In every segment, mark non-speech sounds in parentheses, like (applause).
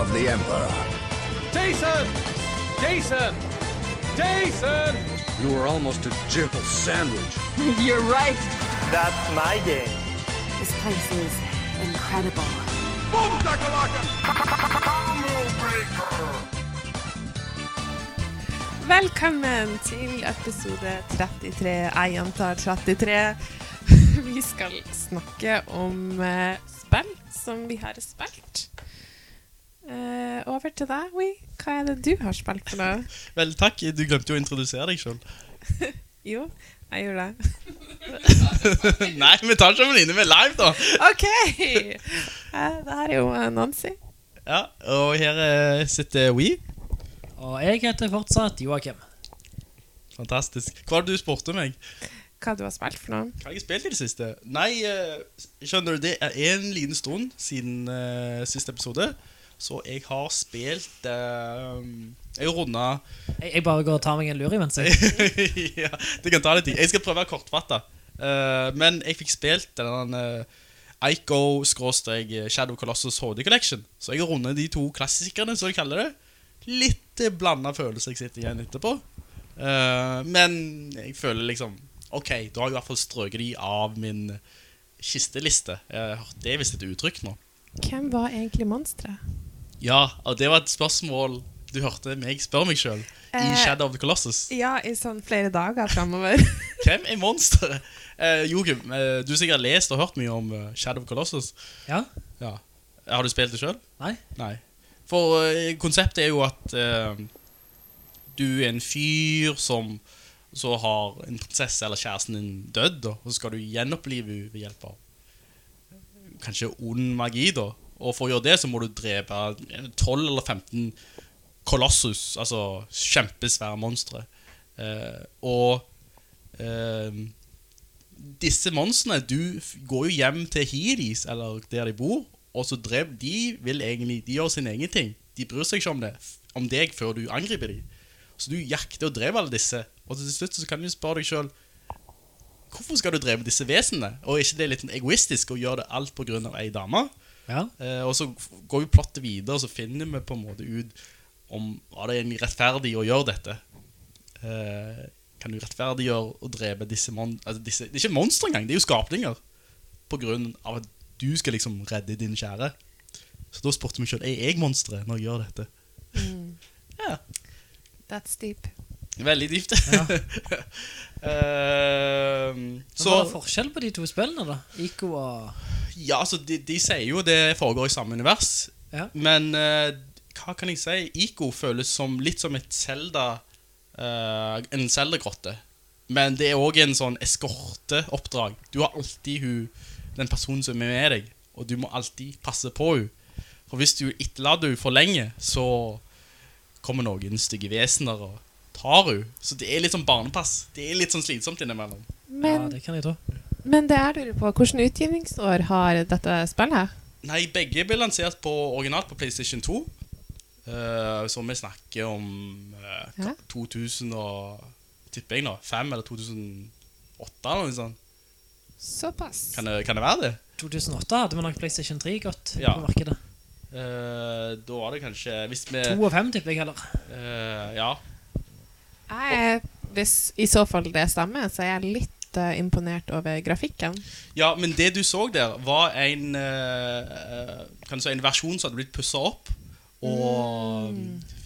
of the Emperor. Jason! Jason! Jason! You were almost a gentle sandwich. (laughs) You're right. That's my game. This place is incredible. Velkommen til episode 33. Jeg antar 33. (laughs) Vi skal snakke om eh, spill som vi har spilt. Eh, over til deg, We. Hva er det du har spilt for noe? (laughs) Vel, takk. Du glemte jo å introdusere deg sjøl. (laughs) Jo, jeg gjorde det. (laughs) Nei, vi tar ikke Emeline med live, da. OK! Uh, det her er jo eh, Nancy. Ja, Og her uh, sitter We. Og jeg heter fortsatt Joakim. Fantastisk. Hva var det du spurte meg? Hva du har spilt for noe? Hva har jeg spilt i det siste? Nei, skjønner du, det er en liten stund siden siste episode. Så jeg har spilt uh, Jeg har runda Jeg, jeg bare går og tar meg en lur imens. (laughs) ja, Det kan ta litt tid. Jeg skal prøve å kortfatte. Uh, men jeg fikk spilt den uh, Ico-Shadow Colossus HD Collection. Så jeg har rundet de to klassikerne, som jeg kaller det. Litt blanda følelser jeg sitter igjen etterpå. Uh, men jeg føler liksom Ok, da har jeg i hvert fall strøket de av min kisteliste. Jeg har hørt det er visst et uttrykk nå. Hvem var egentlig monsteret? Ja, og det var et spørsmål du hørte meg spørre meg sjøl i Eh, Shadow of the Colossus. Ja, i sånn flere dager framover. (laughs) Hvem er monsteret? Eh, Joakim, eh, du har sikkert lest og hørt mye om eh, Shadow of the Colossus. Ja? Ja. Har du spilt det sjøl? Nei? Nei. For eh, konseptet er jo at eh, du er en fyr som så har en prinsesse eller kjæresten din dødd, da, og så skal du gjenopplive henne ved hjelp av kanskje ond magi, da. Og for å gjøre det, så må du drepe eh, 12 eller 15 kolossus, altså kjempesvære monstre. Eh, og eh, disse monstrene Du går jo hjem til Hades, eller der de bor, og så drev de vil egentlig De gjør sin egen ting. De bryr seg ikke om det Om deg før du angriper dem. Så du jakter og dreper alle disse. Og til slutt så kan du spørre deg sjøl Hvorfor skal du drepe disse vesenene? Og er ikke det litt egoistisk å gjøre det alt pga. ei dame? Ja? Eh, og så går vi plottet videre, og så finner vi på en måte ut om var det egentlig rettferdig å gjøre dette. Eh, kan du rettferdiggjøre å drepe disse mon... Altså disse, det er ikke monstre engang, det er jo skapninger. På grunn av at du skal liksom redde din kjære. Så da spurte vi selv, er jeg monsteret når jeg gjør dette? (laughs) Ja, That's deep. veldig dypt. Ja. (laughs) uh, Så var det forskjell på de to spillene, da? Ico og Ja, altså, de, de sier jo det foregår i samme univers. Ja. Men eh, hva kan jeg si? Ico føles som, litt som et Zelda eh, En Zelda-grotte. Men det er òg en sånn eskorteoppdrag. Du har alltid hun, den personen som er med deg, og du må alltid passe på henne. For hvis du etterlater henne for lenge, så kommer noen stygge vesener og tar henne. Så det er litt sånn barnepass. Det er litt sånn slitsomt innimellom. Ja, det kan jeg tro. Men det jeg lurer på, hvilket utgivningsår har dette spillet? Nei, begge ble lansert på originalt på PlayStation 2. Uh, så vi snakker om uh, Ja. 2000 og Tipper jeg nå 5 eller 2008 eller noe sånt. Såpass. Kan det, kan det være det? 2008 hadde vi nok PlayStation 3 godt Ja. på markedet. Uh, da var det kanskje Hvis vi 2 og 5 tipper jeg heller. Uh, Ja. Jeg hvis i så fall det stemmer, så er jeg litt eh, imponert over grafikken. ja, men det du så der, var en eh, eh, si en versjon som hadde blitt pussa opp og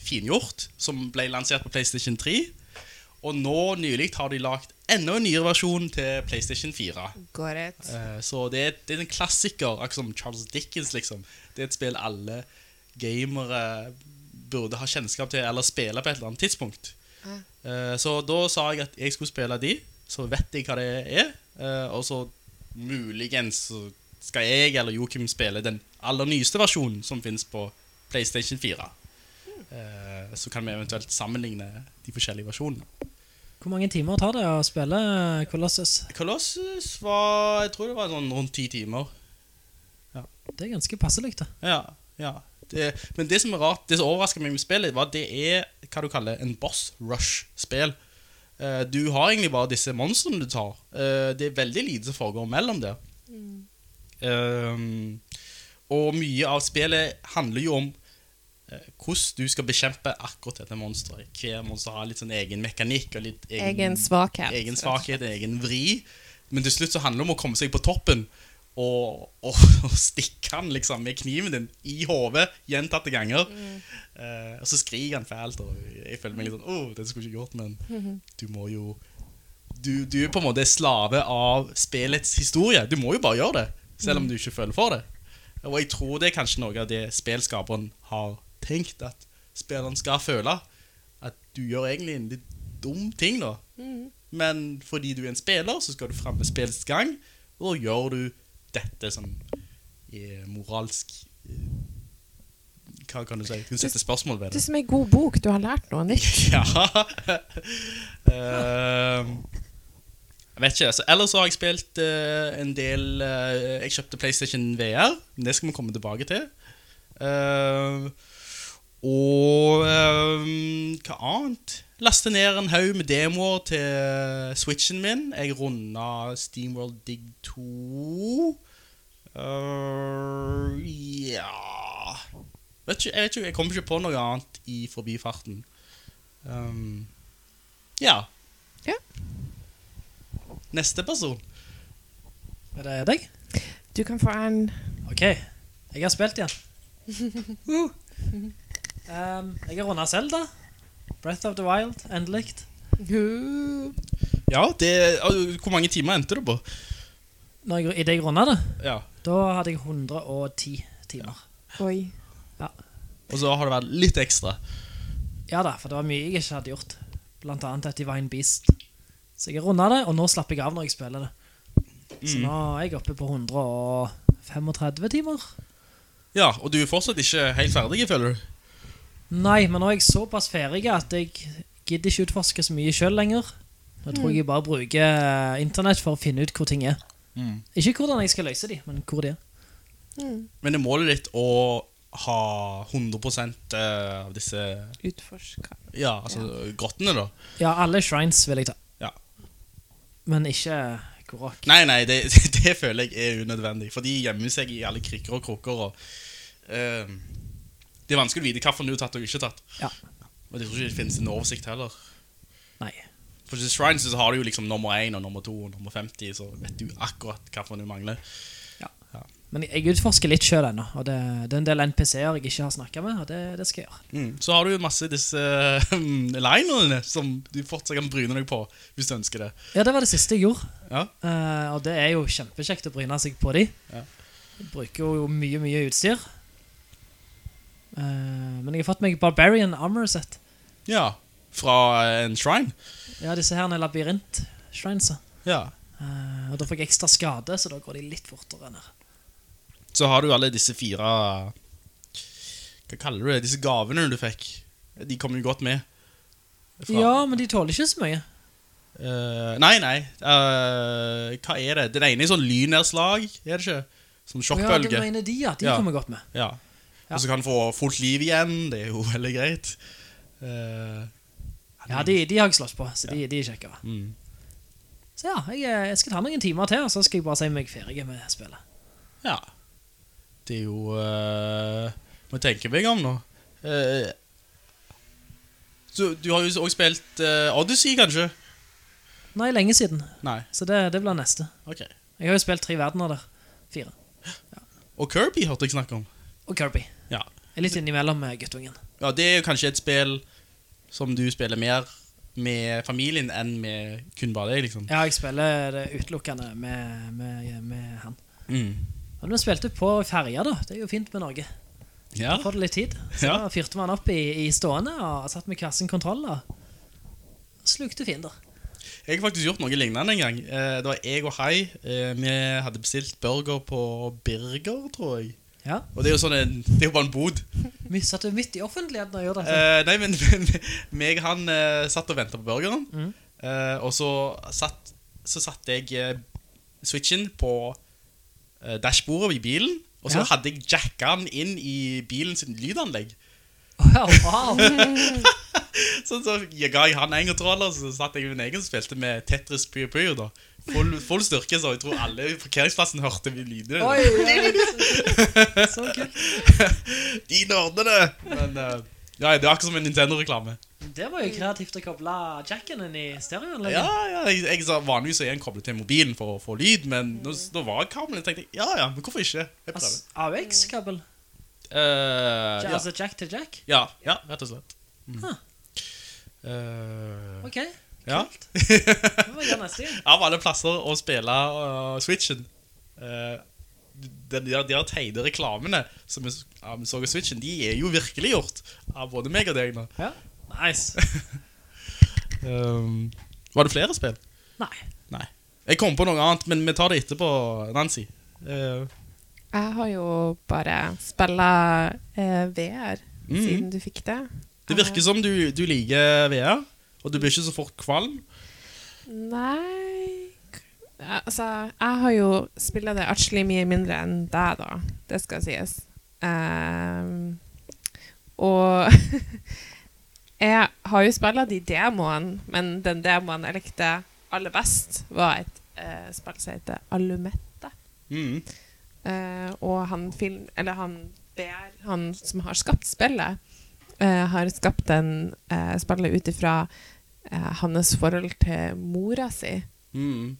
fingjort, som ble lansert på PlayStation 3. Og nå nylig har de lagd enda en nyere versjon til PlayStation 4. Går det? Eh, Så det er, det er en klassiker, akkurat som Charles Dickens, liksom. Det er et spill alle gamere burde ha kjennskap til eller spille på et eller annet tidspunkt. Eh, Så da sa jeg at jeg skulle spille de, så vet jeg hva det er. eh, Og så muligens skal jeg eller Joakim spille den aller nyeste versjonen som finnes på PlayStation 4. Eh, så kan vi eventuelt sammenligne de forskjellige versjonene. Hvor mange timer tar det å spille Colossus? Colossus var Jeg tror det var sånn rundt ti timer. Det er ganske passelig, da. Ja, ja. Det, men det som er rart, det som overrasker meg med spillet, var at det er hva du kaller en boss rush-spill. Eh, du har egentlig bare disse monstrene du tar. Eh, det er veldig lite som foregår mellom der. Eh, og mye av spillet handler jo om eh, hvordan du skal bekjempe akkurat dette monsteret. Hver monster har litt sånn egen mekanikk og litt egen, Egen svakhet. egen svakhet, egen vri. Men til slutt så handler det om å komme seg på toppen og, og, og stikke han liksom med kniven din i hodet gjentatte ganger. Eh, og så skriker han fælt, og jeg føler meg litt sånn Åh, det skulle jeg ikke gjort, men du må jo du, du er på en måte slave av spillets historie. Du må jo bare gjøre det, selv om du ikke føler for det. Og jeg tror det er kanskje noe av det spillskaperen har tenkt at spilleren skal føle. At du gjør egentlig en litt dum ting, da. Men fordi du er en spiller, så skal du fremme spillets gang, og da gjør du dette sånn er moralsk eh, Hva kan du si? Du setter spørsmål ved Det det. som er god bok. Du har lært noe nytt. (laughs) Ja. uh, jeg vet ikke. Så ellers har jeg spilt uh, en del uh, Jeg kjøpte PlayStation VR. Det skal vi komme tilbake til. Ehm, og ehm, hva annet? Laste ned en haug med demoer til Switchen min. Jeg runda Steamworld Dig 2. Uh, ja vet ikke, Jeg vet ikke, jeg kommer ikke på noe annet i forbifarten. Um, ja. Ja. Neste person. Er det deg? Du kan få en Ok, jeg har spilt igjen. (laughs) Uh. Um, jeg har rundet Zelda. Breath of the Wild, endelig. Ja, det, Hvor mange timer endte du på? Når jeg, I det jeg rundet det, Ja. da hadde jeg 110 timer. Oi. Og så har det vært litt ekstra. Ja da, for det var mye jeg ikke hadde gjort. Blant annet et Divine Beast. Så jeg rundet det, og nå slapper jeg av når jeg spiller det. Så nå er jeg oppe på 135 timer. Ja, Og du er fortsatt ikke helt ferdig, føler du? Nei, men nå er jeg såpass ferdig at jeg gidder ikke utforske så mye selv lenger. Nå tror jeg jeg bare bruker eh, internett for å finne ut hvor ting er. Mm. Ikke hvordan jeg skal løse de, men hvor de er. Men er målet ditt å ha 100% av disse Utforska. Ja, altså grottene, da? Ja, alle shrines vil jeg ta. Ja. Men ikke Korok. Nei, nei, det, (laughs) det føler jeg er unødvendig. For de gjemmer seg i alle krikker og kroker. Og, eh, det er vanskelig å vite hvilken du har tatt og ikke tatt. Ja. Og jeg tror ikke det finnes en oversikt heller. Nei. For i Shrines så har du jo liksom nummer 1 og nummer 2 og nummer 50, så vet du akkurat hvilken du mangler. Men jeg utforsker litt selv ennå, og det, det er en del NPC-er jeg ikke har snakket med, og det, det skal jeg gjøre. Mm. Så har du masse disse uh, (laughs) linerne som du fortsatt kan bryne deg på, hvis du ønsker det. Ja, det var det siste jeg gjorde. Ja. Uh, og det er jo kjempekjekt å bryne seg på de. Ja. Jeg bruker jo mye, mye utstyr. Eh, men jeg har fått meg Barbarian Armor Set. Ja, fra en shrine. Ja, disse her er labyrint-shrinesa. Ja. Uh, og da får jeg ekstra skade, så da går de litt fortere ned. Så har du alle disse fire Hva kaller du det? Disse gavene du fikk. De kommer jo godt med. Fra- Ja, men de tåler ikke så mye. Uh, nei, nei. Uh, hva er det? Den ene er sånn lynnedslag, er det ikke? Sånn Ja, du mener de, ja. De Ja. kommer godt med. Ja. Og så kan du få fullt liv igjen. Det er jo veldig greit. Uh, Ja, de, de har jeg slåss på, så de, de er kjekke. mm. Så ja, jeg, jeg skal ta noen timer til, og så skal jeg bare si meg ferdig med spillet. Ja. Det er jo uh, Må tenke meg om nå. Uh, så du har jo også spilt uh, Odyssey, kanskje? Nei, lenge siden. Nei. Så det, det blir neste. Ok. Jeg har jo spilt tre verdener der. Fire. Og Kirby hørte jeg snakke om. Og Kirby. Jeg er litt innimellom guttungen. ja, det er jo kanskje et spill som du spiller mer med familien enn med kun bare deg, liksom. Ja, jeg spiller det utelukkende med, med, med han. Mm. Men vi spilte på ferja da, det er jo fint med Norge. Ja. Da får det litt tid. Så Ja. da fyrte man opp i, i stående og satt med kassen kontroll og slukte fiender. Jeg har faktisk gjort noe lignende en gang. Eh, det var jeg og Hai. Eh, vi hadde bestilt burger på Birger, tror jeg. Ja. Og det er jo sånn en, det er jo bare en bod. (laughs) Vi satt jo midt i offentligheten og gjorde det? Eh, nei, men, men meg han eh, satt og ventet på burgeren. Mm. Eh, og så satt, så satt jeg eh, switchen på eh, dashbordet i bilen. Og så Ja. hadde jeg jacka den inn i bilens lydanlegg. Oh, wow. (laughs) Så, så jeg ga jeg han en kontroller, så satt jeg min egen og spilte med Tetris Pyr Pyr. da Full, full styrke, så jeg tror alle i parkeringsplassen hørte vi lydene. Oi, ja. (laughs) så kult. De nerdene! Men uh, ja, det er akkurat som en Nintendo-reklame. Det var jo kreativt å koble jacken inn i stereoanlegget. Ja, ja, jeg, jeg sa vanligvis er en koblet til mobilen for å få lyd, men nå, nå var kabelen, jeg tenkte jeg, ja, ja, men hvorfor ikke? Jeg. Altså, AUX-kabel. Eh, ja. Altså jack til jack. ja, ja, rett og slett. Mm. Huh. Eh, Ok, ja. (laughs) det var gjerne neste gang. Av alle plasser å spille uh, Switchen uh, de, de, de teide reklamene som vi, ja, så i Switchen, de er jo virkelig gjort av både meg og deg nå. Ja, nice. (laughs) Um, var det flere spill? Nei. Nei. Jeg kom på noe annet, men vi tar det etterpå, Nancy. Uh, Jeg har jo bare spilla uh, VR Mhm. siden du fikk det. det virker som du, du liker VR, og du blir ikke så fort kvalm. Nei Altså, jeg har jo spilla det artig mye mindre enn deg, da. Det skal sies. Um, og (laughs) jeg har jo spilla de demoene, men den demoen jeg likte aller best, var et uh, spill som heter Alumette. Mm. Uh, og han, film, eller han BR, han som har skapt spillet, har skapt en uh, spillet ut ifra eh, hans forhold til mora si, Mm.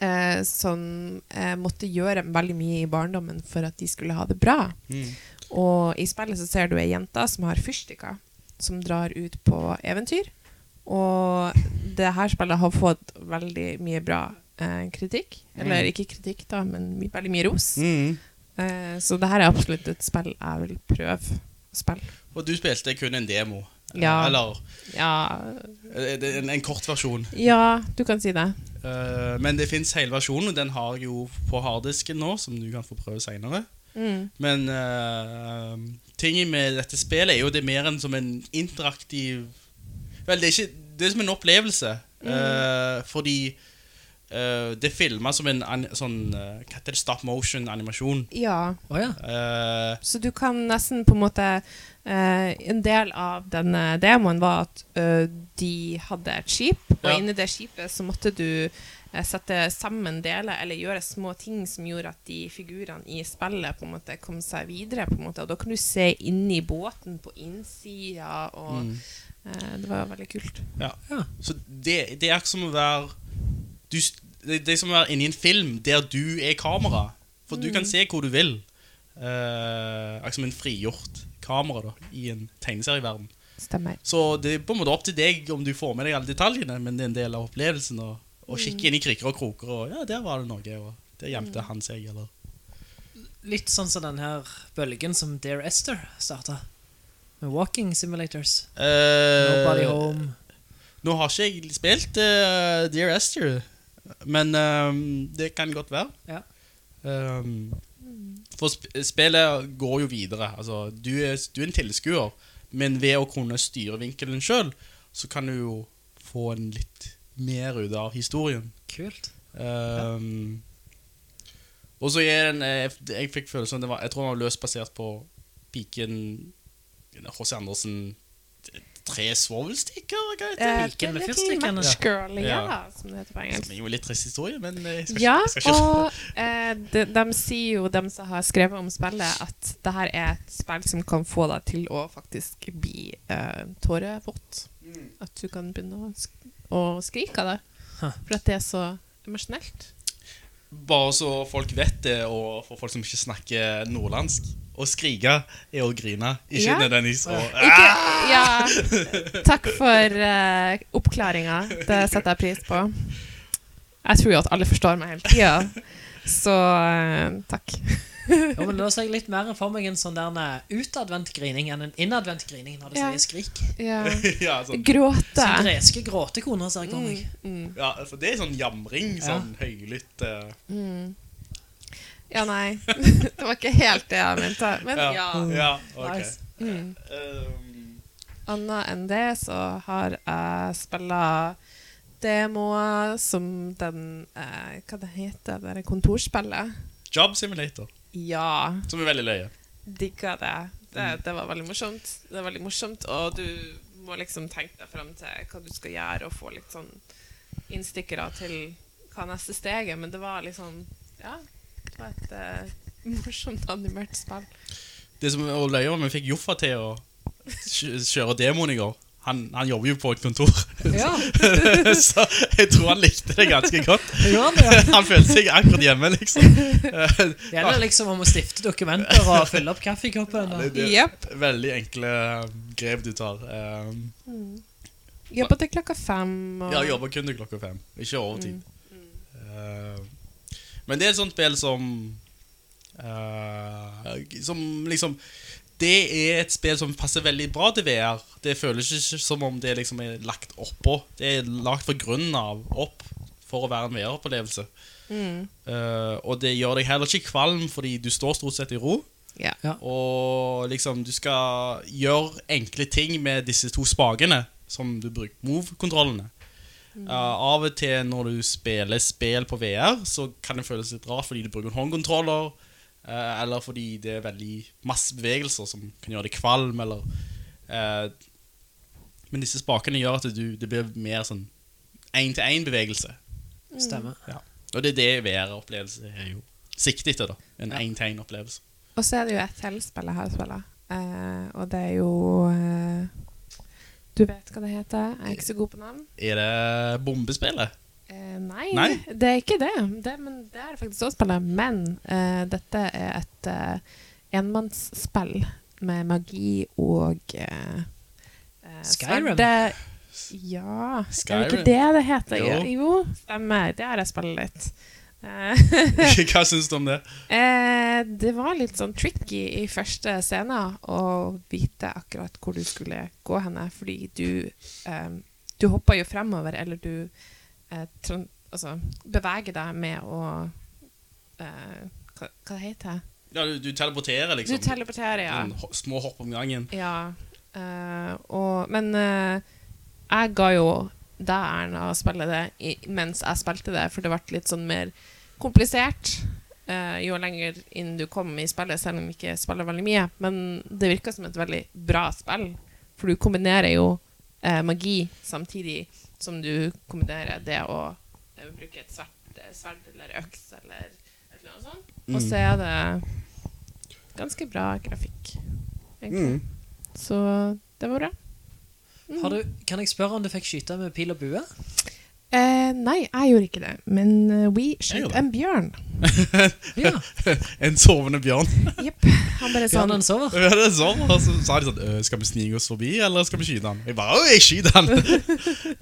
eh, som eh, måtte gjøre veldig mye i barndommen for at de skulle ha det bra. Mm. Og i spillet så ser du ei jente som har fyrstikker, som drar ut på eventyr. Og det her spillet har fått veldig mye bra eh, kritikk. Eller Mm. ikke kritikk, da, men my veldig mye ros. Mm. Eh, så det her er absolutt et spill jeg vil prøve å spille. Og du spilte kun en demo. Ja. Eller Ja, eh, en, en kort versjon. ja du kan si det. Eh, men det fins hele versjonen, og den har jeg jo på harddisken nå, som du kan få prøve seinere. Mm. Men uh, tingen med dette spillet er jo det er mer enn som en interaktiv Vel, det er, ikke, det er som en opplevelse. eh, fordi eh, det er filma som en an, sånn uh, Hva heter det? Stop motion-animasjon. Ja. Oh, ja. Uh, Så du kan nesten på en måte eh, En del av denne demoen var at de hadde et skip, og Ja. inni det skipet så måtte du sette sammen deler eller gjøre små ting som gjorde at de figurene i spillet på en måte kom seg videre. på en måte, Og da kan du se inni båten på innsida, og mm. eh, det var veldig kult. Ja. Ja. Så det, det er ikke som å være du, det, det er som å være inne i en film der du er kamera. For du kan se hvor du vil. Uh, akkurat som en frigjort kamera da i en tegneserieverden. Stemmer. Så det er på en måte opp til deg om du får med deg alle detaljene, men det er en del av opplevelsen å å kikke inn i kriker og kroker, og ja, der var det noe, og der gjemte han seg, eller Litt sånn som den her bølgen som Dear Esther starta. Med walking simulators. Uh, Nobody home. Nå har ikke jeg spilt uh, Dear Esther, men ehm, det kan godt være. Ja. Um, for sp spillet går jo videre. Altså, du, er, du er en tilskuer, men ved å kunne styre vinkelen sjøl, så kan du jo få en litt mer ut av historien. Kult. Ehm, og så er den Jeg, Jeg fikk følelsen det var, Jeg tror den var løst basert på piken H.C. Andersen Tre svovelstikker? Eh, Piken med fyrstikkene. Girl, ja, Ja. som det heter på Som engelsk. er jo litt trist historie, men jeg skal ikke, Ja, jeg skal ikke og eh, de, de sier jo, de som har skrevet om spillet, at det her er et spill som kan få deg til å faktisk bli eh, tårevåt. At du kan begynne å, sk å skrike av det. Huh. For at det er så emosjonelt. Bare så folk vet det, og for folk som ikke snakker nordlandsk. Å skrike er å grine, ikke Ja. nødvendigvis å ja, takk for uh, oppklaringa. Det setter jeg pris på. Jeg tror jo at alle forstår meg hele tida, så uh, takk. Jo, men Nå ser jeg litt mer for meg en sånn der eh, utadvendt grining enn en innadvendt grining når det Ja. sier skrik. Ja. (laughs) ja, sånn, Gråte. Sånn greske gråtekoner ser jeg for meg. Mm, mm. ja, for det er sånn jamring, Ja. sånn høylytt eh, Ja, nei. (laughs) det var ikke helt det jeg mente. Men ja. ja ok. Nice. Mm. Um, Annet enn det så har jeg spilla demoer som den eh, Hva det heter det der kontorspillet? Job Simulator, Ja, som er veldig løye. digga det. det. Det var veldig morsomt. Det er veldig morsomt, og du må liksom tenke deg fram til hva du skal gjøre, og få litt sånn innstikkere til hva neste steg er. Men det var liksom Ja, det var et uh, (laughs) morsomt animert spill. Det som var løye, var vi fikk Joffa til å kjøre demoen i går. Han, han jobber jo på et kontor, Ja, (laughs) så jeg tror han likte det ganske godt. Ja, han det? Han følte seg akkurat hjemme, liksom. Eh, Det gjelder liksom om å stifte dokumenter og fylle opp kaffekoppen. Og... det er veldig enkle grep du tar. Um, Jobba til klokka fem. Og, Ja, jobber kun til klokka fem, ikke overtid. Eh, men det er et sånt spill som uh, Som liksom Det er et spill som passer veldig bra til VR. Det føles ikke som om det liksom er lagt oppå. Det er lagt fra grunnen av opp for å være en VR-opplevelse. Mm. Uh, og det gjør deg heller ikke kvalm, fordi du står stort sett i ro. Ja. Og liksom, du skal gjøre enkle ting med disse to spakene som du bruker, move-kontrollene. Uh, av og til når du spiller spill på VR, så kan det føles litt rart fordi du bruker en håndkontroller, uh, eller fordi det er veldig masse bevegelser som kan gjøre deg kvalm, eller uh, Men disse spakene gjør at du, det blir mer sånn én-til-én-bevegelse. Stemmer. Ja. Og det er det VR-opplevelse er jo siktet etter, da. En én-til-én-opplevelse. Og så er det jo et til spill jeg har spilt, eh, og det er jo Du vet hva det heter? Jeg er ikke så god på navn. Er det bombespillet? Eh, nei, Nei? det er ikke det. det men det er faktisk også spillet. Men eh, dette er et eh, enmannsspill med magi og eh, Skyrim? sverde- Ja, er det ikke det det heter? Jo. Jo, stemmer. Det har jeg spilt litt. Eh, (laughs) Hva syns du om det? Eh, det var litt sånn tricky i første scene å vite akkurat hvor du skulle gå henne, fordi du eh, Du hopper jo fremover, eller du eh, altså, beveger deg med å eh, hva, hva heter det? Ja, du, du teleporterer, liksom. Du teleporterer, ja. Sånn små hopp om gangen. ja eh, og, men jeg ga jo deg Erna spille det i, mens jeg spilte det, for det ble litt sånn mer komplisert uh, jo lenger inn du kom i spillet, selv om vi ikke spiller veldig mye. Men det virka som et veldig bra spill, for du kombinerer jo uh, magi samtidig som du kombinerer det å uh, bruke et sverd, sverd eller øks eller et eller annet sånt. Og så er det ganske bra grafikk, egentlig. Så det var bra. Har du, kan jeg spørre om du fikk skyte med pil og bue? Eh, nei, jeg gjorde ikke det. Men eh, we skjøt en bjørn. (laughs) Ja, En sovende bjørn. (laughs) Jepp. Han bare sånn Bjørnen sover. Ja, det er sånn. Og så sa de sånn «Øh, Skal vi snike oss forbi, eller skal vi skyte han? Jeg bare Å, jeg skyter han!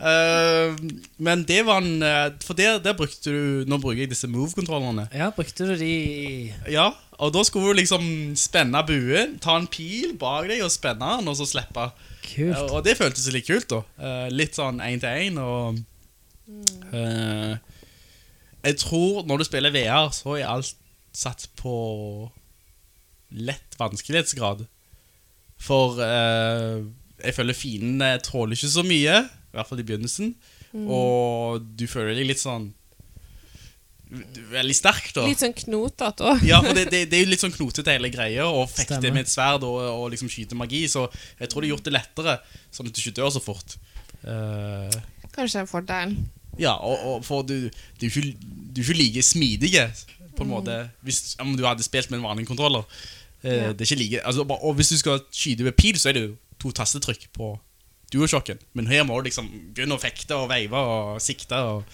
uh, (laughs) men det var en eh, For der, der brukte du Nå bruker jeg disse move-kontrollene. Ja, brukte du de i Ja, og da skulle du liksom spenne buen, ta en pil bak deg og spenne den, og så slippe. Kult. Og det føltes litt kult, da. Eh, litt sånn én til én. Og eh, Jeg tror når du spiller VR, så er alt satt på lett vanskelighetsgrad. For uh, jeg føler fiendene tåler ikke så mye, i hvert fall i begynnelsen. Og du føler deg litt sånn Veldig sterk, da. litt sånn knotete òg. Ja, for det, det, det er jo litt sånn knotete hele greia Å fekte Stemmer. med et sverd og, og liksom skyte magi Så jeg tror de har gjort det lettere Sånn at du ikke dør så fort Uh, Kanskje en fordel. Ja, og, og for du, du, er ikke, du er ikke like smidig, På en måte Hvis om du hadde spilt med en vanlig kontroller Eh, Ja. Det er ikke like altså, Og hvis du skal skyte med pil Så er det jo to tastetrykk på duosjokken. Men her må du liksom begynne å fekte og veive og sikte og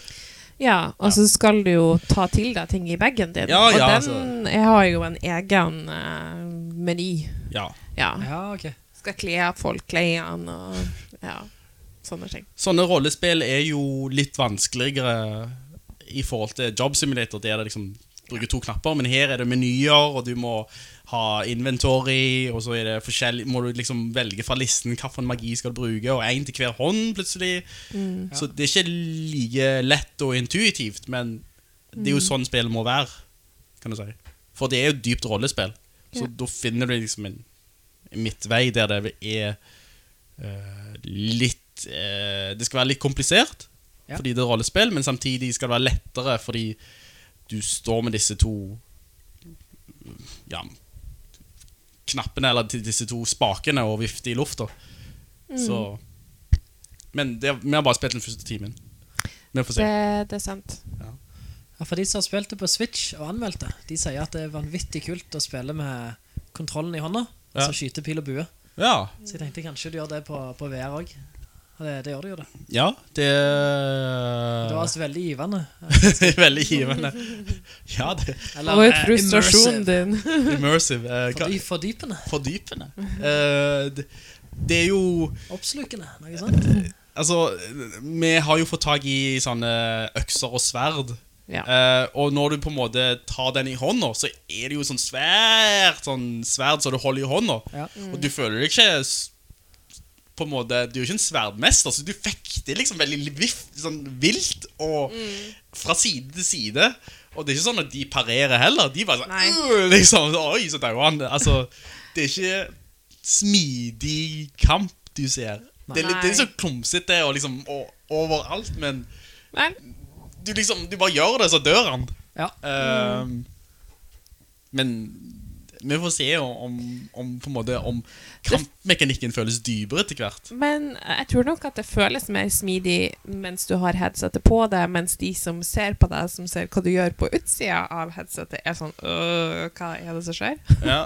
Ja, og så skal du jo ta til deg ting i bagen din. Ja, og ja, den altså. jeg har jo en egen uh, meny. Ja, Ja. Ja, ok. Skal kle av folk klærne og ja, sånne ting. Sånne rollespill er jo litt vanskeligere i forhold til Job Simulator, der det liksom bruker to knapper, men her er det menyer, og du må ha inventory, og så er det forskjellig, må du liksom velge fra listen hva for en magi skal du bruke, og en til hver hånd plutselig. Så det er ikke like lett og intuitivt, men det er jo sånn spillet må være, kan du si. For det er jo dypt rollespill. Så Ja. da finner du liksom en, en midtvei der det er uh, litt uh, Det skal være litt komplisert Ja. fordi det er rollespill, men samtidig skal det være lettere fordi du står med disse to Ja Knappene, eller til disse to spakene, og vifte i lufta. Så Men det, vi har bare spilt den første timen. Vi får se. Det, det er sant. Ja, for de som har spilt det på Switch og anmeldt det, de sier at det er vanvittig kult å spille med kontrollen i hånda, Ja. altså skyte pil og bue. Ja. Så jeg tenkte kanskje du gjør det på, på VR også. Det, det gjør det jo det. Ja, det Det var altså veldig givende. (laughs) Veldig givende. Ja, det Eller, Og eh, frustrasjonen din. (laughs) Immersive. eh, Fordy, fordypende. Fordypende. Eh, det, det er jo Oppslukende, noe sånt. Altså, vi har jo fått tak i sånne økser og sverd. Ja. Eh, og når du på en måte tar den i hånda, så er det jo sånn svært sånn sverd som du holder i hånda. Ja. Og du føler deg ikke på en måte Du er jo ikke en sverdmester, så du fekter liksom veldig sånn vilt og fra side til side. Og det er ikke sånn at de parerer heller. De bare sånn liksom, Oi, så dauer han. Altså, det er ikke smidig kamp du ser. Det er litt, det er så klumsete og liksom og, overalt, men Nei. du liksom Du bare gjør det, så dør han. Ja. Ehm, Men vi får se om, om på en måte Om kampmekanikken føles dypere etter hvert. men jeg tror nok at det føles mer smidig mens du har headsetet på deg, mens de som ser på deg, som ser hva du gjør på utsida av headsetet, er sånn «Øh, Hva er det som skjer? (laughs) Ja,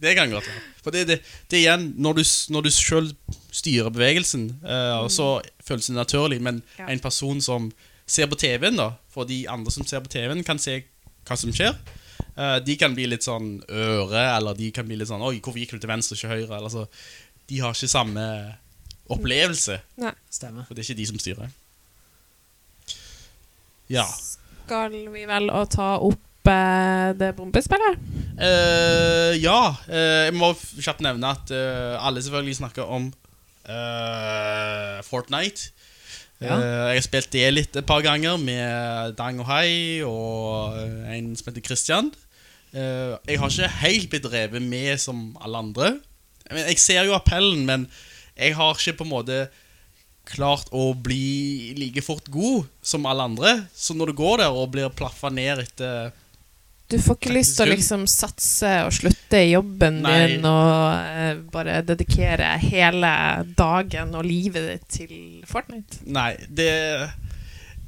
det kan godt være. For det, det, det er igjen, når du, når du sjøl styrer bevegelsen, eh, så føles det naturlig, men Ja. en person som ser på TV-en, da, for de andre som ser på TV-en, kan se hva som skjer. Eh, de kan bli litt sånn øre, eller de kan bli litt sånn Oi, hvorfor gikk du til venstre, ikke høyre? Eller så. De har ikke samme opplevelse, Nei. Stemmer. for det er ikke de som styrer. Ja. Skal vi vel å ta opp eh, det bombespillet? Uh, ja, Uh, jeg må kjapt nevne at eh, alle selvfølgelig snakker om eh, Fortnite. Ja. Eh, jeg har spilt det litt et par ganger med Dang og Hai og en som heter Christian. Eh, jeg har ikke helt blitt revet med som alle andre. Jeg, ser jo appellen, men jeg har ikke på en måte klart å bli like fort god som alle andre. Så når du går der og blir plaffa ned etter Du får ikke lyst til å liksom satse og slutte i jobben Nei. din og eh, bare dedikere hele dagen og livet ditt til Fortnite. Nei, det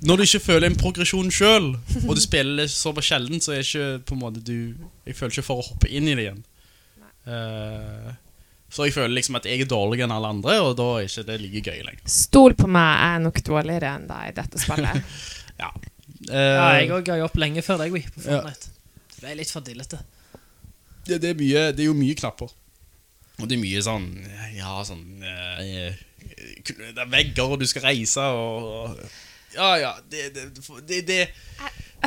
Når du ikke føler en progresjon sjøl, og du spiller så såpass sjelden, så er ikke på en måte du Jeg føler ikke for å hoppe inn i det igjen. Uh, så jeg føler liksom at jeg er dårligere enn alle andre, og da er ikke det like gøy lenger. Stol på meg, jeg er nok dårligere enn deg i dette spillet. Ja. (laughs) Ja, Eh, jeg òg ga opp lenge før deg, vi, på Fortnite. Det er litt for dillete. det, det, er mye, det er jo mye knapper. Og det er mye sånn Ja, sånn uh, Det er vegger, og du skal reise, og, og Ja, ja. Det, det, det,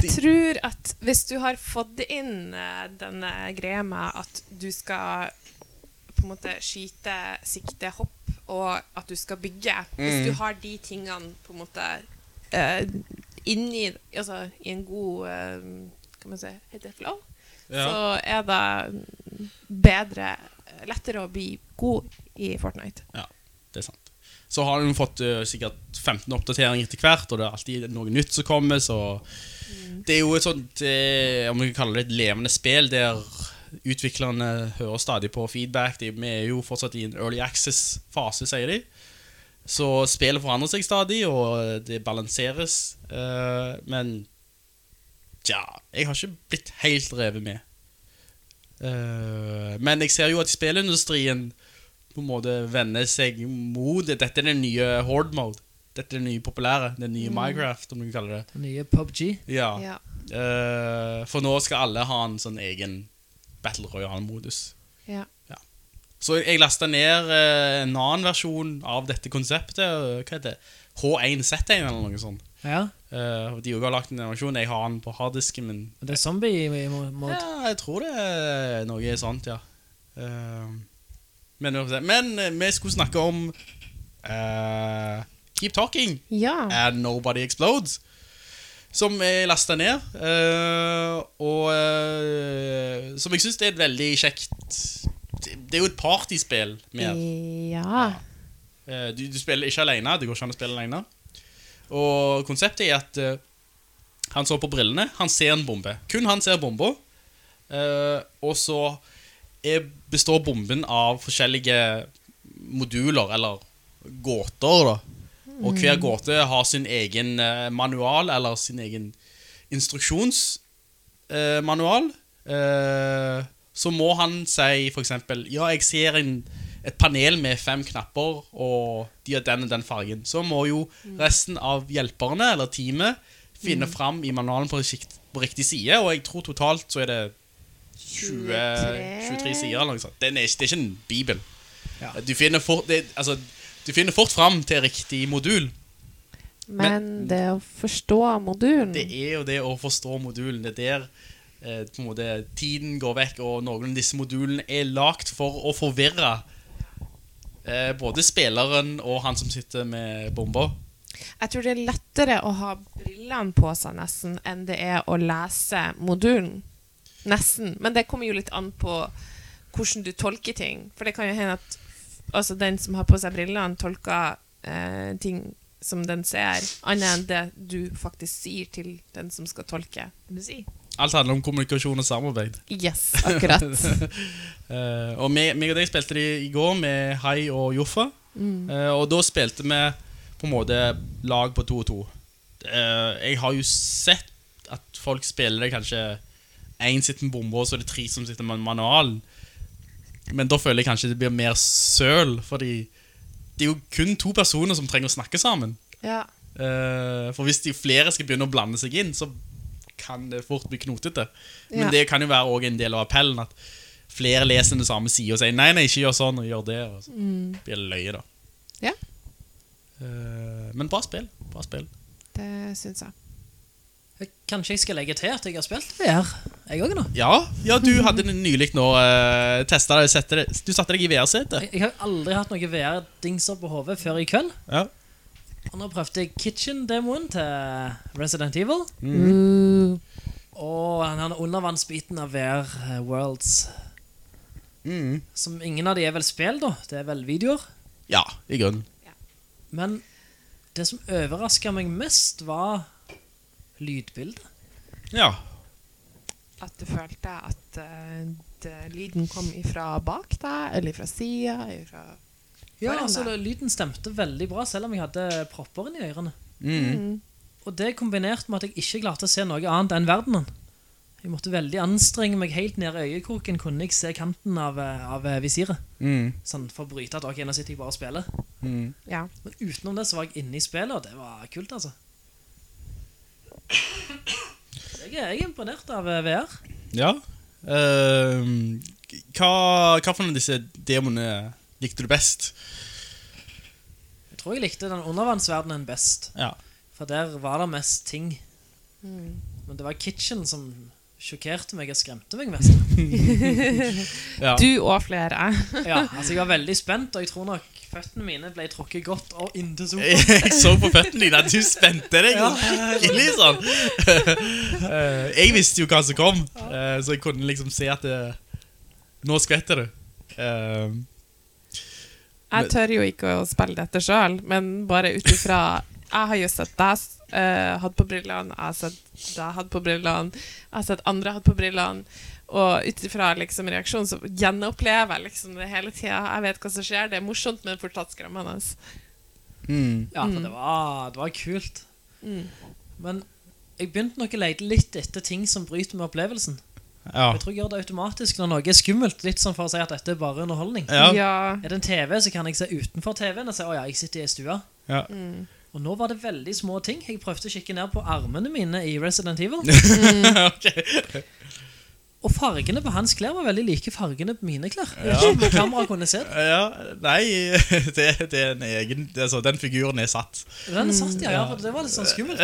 Jeg tror at hvis du har fått inn eh, denne greia med at du skal på en måte skyte, sikte, hopp, og at du skal bygge Hvis Mm. du har de tingene på en måte uh, inni Altså i en god hva Kan man si Heter det flow? Ja. Så er det bedre Lettere å bli god i Fortnite. Ja, det er sant. Så har hun fått uh, sikkert 15 oppdateringer etter hvert, og det er alltid noe nytt som kommer, så Det er jo et sånt, uh, om vi kan kalle det et levende spill, der utviklerne hører stadig på feedback. De, vi er jo fortsatt i en early access-fase, sier de. Så spillet forandrer seg stadig, og det balanseres. Uh, men tja, jeg har ikke blitt helt revet med. Eh, men jeg ser jo at spillindustrien på en måte vende seg mot det. Dette er den nye horde mode. Dette er den nye populære. Den nye Minecraft, om du kan kalle det. Den nye PubG. Ja. Ja. Uh, for nå skal alle ha en sånn egen Battle Royale-modus. Ja. Så jeg lasta ned uh, en annen versjon av dette konseptet. Uh, Hva heter det? H1Z1 eller noe sånt. Ja, Uh, de også har lagt en versjon. Jeg har den på harddisken min. det er zombie-mode. Ja, jeg tror det er noe sånt, ja. Eh, men, men eh, vi skulle snakke om uh, Keep Talking ja. and Nobody Explodes. som er lasta ned. Uh, og uh, som jeg syns er et veldig kjekt Det det er jo et partyspill mer. Ja. Du, du spiller ikke alene, det går ikke an å spille alene. Og konseptet er at han så på brillene, han ser en bombe. Kun han ser bomba. Og så består bomben av forskjellige moduler, eller gåter, da. Og hver gåte har sin egen eh, manual, eller sin egen instruksjonsmanual. Eh, så må han si for eksempel Ja, jeg ser en, et panel med fem knapper, og de har den og den fargen. Så må jo resten av hjelperne, eller teamet, finne fram i manualen på, på riktig side. Og jeg tror totalt så er det 20, 23 sider eller noe sånt. Er, det er ikke en bibel. Du, finner fort, det, altså, du finner fort fram til riktig modul. Men det å forstå modulen Det er jo det å forstå modulen. Det er der eh, på en måte, tiden går vekk, og noen av disse modulene er lagt for å forvirre eh, både spilleren og han som sitter med bomba. Jeg tror det er lettere å ha brillene på seg nesten enn det er å lese modulen. Nesten. Men det kommer jo litt an på hvordan du tolker ting. For det kan jo hende at altså, den som har på seg brillene, tolker eh, ting som den ser, annet enn det du faktisk sier til den som skal tolke. Du si? Alt handler om kommunikasjon og samarbeid. Yes, (laughs) akkurat. uh, og meg, meg og deg spilte det i går med Hai og Joffa. Eh, og da spilte vi på en måte lag på to og to. Eh, jeg har jo sett at folk spiller det kanskje én sitter med bombe, og så er det tre som sitter med manualen. Men da føler jeg kanskje det blir mer søl, fordi det er jo kun to personer som trenger å snakke sammen. ja. Eh, for hvis de flere skal begynne å blande seg inn, så kan det fort bli knotete. Men Ja. det kan jo være også en del av appellen at flere leser den samme sida og sier nei, nei, ikke gjør sånn, og gjør det. Og så blir det løye, da. Ja. Eh, men bra spill. Bra spill. Det syns jeg. Kanskje jeg skal legge til at jeg har spilt VR, jeg òg nå. Ja, ja, du hadde nylig nå uh, testa det, det. Du satte deg i VR-setet. Jeg, jeg har aldri hatt noen VR-dingser på hodet før i kveld. Ja. Og nå prøvde jeg Kitchen-demoen til Resident Evil. Mm. Og den undervannsbiten av VR eh, Worlds. Mm. Som ingen av de er vel spill, da. Det er vel videoer. ja, i grunnen. Men det som overraska meg mest, var lydbildet. Ja. at du følte at eh, det, lyden kom ifra bak deg, eller fra sida, ifra Ja, altså det- Lyden stemte veldig bra, selv om jeg hadde propper inni ørene. Mm. Og det kombinert med at jeg ikke klarte å se noe annet enn verdenen. Jeg måtte veldig anstrenge meg helt ned i øyekroken, kunne jeg se kanten av, eh, av eh, visiret. Mm. Sånn for å bryte at ok, nå sitter jeg bare og spiller. Mm. Ja. Men utenom det så var jeg inne i spillet, og det var kult, altså. Jeg er, jeg er imponert av eh, VR. Ja. Uh, hva, hva for noen av disse demonene likte du best? Jeg tror jeg likte den undervannsverdenen best. Ja. For der var det mest ting. Men det var Kitchen som sjokkerte meg og skremte meg mest. (laughs) ja. Du og flere. Ja, altså jeg var veldig spent, og jeg tror nok føttene mine ble tråkket godt og inntil sofaen. Jeg så på føttene dine at du spente deg skikkelig (laughs) sånn. (laughs) Eh, jeg visste jo hva som kom, eh, så jeg kunne liksom se at det, nå skvetter. Eh, Jeg tør jo ikke å spille dette sjøl, men bare ut ifra (laughs) Jeg har jo sett deg uh, hatt på brillene, jeg har sett deg hatt på brillene, jeg har sett andre hatt på brillene. Og ut ifra liksom, reaksjonen så gjenopplever jeg liksom det hele tida. Jeg vet hva som skjer. Det er morsomt, men fortsatt skremmende. mm, Ja, for det var, det var kult. Mm. Men jeg begynte nok å lete litt etter ting som bryter med opplevelsen. ja. Jeg tror jeg gjør det automatisk når noe er skummelt, litt sånn for å si at dette er bare underholdning. Ja. Ja. Er det en TV, så kan jeg se utenfor TV-en og si, åja, jeg sitter i stua. Ja. Og nå var det veldig små ting. Jeg prøvde å kikke ned på armene mine i Resident Evil. (laughs) Ok. (laughs) Og fargene på hans klær var veldig like fargene på mine klær. Om kamera kunne se det. Ja, nei, (laughs) det, det er en egen altså, Den figuren er satt. Den er satt, ja, ja, for det var litt sånn skummelt.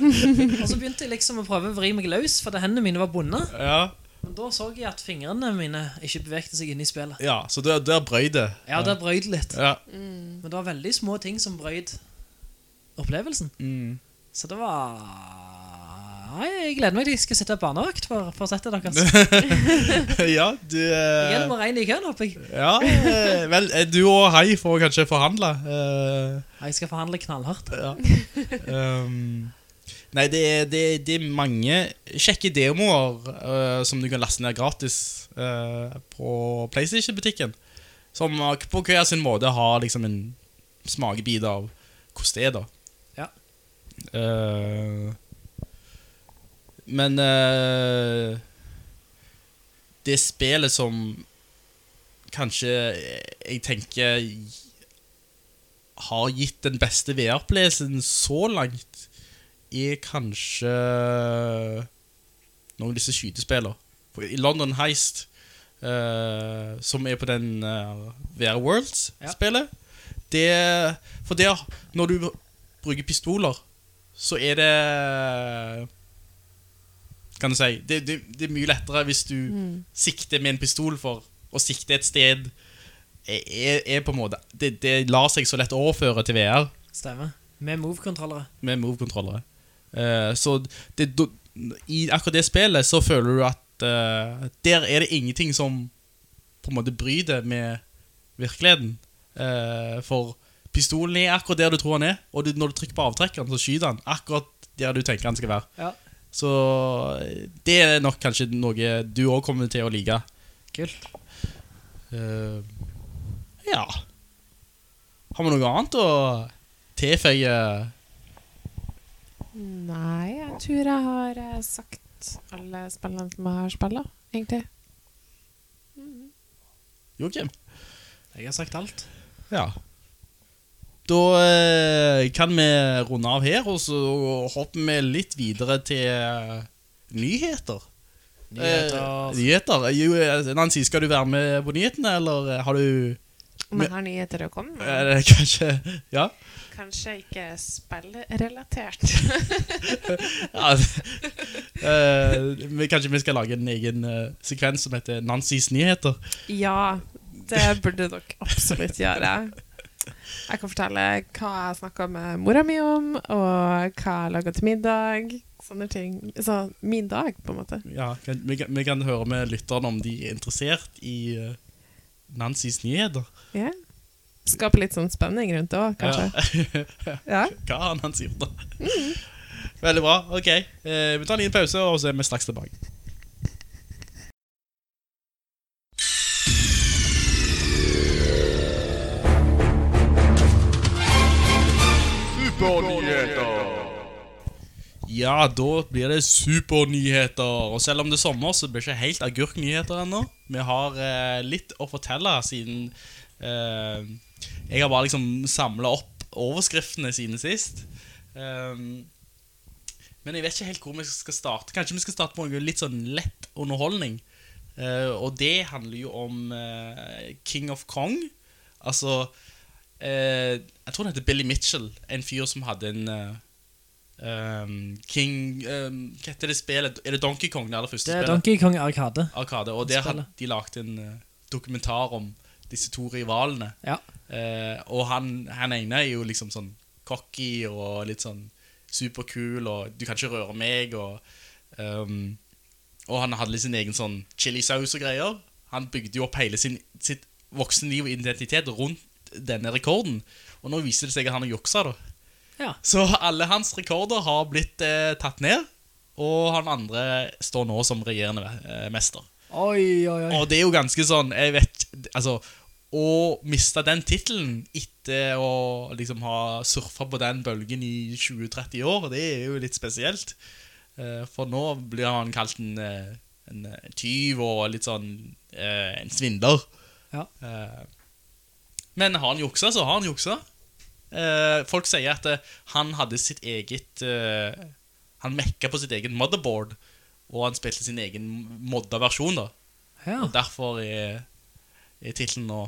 (laughs) Og så begynte jeg liksom å prøve å vri meg løs, for det hendene mine var bundet. Ja, Men da så jeg at fingrene mine ikke bevegte seg inne i spillet. ja så der, der brøy det. Ja, det brøyd litt. Ja. Men det var veldig små ting som brøyd opplevelsen. Mm. Så det var Ja, jeg gleder meg til jeg skal sitte barnevakt for, for settet deres. (laughs) ja, du eh, Jeg er nummer én i køen, håper jeg. Ja, eh, vel, eh, du og Hei får kanskje forhandle. eh, Jeg skal forhandle knallhardt. Ja. Um, nei, det er, det, det er mange kjekke demoer uh, som du kan laste ned gratis uh, på PlayStation-butikken. Som på hver sin måte har liksom en smakebit av hvordan det er, da. Ja. Eh, men uh, det spillet som kanskje jeg tenker har gitt den beste VR-opplevelsen så langt, er kanskje noen av disse skytespillene. I London Heist, uh, som er på den uh, VR Worlds-spillet det, For det, når du bruker pistoler, så er det Kan du si Det, det, det er mye lettere hvis du sikter med en pistol for å sikte et sted. Er, er på en måte det, det lar seg så lett overføre til VR Stemmer. Med move-kontrollere. med move-kontrollere. Uh, så det, do- i akkurat det spillet så føler du at uh, der er det ingenting som på en måte bryter med virkeligheten. Uh, for pistolen er akkurat der du tror han er, og du, når du trykker på avtrekkeren, så skyter han akkurat der du tenker han skal være. Ja. Så det er nok kanskje noe du òg kommer til å like. Kult. Uh, ja. Har vi noe annet å tilføye? Nei, jeg tror jeg har eh, sagt alle spillene som jeg har spilt, egentlig. Joakim? Jeg har sagt alt. Ja. Da eh, kan vi runde av her, og så hopper vi litt videre til eh, nyheter. Nyheter. Eh, nyheter. Jo, Nancy, skal du være med på nyhetene, eller har du Om jeg har nyheter å komme med? (laughs) Kanskje Ja? Kanskje ikke spillrelatert. (laughs) ja eh, kanskje vi skal lage en egen eh, sekvens som heter Nancys nyheter? ja, det burde dere absolutt gjøre. Jeg kan fortelle hva jeg snakka med mora mi om, og hva jeg laga til middag. Sånne ting. Så min dag, på en måte. Ja, vi, kan, vi kan høre med lytterne om de er interessert i eh, Nancys nyheter. Ja. Skape litt sånn spenning rundt det òg, kanskje. Ja. Ja. (laughs) Hva har Nancy gjort da? Veldig bra. Ok, eh, vi tar en liten pause, og så er vi straks tilbake. Supernyheter! Ja, da blir det supernyheter. Og selv om det er sommer, så blir det ikke helt agurknyheter ennå. Vi har eh, litt å fortelle siden eh, Jeg har bare liksom samla opp overskriftene siden sist. Um, men jeg vet ikke helt hvor vi skal starte. Kanskje vi skal starte på noe litt sånn lett underholdning. Eh, og det handler jo om eh, King of Kong. Altså eh, Jeg tror det heter Billy Mitchell. En fyr som hadde en um, King um, Hva heter det spillet? Er det Donkey Kong? Det aller første Det er spillet? Donkey Kong Arkade. Arkade. Og der hadde de lagt en uh, dokumentar om disse to rivalene. Ja. Eh, og han, han ene er jo liksom sånn cocky og litt sånn superkul, og du kan ikke røre meg, og um, Og han hadde litt sin egen sånn chilisaus og greier. Han bygde jo opp hele sin, sitt voksenliv og identitet rundt denne rekorden. Og nå viser det seg at han har juksa, da. Ja. Så alle hans rekorder har blitt eh, tatt ned, og han andre står nå som regjerende eh, mester. Oi, oi, oi. Og det er jo ganske sånn Jeg vet Altså Å miste den tittelen etter å liksom ha surfa på den bølgen i 20-30 år, det er jo litt spesielt. Eh, For nå blir han kalt en, eh, en tyv og litt sånn eh, en svindler. Ja. Eh, Men har han juksa, så har han juksa. Eh, Folk sier at eh, han hadde sitt eget eh, Han mekka på sitt eget motherboard, og han spilte sin egen modda versjon, da. Ja. Og derfor er, er tittelen nå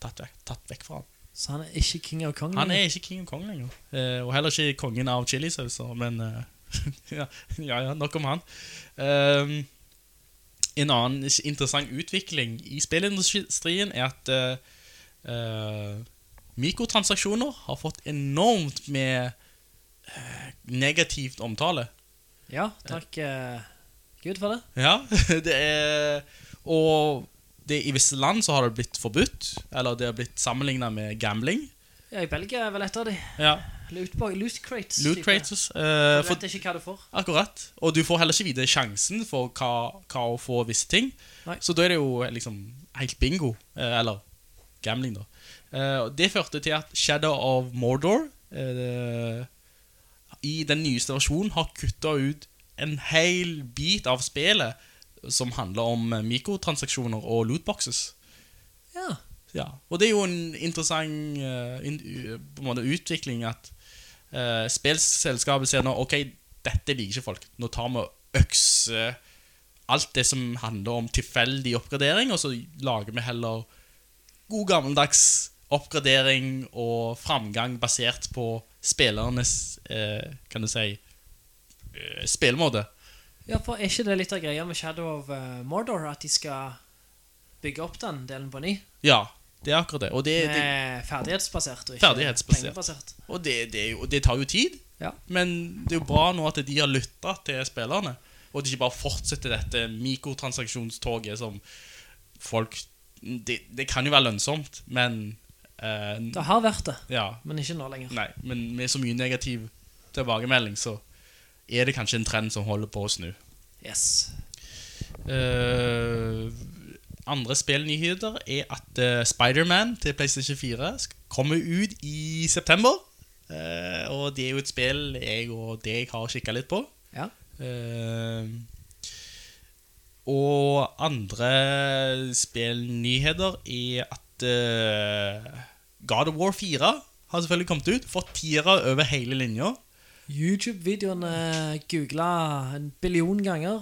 tatt vekk, tatt vekk fra han. Så han er ikke King of Kong? Han er ikke King of Kong lenger. Eh, og heller ikke kongen av chilisauser, men eh, (laughs) ja, ja, nok om han. Ehm, en annen interessant utvikling i spillindustrien er at eh, mikrotransaksjoner har fått enormt med uh, negativt omtale. Ja, takk uh, Gud for det. Ja, (laughs) det er Og det, i visse land så har det blitt forbudt, eller det har blitt sammenlignet med gambling. Ja, I Belgia er vel et av de. Ja, Loot, loot crates. Loot crates. Du for, vet ikke hva du får. akkurat. Og du får heller ikke vite sjansen for hva, hva å få visse ting. Nei. Så da er det jo liksom helt bingo. Eller gambling, da. Uh, det førte til at Shadow of Mordor uh, i den nyeste versjonen har kutta ut en hel bit av spillet som handler om eh, mikrotransaksjoner og lootboxes. Ja. Ja, og det er jo en interessant uh, in, måte utvikling at uh, spillselskapet sier nå Ok, dette liker ikke folk. Nå tar vi økse alt det som handler om tilfeldig oppgradering, og så lager vi heller god gammeldags oppgradering og framgang basert på spillernes eh, Kan du si eh, spillemåte. ja, for er ikke det litt av greia med Shadow of eh, Mordor, at de skal bygge opp den delen på ny? Ja, det er akkurat det. Og det, det, ferdighetsbasert og ikke Ferdighetsbasert. pengebasert. Og det, det, jo, det tar jo tid. Ja. Men det er jo bra nå at de har lytta til spillerne. Og at de ikke bare fortsetter dette mikrotransaksjonstoget som folk Det, det kan jo være lønnsomt, men eh, Det har vært det, Ja. men ikke nå lenger. Nei, men med så mye negativ tilbakemelding, så er det kanskje en trend som holder på å snu. Yes. Eh, andre spillnyheter er at uh, Spider-Man til PlayStation 4 kommer ut i september. Eh, og det er jo et spill jeg og deg har kikka litt på. Ja. Eh, og andre spillnyheter er at uh, God of War 4 har selvfølgelig kommet ut. Fått tiere over hele linja. YouTube-videoene googla en billion ganger.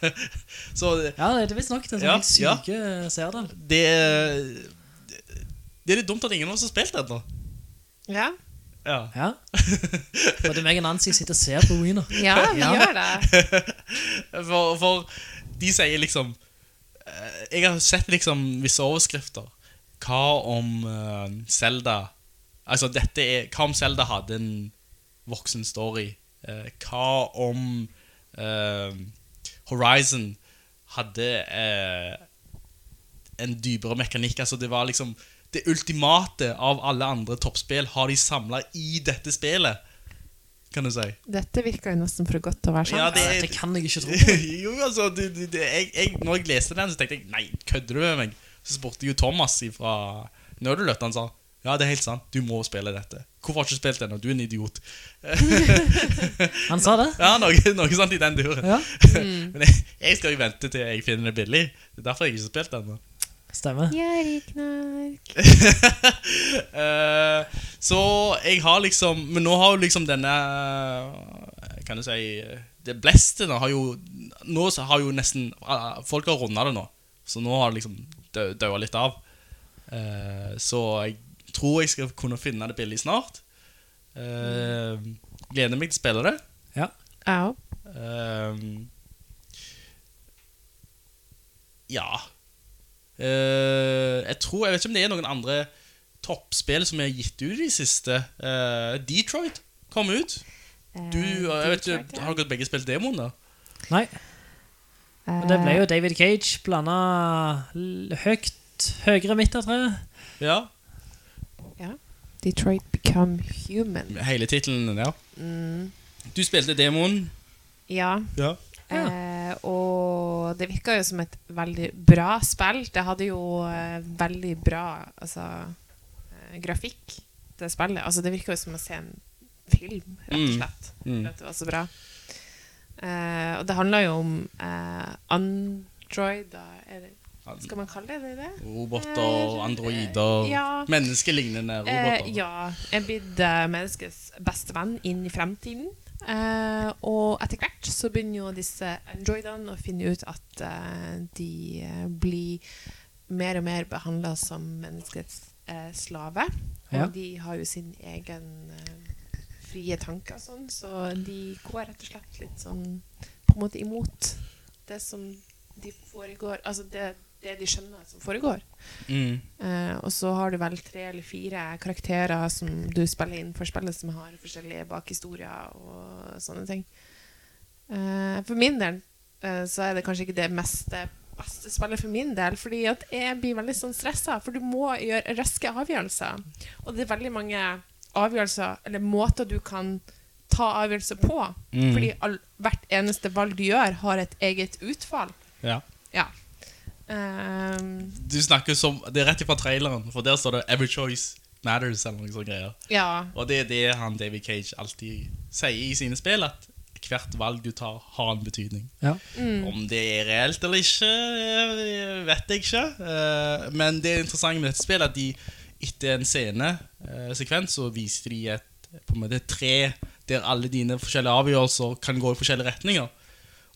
(laughs) Så Ja, det er visstnok sånn Ja, syke ja. seerdel. det, det er litt dumt at ingen av oss har spilt ennå. Ja, Ja. Ja. (laughs) Både meg og Nancy sitter og ser på Wiener. ja vi Ja. gjør det. (laughs) For, for de sier liksom eh, Jeg har sett liksom visse overskrifter. Hva om eh, Zelda Altså, dette er Hva om Zelda hadde en voksen story? Eh, hva om eh, Horizon hadde en dypere mekanikk? Altså, det var liksom Det ultimate av alle andre toppspill har de samla i dette spillet, kan du si. Dette virker jo nesten for godt til å være sant. Ja, det, Ja, Dette kan jeg ikke tro på. (laughs) jo, altså, du, du, du, jeg, jeg, når jeg leste den, så tenkte jeg Nei, kødder du med meg? Så spurte jo Thomas fra Nødeløtt. Han sa ja, det er helt sant, du må spille dette. Hvorfor har du ikke spilt det ennå? Du er en idiot. (laughs) Han sa det. Ja, noe, noe sånt i den duren. Ja, (laughs) Men jeg, jeg skal jo vente til jeg finner det billig. Det er derfor jeg ikke har spilt det ennå. stemmer. Gjerrigknark. Eh, så jeg har liksom Men nå har jo liksom denne Kan du si Det bleste nå har jo Nå har jo nesten ah, Folk har runda det nå. Så nå har det liksom daua litt av. Eh, så jeg tror jeg skal kunne finne det billig snart. Gleder meg til å spille det. Ja. Ja. Ehm, ja Eh, Jeg tror Jeg vet ikke om det er noen andre toppspill som er gitt ut i de siste. Uh, Detroit kom ut. Du, uh, jeg vet ikke, Har dere begge spilt demoen? da? Nei, Og det ble jo David Cage blanda høyt høyre midt av treet. Ja. Detroit Become Human. Hele tittelen, ja. Mm. Du spilte demoen. Ja. Ja. Eh, og det virka jo som et veldig bra spill. Det hadde jo eh, veldig bra altså, eh, grafikk, til spillet. Altså, det virka jo som å se en film, rett og Mm. slett. Mm. For at det var så bra. Eh, og det handler jo om eh, androider er det, Skal man kalle det det? Roboter, androider, Ja. menneskelignende Eh, roboter. ja. Jeg er blitt eh, menneskets beste venn inn i fremtiden. Eh, og etter hvert så begynner jo disse androidene å finne ut at eh, de eh, blir mer og mer behandla som menneskets eh, slave. Og Ja. de har jo sin egen eh, frie tanker sånn, så de går rett og slett litt sånn på en måte imot det som de foregår Altså det, det de skjønner som foregår. Mm. Eh, og så har du vel tre eller fire karakterer som du spiller inn for spillet, som har forskjellige bakhistorier og sånne ting. Eh, for min del eh, så er det kanskje ikke det meste beste spillet for min del, fordi at jeg blir veldig sånn stressa, for du må gjøre raske avgjørelser. Og det er veldig mange avgjørelser, eller måter du kan ta avgjørelser på. Mm. Fordi all, hvert eneste valg du gjør, har et eget utfall. Ja. Ja. Um, Du snakker som Det er rett ifra traileren, for der står det 'Every choice matters', eller noen sånne greier. ja. Og det er det han David Cage alltid sier i sine spill, at hvert valg du tar, har en betydning. Ja. Om det er reelt eller ikke, eh, vet jeg ikke. Eh, Men det interessante med dette spillet er at de etter en scenesekvens så viser de et på en måte et tre der alle dine forskjellige avgjørelser kan gå i forskjellige retninger.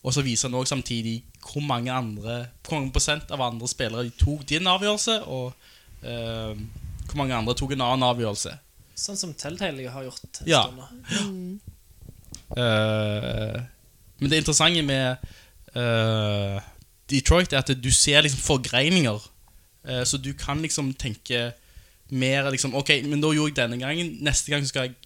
Og så viser han også samtidig hvor mange andre Hvor mange prosent av andre spillere de tok din avgjørelse, og uh, hvor mange andre tok en annen avgjørelse. Sånn som Telltale har gjort en Ja. stund nå. Eh, men det interessante med uh, Detroit er at du ser liksom forgreininger. Uh, så du kan liksom tenke mer liksom Ok, men da gjorde jeg denne gangen. Neste gang skal jeg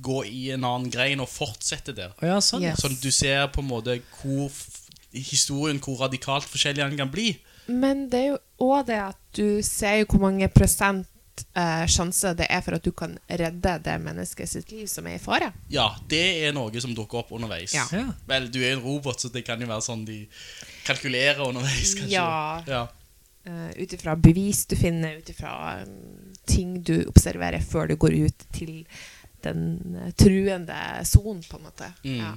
gå i en annen grein og fortsette der. Ja, sånn. Yes. Sånn at du ser på en måte hvor f- historien hvor radikalt forskjellig den kan bli. Men det er jo òg det at du ser jo hvor mange prosent eh, sjanse det er for at du kan redde det mennesket sitt liv som er i fare. Ja, det er noe som dukker opp underveis. Ja. Ja. Vel, du er en robot, så det kan jo være sånn de kalkulerer underveis, kanskje. Ja. ja. Uh, ut ifra bevis du finner, ut ifra um, ting du observerer før du går ut til den uh, truende sonen, på en måte. Mm. Ja.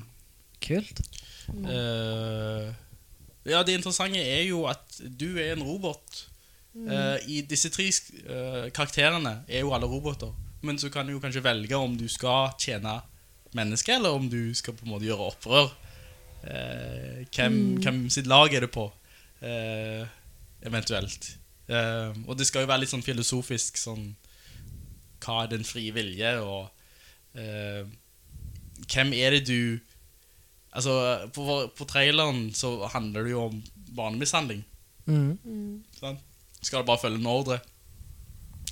Kult. Uh, ja, det interessante er jo at du er en robot. Eh, I disse tre uh, karakterene er jo alle roboter. Men så kan du jo kanskje velge om du skal tjene mennesket, eller om du skal på en måte gjøre opprør. Uh, hvem, hvem sitt lag er det på, eh, eventuelt. Eh, og det skal jo være litt sånn filosofisk sånn Hva er den frie vilje, og eh, hvem er det du Altså, på, på traileren så handler det jo om barnemishandling. Mm. Sant? Skal du bare følge en ordre?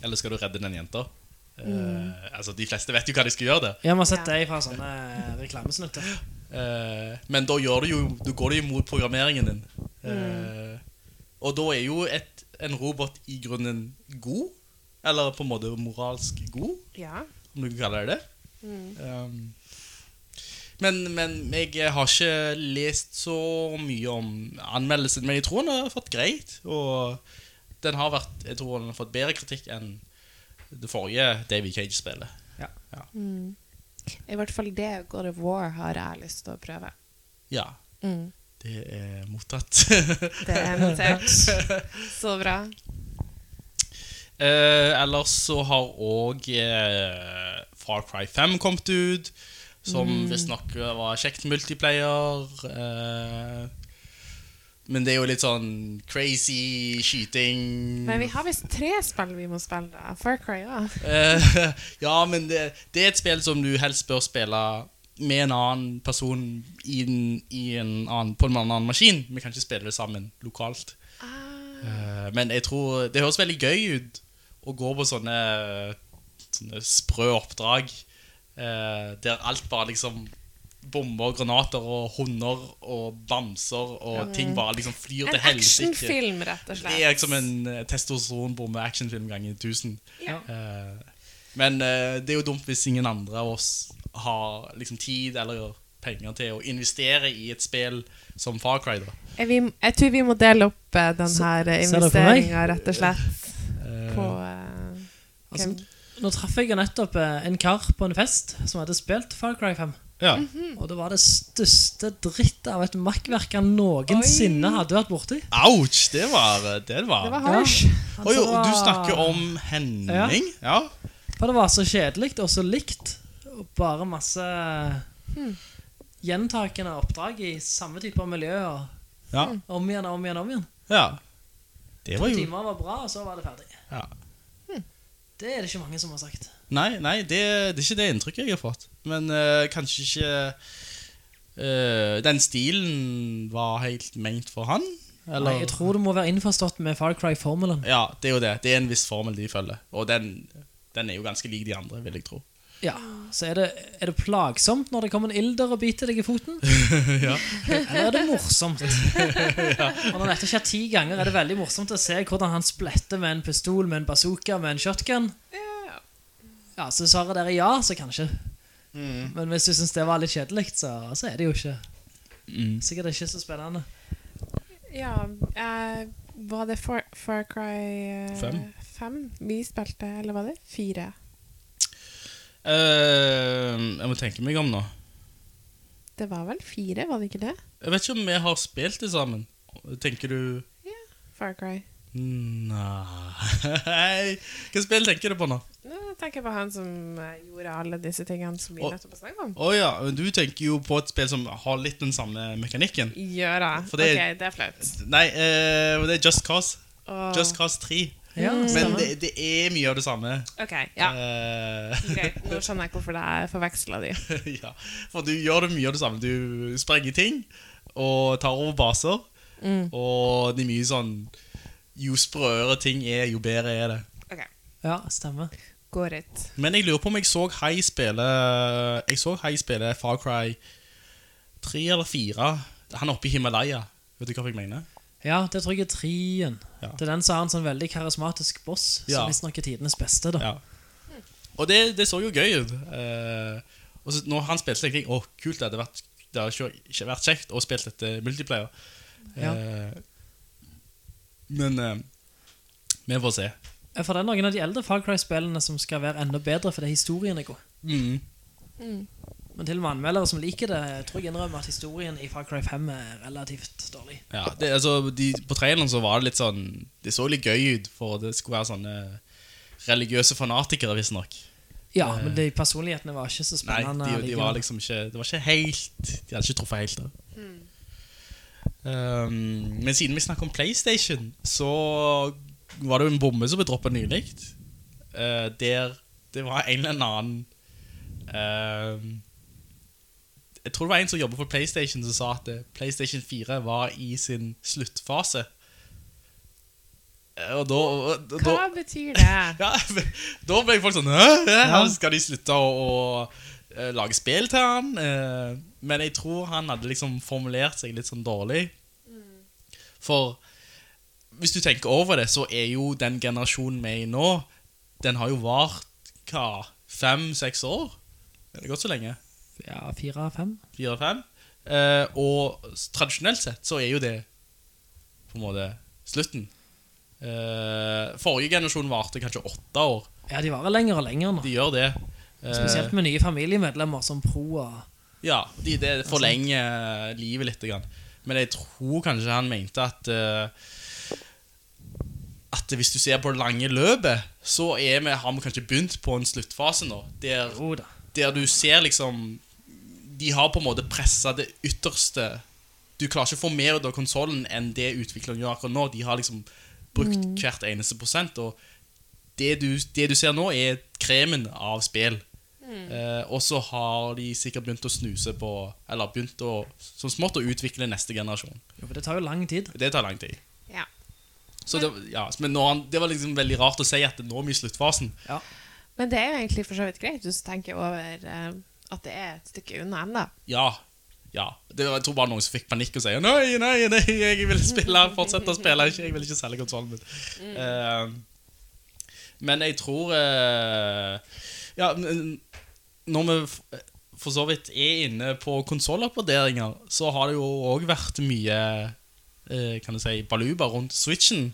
Eller skal du redde den jenta? Eh, altså, De fleste vet jo hva de skal gjøre der. Jeg har sett Ja. det fra sånne eh, reklamesnutter. Uh, men da, gjør du jo, da går du jo mot programmeringen din. Eh, og da er jo et, en robot i grunnen god. Eller på en måte moralsk god, ja. om du kan kalle det det. Um, men, men jeg har ikke lest så mye om anmeldelsen, men jeg tror den har fått greit. Og den har vært, jeg tror den har fått bedre kritikk enn det forrige David Cage-spillet. I hvert fall det God of War har jeg lyst til å prøve. Ja, Mm. det er mottatt. (laughs) Det er notert. Så bra. Eh, ellers så har òg eh, Far Cry 5 kommet ut, som visstnok var kjekt multiplayer. Eh, men det er jo litt sånn crazy skyting Men vi har visst tre spill vi må spille. da. Far Cry, ja. Eh, (laughs) ja, men det, det er et spill som du helst bør spille med en annen person i en, i en annen, på en annen maskin. Vi kan ikke spille det sammen lokalt. Eh, men jeg tror det høres veldig gøy ut å gå på sånne, sånne sprø oppdrag eh, der alt bare liksom Bomber, granater og hunder og bamser og ting bare liksom flyr En til helsike. actionfilm, rett og slett. Det er liksom en uh, testosteronbombe actionfilm ganger tusen. Ja. Eh, men eh, det er jo dumt hvis ingen andre av oss har liksom tid eller penger til å investere i et spill som Far Cry. da. Jeg, vi, jeg tror vi må dele opp eh, den her eh, investeringa, rett og slett, Eh, på eh, Altså, nå traff jeg nettopp eh, en kar på en fest som hadde spilt Far Cry 5. ja. Og det var det største dritt av et makkverk han noensinne Oi. hadde vært borti. Ouch! Det var Det var, Det var Ja. harsh. Han Oi, sa og du var- snakker om Henning? Ja. For det var så kjedelig og så likt. Og bare masse gjentakende oppdrag i samme type miljø. Og Ja. om igjen og om igjen om igjen. ja. Det To var jo timer var bra, og så var det ferdig. ja. Det er det ikke mange som har sagt. Nei, nei det, det er ikke det inntrykket jeg har fått. Men uh, kanskje ikke uh, den stilen var helt ment for han? Eller? Nei, jeg tror du må være innforstått med Far Cry-formelen. Ja, det er jo det. Det er en viss formel de følger. Og den, den er jo ganske lik de andre, vil jeg tro. Ja, så er det, er det plagsomt når det kommer en ilder og biter deg i foten? (laughs) Ja. Eller er det morsomt? (laughs) Og når dette skjer ti ganger, er det veldig morsomt å se hvordan han spletter med en pistol, med en bazooka, med en shotgun. Ja, så svaret der er ja, så kanskje. Men hvis du synes det var litt kjedelig, så, så er det jo ikke. Sikkert ikke så spennende. Ja, eh, var det Far, Far Cry eh, Fem. 5 vi spilte, eller var det 4? Eh, jeg må tenke meg om nå. Det var vel 4, var det ikke det? Jeg vet ikke om vi har spilt det sammen. Tenker du Ja, Far Cry. Nei (laughs) Hva spill tenker du på nå? Jeg tenker på han som eh, gjorde alle disse tingene som vi nettopp har snakket om. Å ja, du tenker jo på et spill som har litt den samme mekanikken. Gjør det. For det- Ok, det er flaut. Nei, uh, det er Just Cause. Oh. Just Cause 3. Ja, Men det, det er mye av det samme. Ok, ja. uh, okay, (laughs) nå skjønner jeg hvorfor det er forveksla de. (laughs) ja, for du gjør det mye av det samme. Du sprenger ting og tar over baser. Og det er mye sånn Jo sprøere ting er, jo bedre er det. Ok, Ja, stemmer. går it. Men jeg lurer på om jeg så Hei spille Jeg så Hei spille Far Cry 3 eller 4. Han er oppe i Himalaya. Vet du hva jeg mener? Ja, det tror jeg er trien. Ja. Det er den som har en sånn veldig karismatisk boss, Ja. som visstnok er tidenes beste, da. Ja. Og det, det så jo gøy ut. Eh, og så når han spilte, tenkte jeg Åh, kult, det hadde vært, det hadde vært kjekt å spille dette multiplayer. Ja. Eh, men eh, vi får se. Ja, For det er noen av de eldre Far Cry-spillene som skal være enda bedre fordi historien er god. Mm. Men til og med anmeldere som liker det, tror jeg innrømmer at historien i Far Cry 5 er relativt dårlig. Ja, det, altså, de, på traileren så var det litt sånn Det så litt gøy ut, for det skulle være sånne religiøse fanatikere, visstnok. Ja, Eh. men de personlighetene var ikke så Nei, spennende. de, de var liksom ikke Det var ikke helt De hadde ikke truffet helt der. Um, men siden vi snakker om PlayStation, så var det jo en bombe som ble droppet nylig. uh, der det var en eller annen uh, Jeg tror det var en som jobbet for PlayStation som sa at eh, PlayStation 4 var i sin sluttfase. Eh, Og da, da Hva betyr det? (laughs) ja, (laughs) da ble folk sånn Hæ? Skal de slutte å, å lage spill til han? Eh, men jeg tror han hadde liksom formulert seg litt sånn dårlig. For hvis du tenker over det, så er jo den generasjonen vi er i nå, den har jo vart hva? Fem-seks år? Er det gått så lenge? Ja, fire av fem. Fire-fem? Eh, og tradisjonelt sett så er jo det på en måte slutten. Eh, forrige generasjon varte kanskje åtte år. Ja, de varer lenger og lenger nå. De gjør det. Eh, Spesielt med nye familiemedlemmer som Pro og... Ja, de, det forlenger livet litt. Grann. Men jeg tror kanskje han mente at uh, At hvis du ser på det lange løpet, så vi, har vi kanskje begynt på en sluttfase nå. Der, der du ser liksom De har på en måte pressa det ytterste. Du klarer ikke å få mer ut av konsollen enn det utvikleren gjør akkurat nå. De har liksom brukt hvert eneste prosent. Og det du, det du ser nå, er kremen av spill. Eh, og så har de sikkert begynt å snuse på Eller begynt å som smått å utvikle neste generasjon. Jo, for det tar jo lang tid. Det tar lang tid. Ja. Så det, ja, men han, det var liksom veldig rart å si at nå er vi i sluttfasen. Ja. Men det er jo egentlig for så vidt greit hvis du tenker over eh, at det er et stykke unna ennå. Ja. ja. Det var, jeg tror bare noen som fikk panikk og sier Nei, nei, nei, jeg vil spille, fortsette å spille. Jeg vil ikke selge konsollen min. Eh, men jeg tror eh, Ja, når vi for så vidt er inne på konsolloppvurderinger, så har det jo òg vært mye eh, Kan du si baluba rundt Switchen.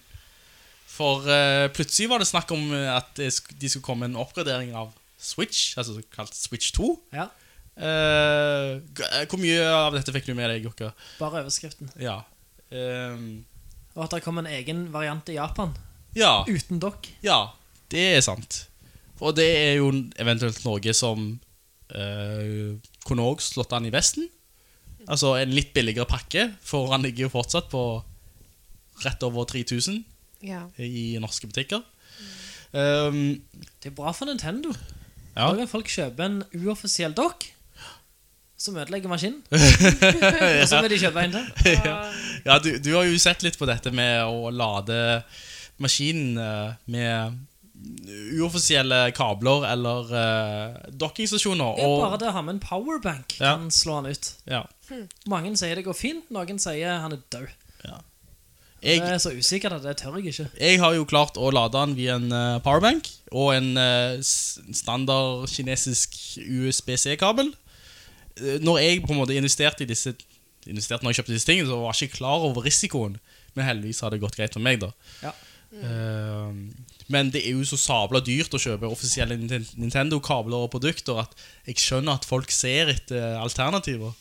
For eh, plutselig var det snakk om at de skulle komme en oppgradering av Switch, altså kalt Switch 2. Ja, Uh, hvor mye av dette fikk du med deg, Jokke? bare overskriften. Ja. Um, Og at det kom en egen variant i Japan, ja. uten dokk. Ja, det er sant. Og det er jo eventuelt noe som uh, kunne òg slått an i Vesten. Altså en litt billigere pakke, for han ligger jo fortsatt på rett over 3000 Ja. i norske butikker. Um, Det er bra for Nintendo. ja. Da kan folk kjøpe en uoffisiell dokk, som ødelegger maskinen. (laughs) Og så vil de kjøpe en til. ja, du, du har jo sett litt på dette med å lade maskinen eh, med uoffisielle kabler eller uh, dokkingstasjoner. Det er bare det å ha med en powerbank Ja. kan slå han ut. ja, Mange sier det går fint, noen sier han er død. Ja. jeg, Det er så usikkert at det tør jeg ikke. jeg har jo klart å lade den via en uh, powerbank og en uh, standard kinesisk USB-C-kabel. Eh, Når jeg på en måte investerte i disse Investerte når jeg kjøpte disse tingene, så var jeg ikke klar over risikoen. Men heldigvis har det gått greit for meg, da. Ja. Eh, men det er jo så sabla dyrt å kjøpe offisielle Nintendo-kabler og produkter at jeg skjønner at folk ser etter alternativer.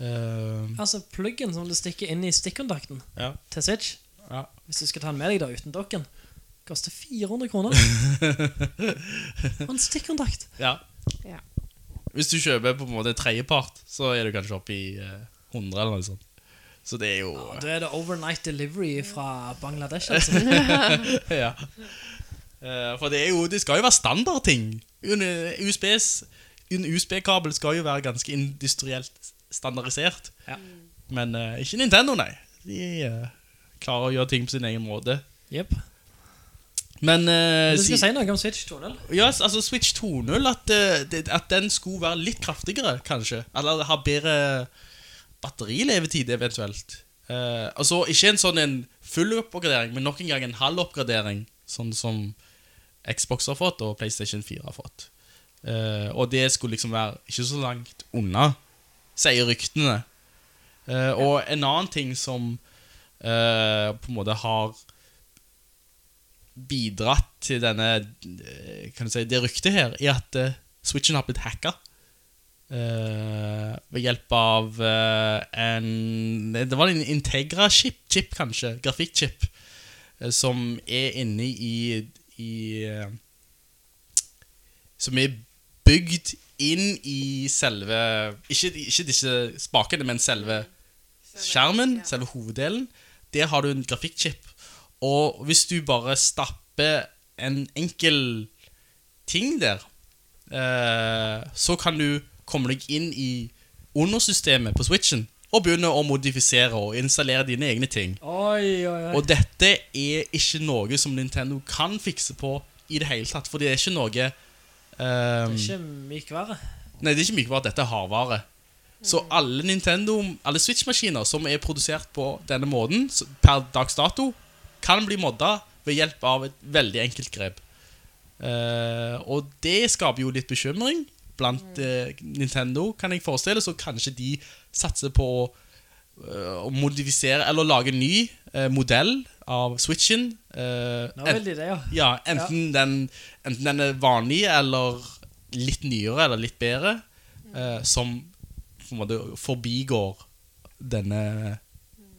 Uh, Altså, pluggen som du stikker inn i stikkontakten ja. til Switch, Ja. hvis du skal ta den med deg da uten dokken, koster 400 kroner. (laughs) Og en stikkontakt. Ja. Ja. Hvis du kjøper på en måte tredjepart, så er du kanskje oppe i uh, 100 eller noe sånt. Så det er jo Da er det overnight delivery fra Bangladesh, (laughs) altså. ja. Eh, For det jo Det skal jo være standardting. En USBs En USB-kabel skal jo være ganske industrielt standardisert. Ja. Men uh, ikke Nintendo, nei. De uh, klarer å gjøre ting på sin egen måte. Yep. Men uh, Du skal si- noe om Switch 2.0? Ja, altså Switch 2.0 at, eh, at den skulle være litt kraftigere, kanskje. Eller ha bedre batterilevetid, eventuelt. uh, altså, ikke en sånn en full oppgradering, men nok en gang en halv oppgradering, sånn som Xbox har fått, og PlayStation 4 har fått. Uh, og det skulle liksom være ikke så langt unna, sier ryktene. Eh, og en annen ting som uh, på en måte har bidratt til denne Kan du si, det ryktet her, er at Switchen har blitt hacka. Ved hjelp av en Det var en Integra-chip, chip, kanskje. Grafikkchip. eh, som er inne i, i eh, Som er bygd inn i selve Ikke, ikke disse spakene, men selve skjermen, selve hoveddelen. Der har du en grafikkchip. Og hvis du bare stapper en enkel ting der, eh, så kan du komme deg inn i undersystemet på Switchen og begynne å modifisere og installere dine egne ting. Oi, oi, oi. Og dette er ikke noe som Nintendo kan fikse på i det hele tatt, for det er ikke noe det ehm, er ikke mykvare. Nei, det er ikke mykvare. dette er hardvare. Så alle Nintendo, alle Switch-maskiner som er produsert på denne måten, per dags dato, kan bli modda ved hjelp av et veldig enkelt grep. Uh, og det skaper jo litt bekymring blant uh, Nintendo, kan jeg forestille, så kanskje de satser på å, å modifisere, eller lage en ny eh, modell av Switchen. eh, Nå vil de det, ja. ja, enten, Den, enten den er vanlig eller litt nyere eller litt bedre, eh, som på en måte forbigår denne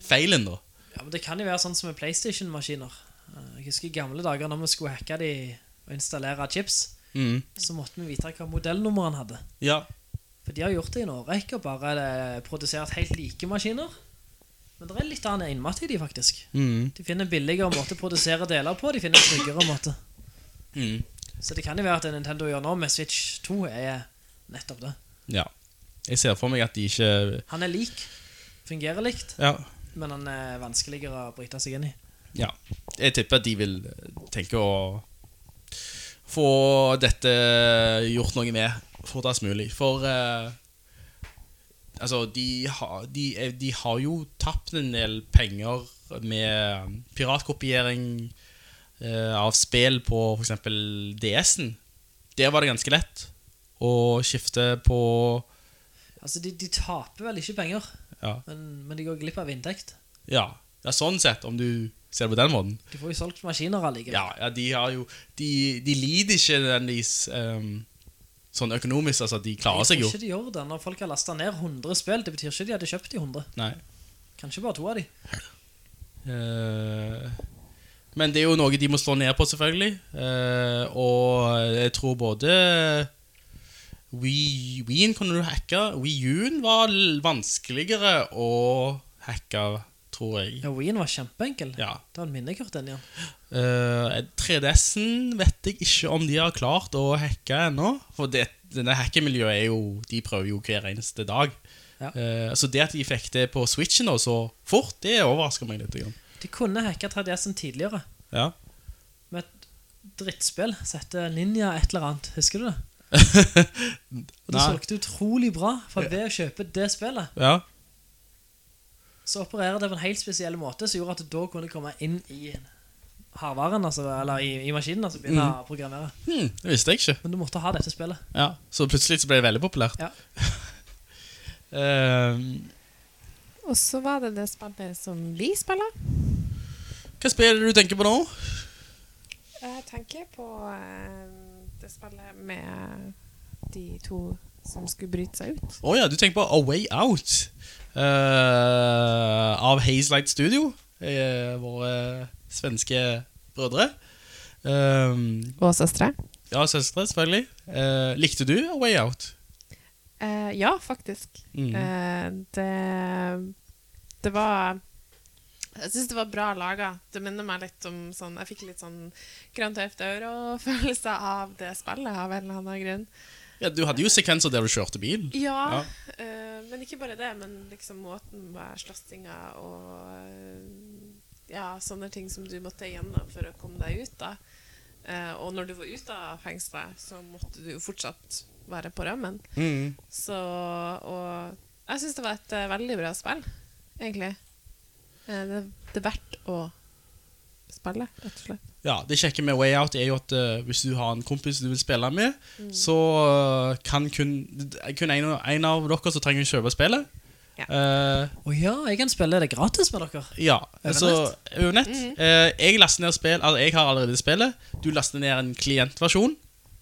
feilen, da. Ja, men Det kan jo være sånn som med PlayStation-maskiner. Eh, Jeg husker i gamle dager når vi skulle hacke de og installere chips, Mm. så måtte vi vite hva modellnummeret han hadde. Ja, For de har gjort det i en årrekke og bare eh, produsert helt like maskiner. Men det er litt annen innmatt i de, faktisk. mm. De finner billigere måte å produsere deler på, de finner en tryggere måte. Mm. Så det kan jo være at det Nintendo gjør nå med Switch 2 er nettopp det. ja. Jeg ser for meg at de ikke Han er lik, fungerer likt, Ja. men han er vanskeligere å bryte seg inn i. ja. Jeg tipper at de vil tenke å få dette gjort noe med fortest mulig. For eh, Altså, de, har- de, er- de har jo tapt en del penger med piratkopiering eh, av spill på f.eks. DS-en. Der var det ganske lett å skifte på Altså, de, de taper vel ikke penger, Ja, men, men de går glipp av inntekt. ja. ja sånn sett, om du ser det på den måten. De får jo solgt maskiner allikevel. Ja, ja de har jo De, de lider ikke nødvendigvis ehm, sånn økonomisk, altså. De klarer seg jo. Jeg tror ikke de gjør det når folk har lastet ned 100 spill. Det betyr ikke de hadde kjøpt de 100. Nei. Kanskje bare to av de. Eh, men det er jo noe de må slå ned på, selvfølgelig. Eh, og jeg tror både Wii Wii-en kunne du hacke. Wii U-en var l- vanskeligere å hacke, tror jeg. Ja, Wien var kjempeenkel. Ja. Det var en minnekort den ja. Uh, 3DS-en vet jeg ikke om de har klart å hacke ennå. For det, denne hackemiljøet er jo De prøver jo hver eneste dag. Ja. Uh, så det at de fikk det på Switchen så fort, det overrasker meg litt. Grann. De kunne hacke 3DS-en tidligere. Ja. et drittspill Sette heter Ninja et eller annet. Husker du det? (laughs) Og det solgte utrolig bra, for ved å kjøpe det spillet, Ja. Så opererer det på en helt spesiell måte, som gjorde at du da kunne komme inn i hardvaren, altså, eller i, i maskinen, altså begynne Mm. å programmere. Hmm, det visste jeg ikke. Men du måtte ha dette spillet. Ja, Så plutselig så ble det veldig populært. Ja. (laughs) Ehm, Og så var det det spillet som vi spiller. hva spill er du tenker på nå? Jeg tenker på uh, det spillet med de to som skulle bryte seg ut. Å ja, du tenker på A Way Out. uh, av Hazelight Studio. Uh, våre svenske brødre. Ehm, Og søstre. ja, søstre, selvfølgelig. Uh, likte du A Way Out? Ja, faktisk. Mm. Det Det var Jeg syns det var bra laga. Det minner meg litt om sånn Jeg fikk litt sånn Grand Theft Euro-følelse (laughs) av det spillet av en eller annen grunn. Ja, Du hadde jo sekvenser der du kjørte bil. Ja, eh, men ikke bare det, men liksom måten med slåssinga og uh, ja, sånne ting som du måtte igjennom for å komme deg ut da. Uh, og når du var ute av fengselet, så måtte du jo fortsatt være på rømmen. Mm. Så, og jeg syns det var et veldig bra spill, egentlig. Det, det er verdt å spille, rett og slett. Ja, Det kjekke med Way Out er jo at uh, hvis du har en kompis du vil spille med, Mm. så uh, kan kun, kun en, en av dere som trenger å kjøpe spillet. Ja. Uh, oh ja, jeg kan spille det gratis med dere. ja, Over så nett? over nett. Eh, jeg laster ned spill Altså, jeg har allerede spillet. Du laster ned en klientversjon.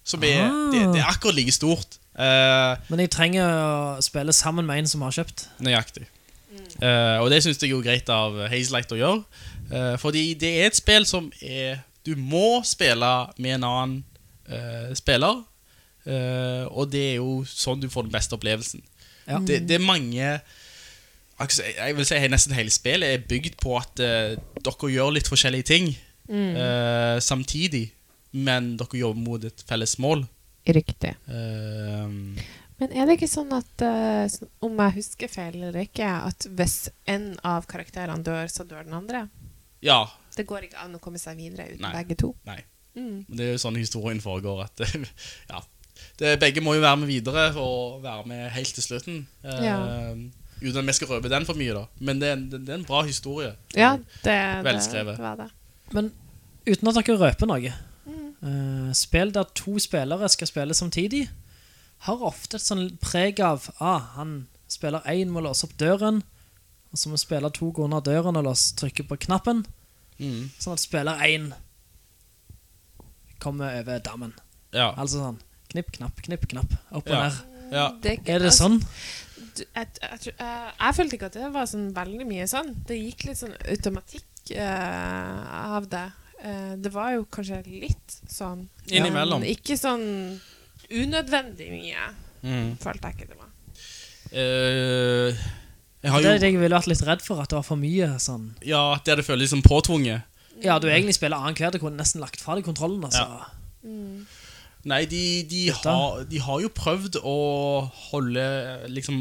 Som er, Ah. det, det er akkurat like stort. Eh, Men jeg trenger å spille sammen med en som har kjøpt. nøyaktig. Eh, og det syns jeg er jo greit av Hazelight å gjøre. Eh, fordi det er et spill som er Du må spille med en annen uh, spiller. uh, og det er jo sånn du får den beste opplevelsen. Ja. Det, det er mange altså, Jeg vil si Nesten hele spillet er bygd på at uh, dere gjør litt forskjellige ting eh, samtidig, men dere jobber mot et felles mål. Riktig. Men er det ikke sånn at, uh, om jeg husker feil eller ikke, at hvis en av karakterene dør, så dør den andre? ja. Det går ikke an å komme seg videre uten Nei. begge to. Nei. Mm. Det er jo sånn historien foregår at ja, det, Begge må jo være med videre og være med helt til slutten. Ja. Uh, Uten at vi skal røpe den for mye, da. Men det, en- det er en bra historie. Ja, det, det, Velskrevet. det var det. Men uten at dere røper noe Mm. uh, Spill der to spillere skal spille samtidig Har ofte et sånn preg av ah, Han spiller en må låse opp døren Og så må spille to gå under døren Og låse, trykke på knappen Mm. Sånn at spiller 1 Kommer over dammen Ja. Altså sånn Knipp, knapp, knipp, knapp Opp og Ja. ned ja. Det Er det altså, sånn? du- Jeg, jeg, tror- eh, jeg følte ikke at det var sånn veldig mye sånn. Det gikk litt sånn automatikk uh, av det. Uh, det var jo kanskje litt sånn Innimellom. Ja, ikke sånn unødvendig mye, Mm. følte jeg ikke det var. Eh, har Det er det jeg ville vært litt redd for At det var for mye sånn Ja, der det føles som påtvunget. Ja, du egentlig spiller annen hver Du kunne nesten lagt fra deg kontrollen altså. Nei, de, de, har, de har jo prøvd å holde liksom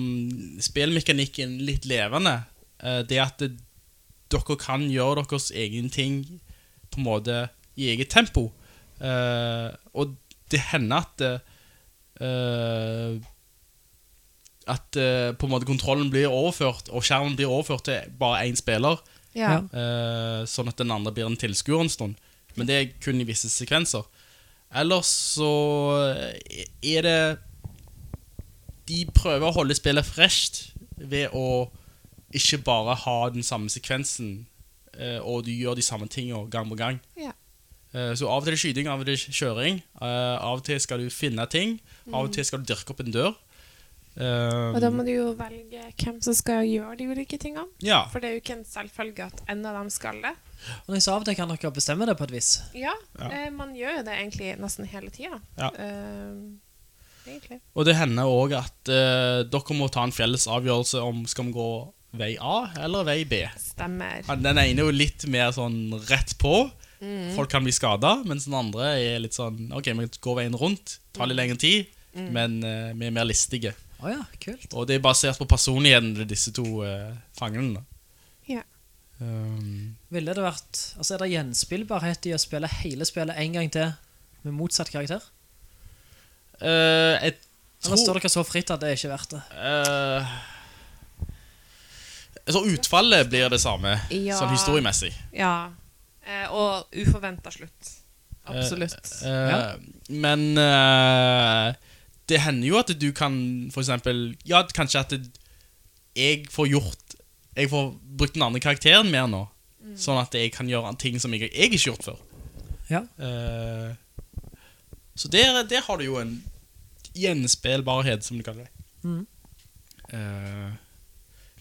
spillmekanikken litt levende. Eh, Det at det, dere kan gjøre deres egen ting på en måte i eget tempo. Eh, og det hender at eh, At uh, på en måte kontrollen blir overført, og skjermen blir overført til bare én spiller. Ja. Uh, sånn at den andre blir en tilskuer en stund. Men det er kun i visse sekvenser. Ellers så er det De prøver å holde spillet fresht ved å ikke bare ha den samme sekvensen, uh, og du gjør de samme tingene gang på gang. Ja. Eh, Så av og til er det skyting, av og til kjøring. eh, Av og til skal du finne ting. Av og til skal du dyrke opp en dør. Eh, Og da må du jo velge hvem som skal gjøre de ulike tingene. Ja. For det er jo ikke en selvfølge at en av dem skal det. Og så sa av og til kan dere bestemme det på et vis Ja, Ja. Eh, man gjør jo det egentlig nesten hele tida. Ja. egentlig. Og det hender òg at uh, dere må ta en felles avgjørelse om skal vi gå vei A eller vei B. Stemmer. Den ene er jo litt mer sånn rett på. Mm. Folk kan bli skada. Mens den andre er litt sånn OK, vi går veien rundt. Tar litt lengre tid, Mm. men uh, vi er mer listige. Åja, kult Og det er basert på personligheten til disse to uh, fangene. da. Ja. Um, Ville det vært Altså, er det gjenspillbarhet i å spille hele spillet en gang til med motsatt karakter? Uh, jeg Eller står tror dere så fritt at det er ikke verdt det? Uh, Så utfallet blir det samme, Ja. sånn historiemessig. Ja. Eh, og uforventa slutt. Absolutt. Eh, Ja. Men eh, det hender jo at du kan for eksempel Ja, kanskje at det, jeg får gjort Jeg får brukt den andre karakteren mer nå. Sånn at jeg kan gjøre ting som jeg, jeg ikke har gjort før. Ja. Uh, så der, der har du jo en gjenspillbarhet, som du kaller det. Mm. Uh,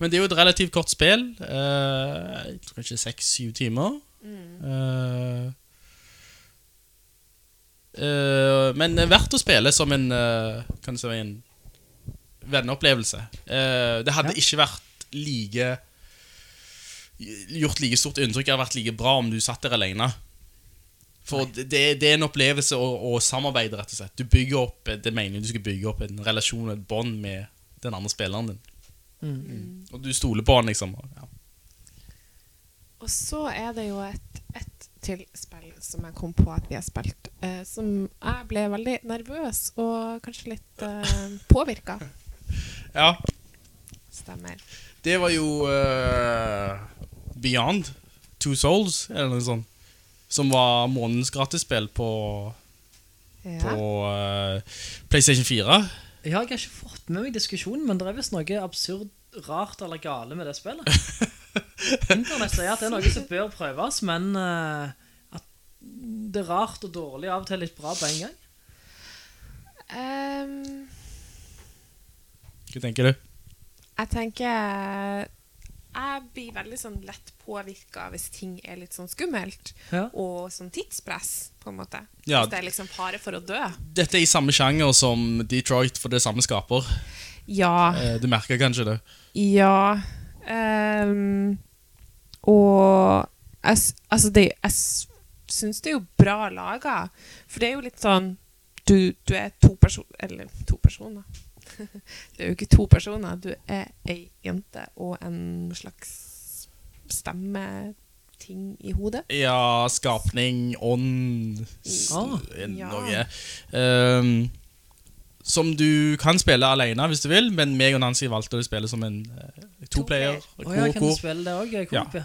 men det er jo et relativt kort spill. uh, jeg tror kanskje seks-syv timer. Eh, eh, men verdt å spille som en uh, Kan du si en venneopplevelse. Uh, det hadde Ja. ikke vært like Gjort like stort inntrykk Hadde vært like bra om du satt der alene. For det, det er en opplevelse å, å samarbeide, rett og slett. Du bygger opp Det mener du skal bygge opp en relasjon, et bånd, med den andre spilleren din. Mm. Og du stoler på han, liksom. Ja. Og så er det jo et, et til spill som jeg kom på at vi har spilt, eh, som jeg ble veldig nervøs og kanskje litt eh, påvirka. (laughs) ja. Stemmer. Det var jo eh, Beyond Two Souls, eller noe sånt. Som var månedens gratisspill på, Ja. på eh, PlayStation 4. Ja, jeg har ikke fått med meg diskusjonen, men det er visst noe absurd, rart eller gale med det spillet. (laughs) Internett sier at det er noe som bør prøves, men eh, at det er rart og dårlig av og til litt bra på en gang. Um, Hva tenker du? jeg tenker Jeg blir veldig sånn lett påvirka hvis ting er litt sånn skummelt. Ja. Og sånn tidspress, på en måte. Ja. Hvis det er liksom fare for å dø. Dette er i samme sjanger som Detroit, for det er samme skaper. Ja. Eh, du merker kanskje det? Ja ehm, Og jeg, altså det, jeg syns det er jo bra laga. For det er jo litt sånn Du, du er to personer Eller to personer. (laughs) det er jo ikke to personer. Du er ei jente og en slags stemmeting i hodet. Ja, skapning, ånd Ah, ja. Noe. Ehm, som du kan spille alene hvis du vil, men meg og Nancy valgte å spille som en uh, toplayer. Å ja, kan du spille det også? Coop, ja.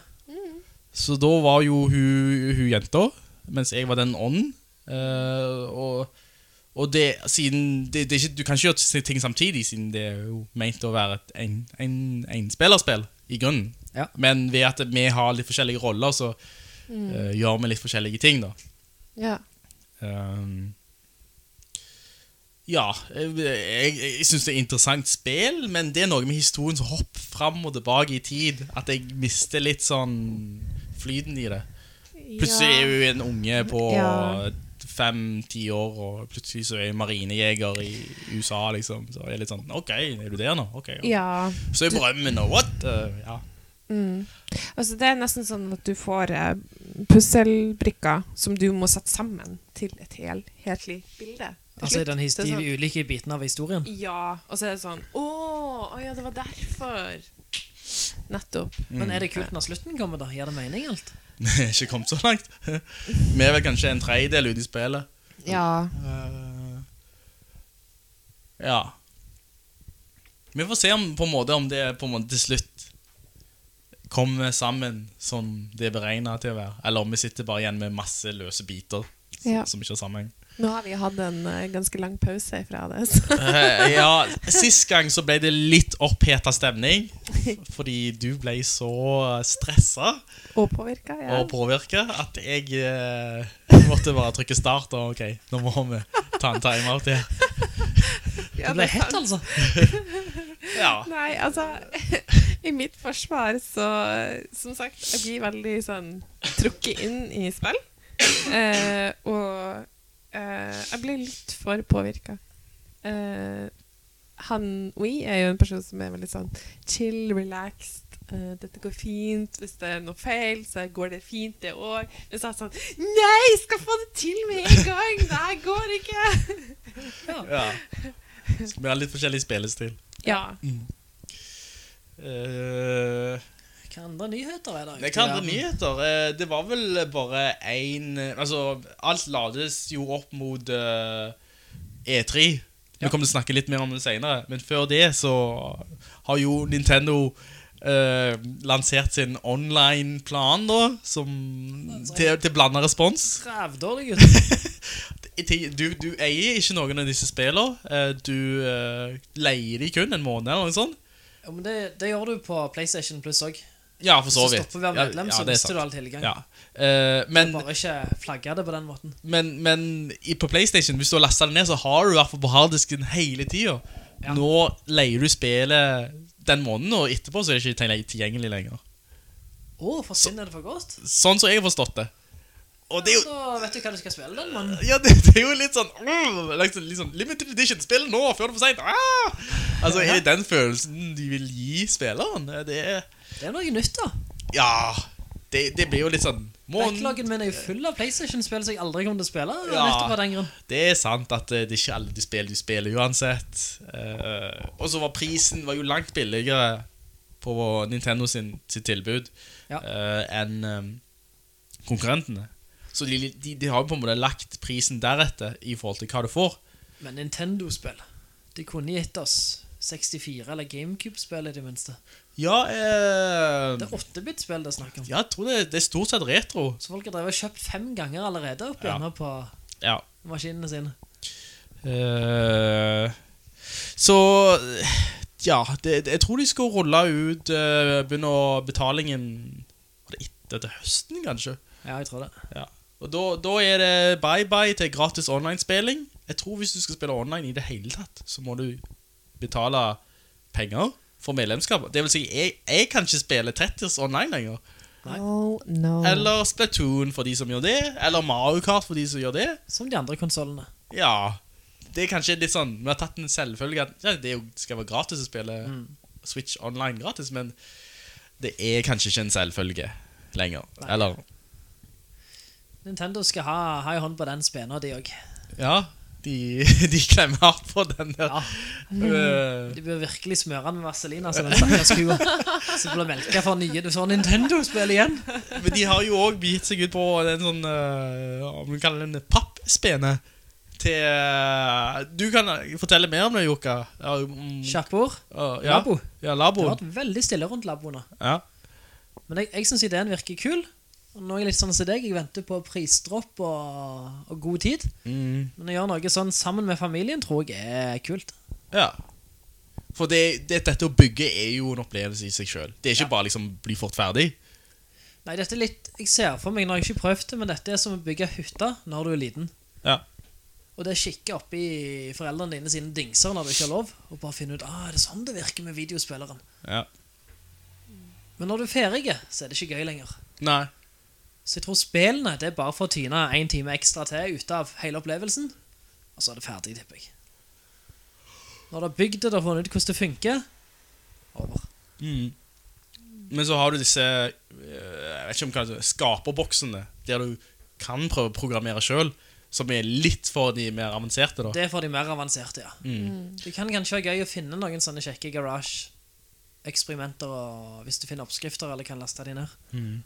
Så da var jo hun, hun jenta, mens jeg var den ånden. Eh, og og det, siden det, det ikke, Du kan ikke gjøre ting samtidig, siden det er jo ment å være et en, en, enspillerspill i grunnen. Ja. Men ved at vi har litt forskjellige roller, så eh, gjør vi litt forskjellige ting, da. Ja. Um, ja, jeg, jeg, jeg syns det er interessant spill, men det er noe med historien som hopper fram og tilbake i tid. At jeg mister litt sånn flyten i det. Plutselig er hun en unge på Ja. fem-ti år, og plutselig så er hun marinejeger i USA, liksom. Så er jeg litt sånn OK, er du der nå? Ok, ja. ja. Så er brømmen og what? Uh, ja. Mm. Altså, det er nesten sånn at du får uh, pusselbrikker som du må sette sammen til et helhetlig bilde. Altså den de sånn- ulike bitene av historien. Ja, og så er det sånn Å, å ja, det var derfor. Nettopp. Men er det kult når slutten kommer, da? Gir det mening, alt? (laughs) Vi er ikke kommet så langt. (laughs) Vi er vel kanskje en tredjedel ute i spillet. Ja. Uh, ja. Vi får se om, på en måte, om det på en måte til slutt kommer sammen som det er beregnet til å være. Eller om vi sitter bare igjen med masse løse biter som, Ja. som ikke har sammenheng. Nå har vi hatt en eh, ganske lang pause fra det. Så. Eh, ja, Sist gang så ble det litt oppheta stemning. Fordi du ble så stressa Og påvirka, ja. og påvirka at jeg eh, måtte bare trykke start. Og ok, nå må vi ta en timeout igjen. ja, Det ble hett, altså. (laughs) Ja. Nei, altså (laughs) I mitt forsvar så Som sagt, jeg blir veldig sånn trukket inn i spill. Eh, og eh, jeg blir litt for påvirka. Eh, han We er jo en person som er veldig sånn chill, relaxed. Uh, dette går fint. Hvis det er noe feil, så går det fint, det òg. Men så er sånn Nei, jeg skal få det til med en gang! Det her går ikke! ja. ja. vi har litt forskjellig spillestil. Ja. Eh, Hva andre nyheter er det? Hva kan andre nyheter. Eh, Det var vel bare én Altså, alt lades jo opp mot uh, E3. Vi kommer til å snakke litt mer om det senere. Men før det så har jo Nintendo uh, lansert sin online-plan, da. Som til, til blanda respons. Rævdårlig gutt. (laughs) Du, du eier ikke noen av disse spillene. Eh, Du uh, leier de kun en måned eller noe sånt. Ja, men det, det gjør du på PlayStation Plus òg. Ja, for Hvis så du vidt. stopper å være Ja, medlem, ja, så er mister du all tilgang. Ja. Uh, men, Bare ikke flagge det på den måten. men, men i, på PlayStation, hvis du har lasta det ned, så har du i hvert fall på harddisken hele tiden. Ja. Nå leier du spillet den måneden, og etterpå så er det ikke tilgjengelig- lenger. Å, forsvinner det for godt? Sånn som jeg har forstått det. Og det er jo Så vet du hva du skal spille den, måneden. ja, det, det er jo litt sånn mm, liksom, sånn Limited edition, spill nå før det er for seint! ah! Altså, er det den følelsen de vil gi spilleren? Det er Det er noe nytt, da. Ja, det, det blir jo litt sånn Backloggen min er jo full av PlayStation-spill som jeg aldri kommer til å spille. Ja. Det er sant at eh, det er ikke alle de spiller du spiller uansett. Uh, og så var prisen var jo langt billigere på Nintendo sin, sitt tilbud Ja. uh, enn um, konkurrentene. Så de, de, de har jo på en måte lagt prisen deretter i forhold til hva du får. Men Nintendo-spill De kunne gitt oss 64- eller GameCube-spill i det minste. Ja, eh, Det er 8-bit-spill det snakker om. ja jeg tror det, det er stort sett retro. Så folk har drevet og kjøpt fem ganger allerede opp Ja. igjen på Ja. maskinene sine. Eh, så Ja, det, det, jeg tror de skal rulle ut uh, Begynne betalingen Var det etter til høsten, kanskje? Ja, jeg tror det. Ja. Og da, da er det bye-bye til gratis online-spilling. Jeg tror hvis du skal spille online i det hele tatt, så må du betale penger for medlemskap. Det vil si, jeg, jeg kan ikke spille 30 online lenger. Oh, no. Eller Splatoon for de som gjør det. Eller Mario Kart for de som gjør det. Som de andre konsolene. Ja, det er kanskje litt sånn Vi har tatt en selvfølge at ja, det skal være gratis å spille Switch online gratis, men det er kanskje ikke en selvfølge lenger. Eller Nintendo skal ha, ha i hånd på den spena, de også. Ja, de, (laughs) de klemmer hardt på den der. Ja. Uh, De bør virkelig smøre den med vaselin, altså, den stakkars kua. Så blir melka for nye Du så Nintendo-spill igjen! men de har jo òg gitt seg ut på en sånn uh, Om vi kaller det en pappspene. Til øh, Du kan fortelle mer om det, Jokka. Kjappord. øh, ja. Labo. Ja, Det har vært veldig stille rundt laboene. Ja. Men jeg, jeg syns ideen virker kul. Og nå er jeg litt sånn som deg. Jeg venter på prisdropp og, og god tid. Mm. Men å gjøre noe sånn sammen med familien tror jeg er kult. Ja. For det, det, dette å bygge er jo en opplevelse i seg sjøl. Det er ikke bare liksom bli fort ferdig. Nei, dette er litt Jeg ser for meg, nå har jeg ikke prøvd det, men dette er som å bygge hytte når du er liten. Ja. Og det er kikke oppi foreldrene dine sine dingser når du ikke har lov, og bare finne ut ah, er det sånn det virker med videospilleren. Ja. Men når du er ferdig, så er det ikke gøy lenger. Nei. Så jeg tror spillene det er bare for å tyne en time ekstra til ute av hele opplevelsen, og så er det ferdig, tipper jeg. Når du har bygd det og funnet ut hvordan det funker, over. Mm. Men så har du disse øh, Jeg vet ikke om hva det er skaperboksene, der du kan prøve å programmere sjøl, som er litt for de mer avanserte, da. Det er for de mer avanserte, ja. Mm. Det kan kanskje være gøy å finne noen sånne kjekke garage-eksperimenter, hvis du finner oppskrifter, eller kan laste de ned. Mm.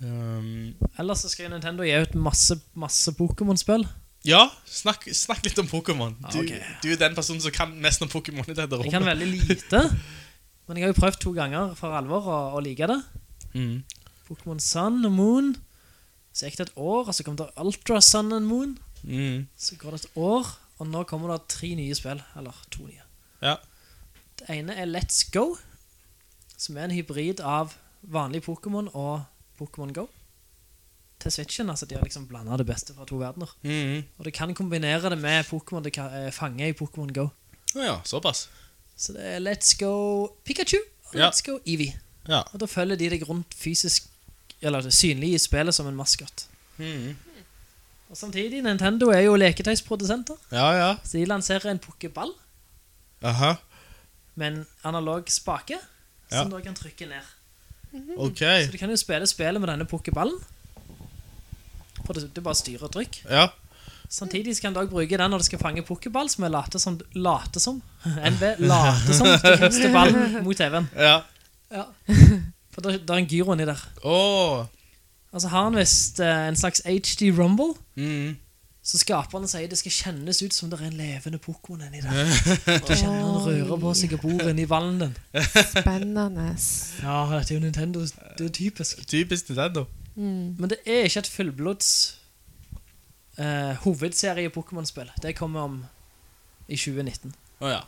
Um, Ellers så skal Nintendo gi ut masse, masse Pokémon-spill. ja, snakk, snakk litt om Pokémon. Du, Ah, ok. du er den personen som kan mest om Pokémon i dette Jeg kan veldig lite, men jeg har jo prøvd to ganger for alvor å, å like det. Mm. Pokémon Sun og Moon. Så gikk det et år, og så kom det Ultra Sun and Moon. Mm. Så går det et år, og nå kommer det tre nye spill. Eller to nye. Ja. Det ene er Let's Go, som er en hybrid av vanlig Pokémon og Pokémon Go. Til Switchen, altså de har liksom blandet det beste fra to verdener. Mm. Og du kan kombinere det med Pokémon du kan eh, fange i Pokémon Go. Å ja, såpass. Så det er Let's Go Pikachu og Ja. Let's Go Eevee. Ja. Og da følger de deg rundt fysisk, eller synlig i spillet som en maskot. Mm. Og samtidig, Nintendo er jo leketøysprodusenter, Ja, ja. så de lanserer en pokéball Aha. med en analog spake, Ja. som du kan trykke ned. Ok. Så du kan jo spille spillet med denne pokéballen. For det, det er bare styre og trykk. Ja. Samtidig kan du også bruke den når du skal fange pokéball, som er late som, late som, (laughs) NB, late som du kaster ballen mot TV-en. Ja. Ja. For det, det er en gyro inni der. Åh. Altså har han visst eh, en slags HD Rumble, Mm. Så skaperne sier det skal kjennes ut som det er en levende Pokémon inni der. Du kjenner han rører på seg og bor inni vallen din. Spennende. Ja, dette er jo Nintendo. Det er typisk. Typisk Nintendo. Men det er ikke et fullblods eh, hovedserie Pokémon-spill. Det kommer om i 2019. Åja.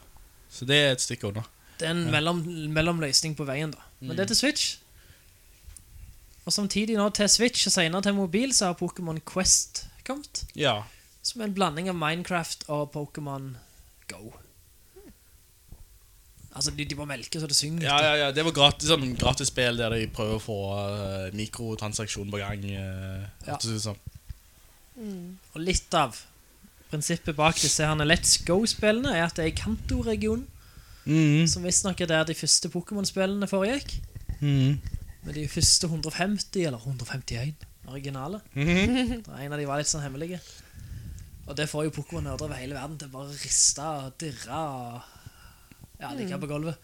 Så det er et stykke unna. Det er en mellom, mellomløsning på veien, da. Men det er til Switch. Og samtidig nå til Switch og senere til mobil så har Pokémon Quest kommet. Ja. Som er en blanding av Minecraft og Pokémon Go. Altså, de, de bare melke, så det synger. Ja, ja, ja, det var gratis, sånn gratis spill der de prøver å få uh, mikrotransaksjon på gang. Uh, Ja. sånn. mm. Og litt av prinsippet bak disse herne Let's Go-spillene er at det er i Kanto-regionen, Mm. som visstnok er der de første Pokémon-spillene foregikk. Mm. Med de første 150, eller 151 originale. Mhm. En av de var litt sånn hemmelige. Og det får jo Pokémon-nerder over hele verden til å bare riste og dirre og ja, ligge på gulvet.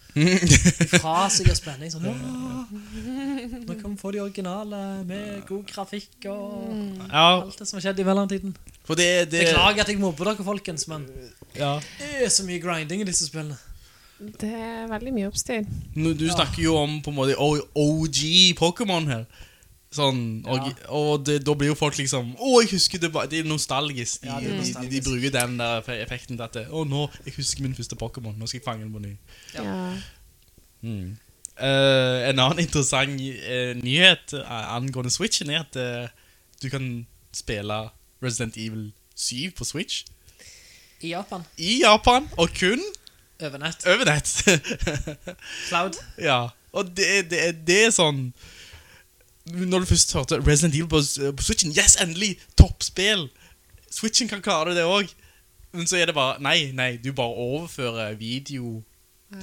Fra seg og spenning. Sånn, nå kan vi få de originale med god grafikk og Ja, alt det som har skjedd i mellomtiden. for det, det Beklager at jeg mobber dere, folkens, men ja. det er så mye grinding i disse spillene. Det er veldig mye oppstyr. Du snakker jo om på en måte OG Pokémon her. Sånn, og, og det, da blir jo folk liksom Å, jeg husker det var Det er nostalgisk. De, Ja, det er de, de, de bruker den der effekten til at det, Å, nå, jeg husker min første Pokémon. Nå skal jeg fange den på ny. Ja. Ja. Mm. Uh, en annen interessant uh, nyhet uh, angående Switchen er at eh, du kan spille Resident Evil 7 på Switch I Japan. i Japan, og kun Over nett. over nett. (laughs) Cloud. ja, og det, det, det er sånn Når du først hørte Resident Evil på, på Switchen Yes, endelig! Toppspill! Switchen kan klare det òg. Men så er det bare Nei, nei, du bare overfører video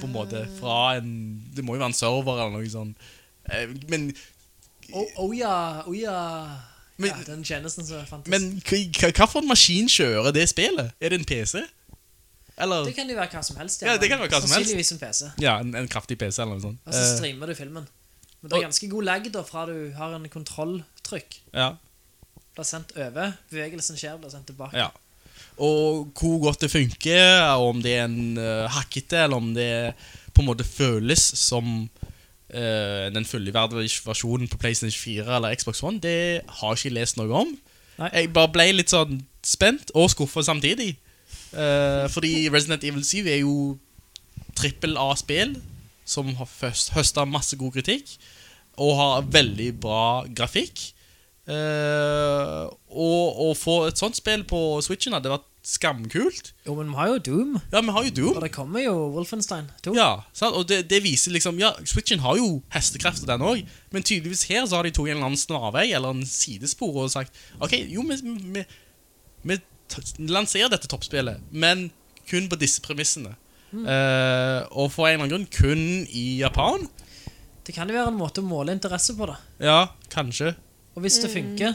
på en måte fra en Det må jo være en server eller noe sånt. Men Men Oh, oh ja, oh ja. Men- ja, den tjenesten som fantes. Men hva hva for en maskin kjører det spillet? Er det en PC? Eller det kan jo være hva som helst. Ja, det kan være hva som helst. Sannsynligvis en PC. Ja, en, en kraftig PC eller noe sånt. Og så Eh, streamer du filmen. Men det er ganske god lag da, fra du har en kontrolltrykk. ja, er sendt over, bevegelsen skjer, blir sendt tilbake. ja. Og hvor godt det funker, og om det er en uh, hakkete, eller om det på en måte føles som uh, den fullverdige versjonen på PlayStation 4 eller Xbox One, det har jeg ikke lest noe om. Nei. Jeg bare ble litt sånn spent og skuffet samtidig. Uh, fordi Resident Evil 7 er jo trippel A-spill som har høstet masse god kritikk og har veldig bra grafikk. Uh, og å få et sånt spill på Switchen hadde vært skamkult. Jo, men vi har jo Doom. Ja, vi har jo Doom. Og det kommer jo Wolfenstein 2. Ja, sant? og det, det viser liksom Ja, Switchen har jo hestekrefter, den òg, men tydeligvis her så har de tatt en eller annen snarvei eller en sidespor og sagt OK, jo, vi, vi, vi lanserer dette toppspillet, men kun på disse premissene. Eh, og for en eller annen grunn kun i Japan. Det kan jo være en måte å måle interesse på det. Ja, kanskje. Og hvis det funker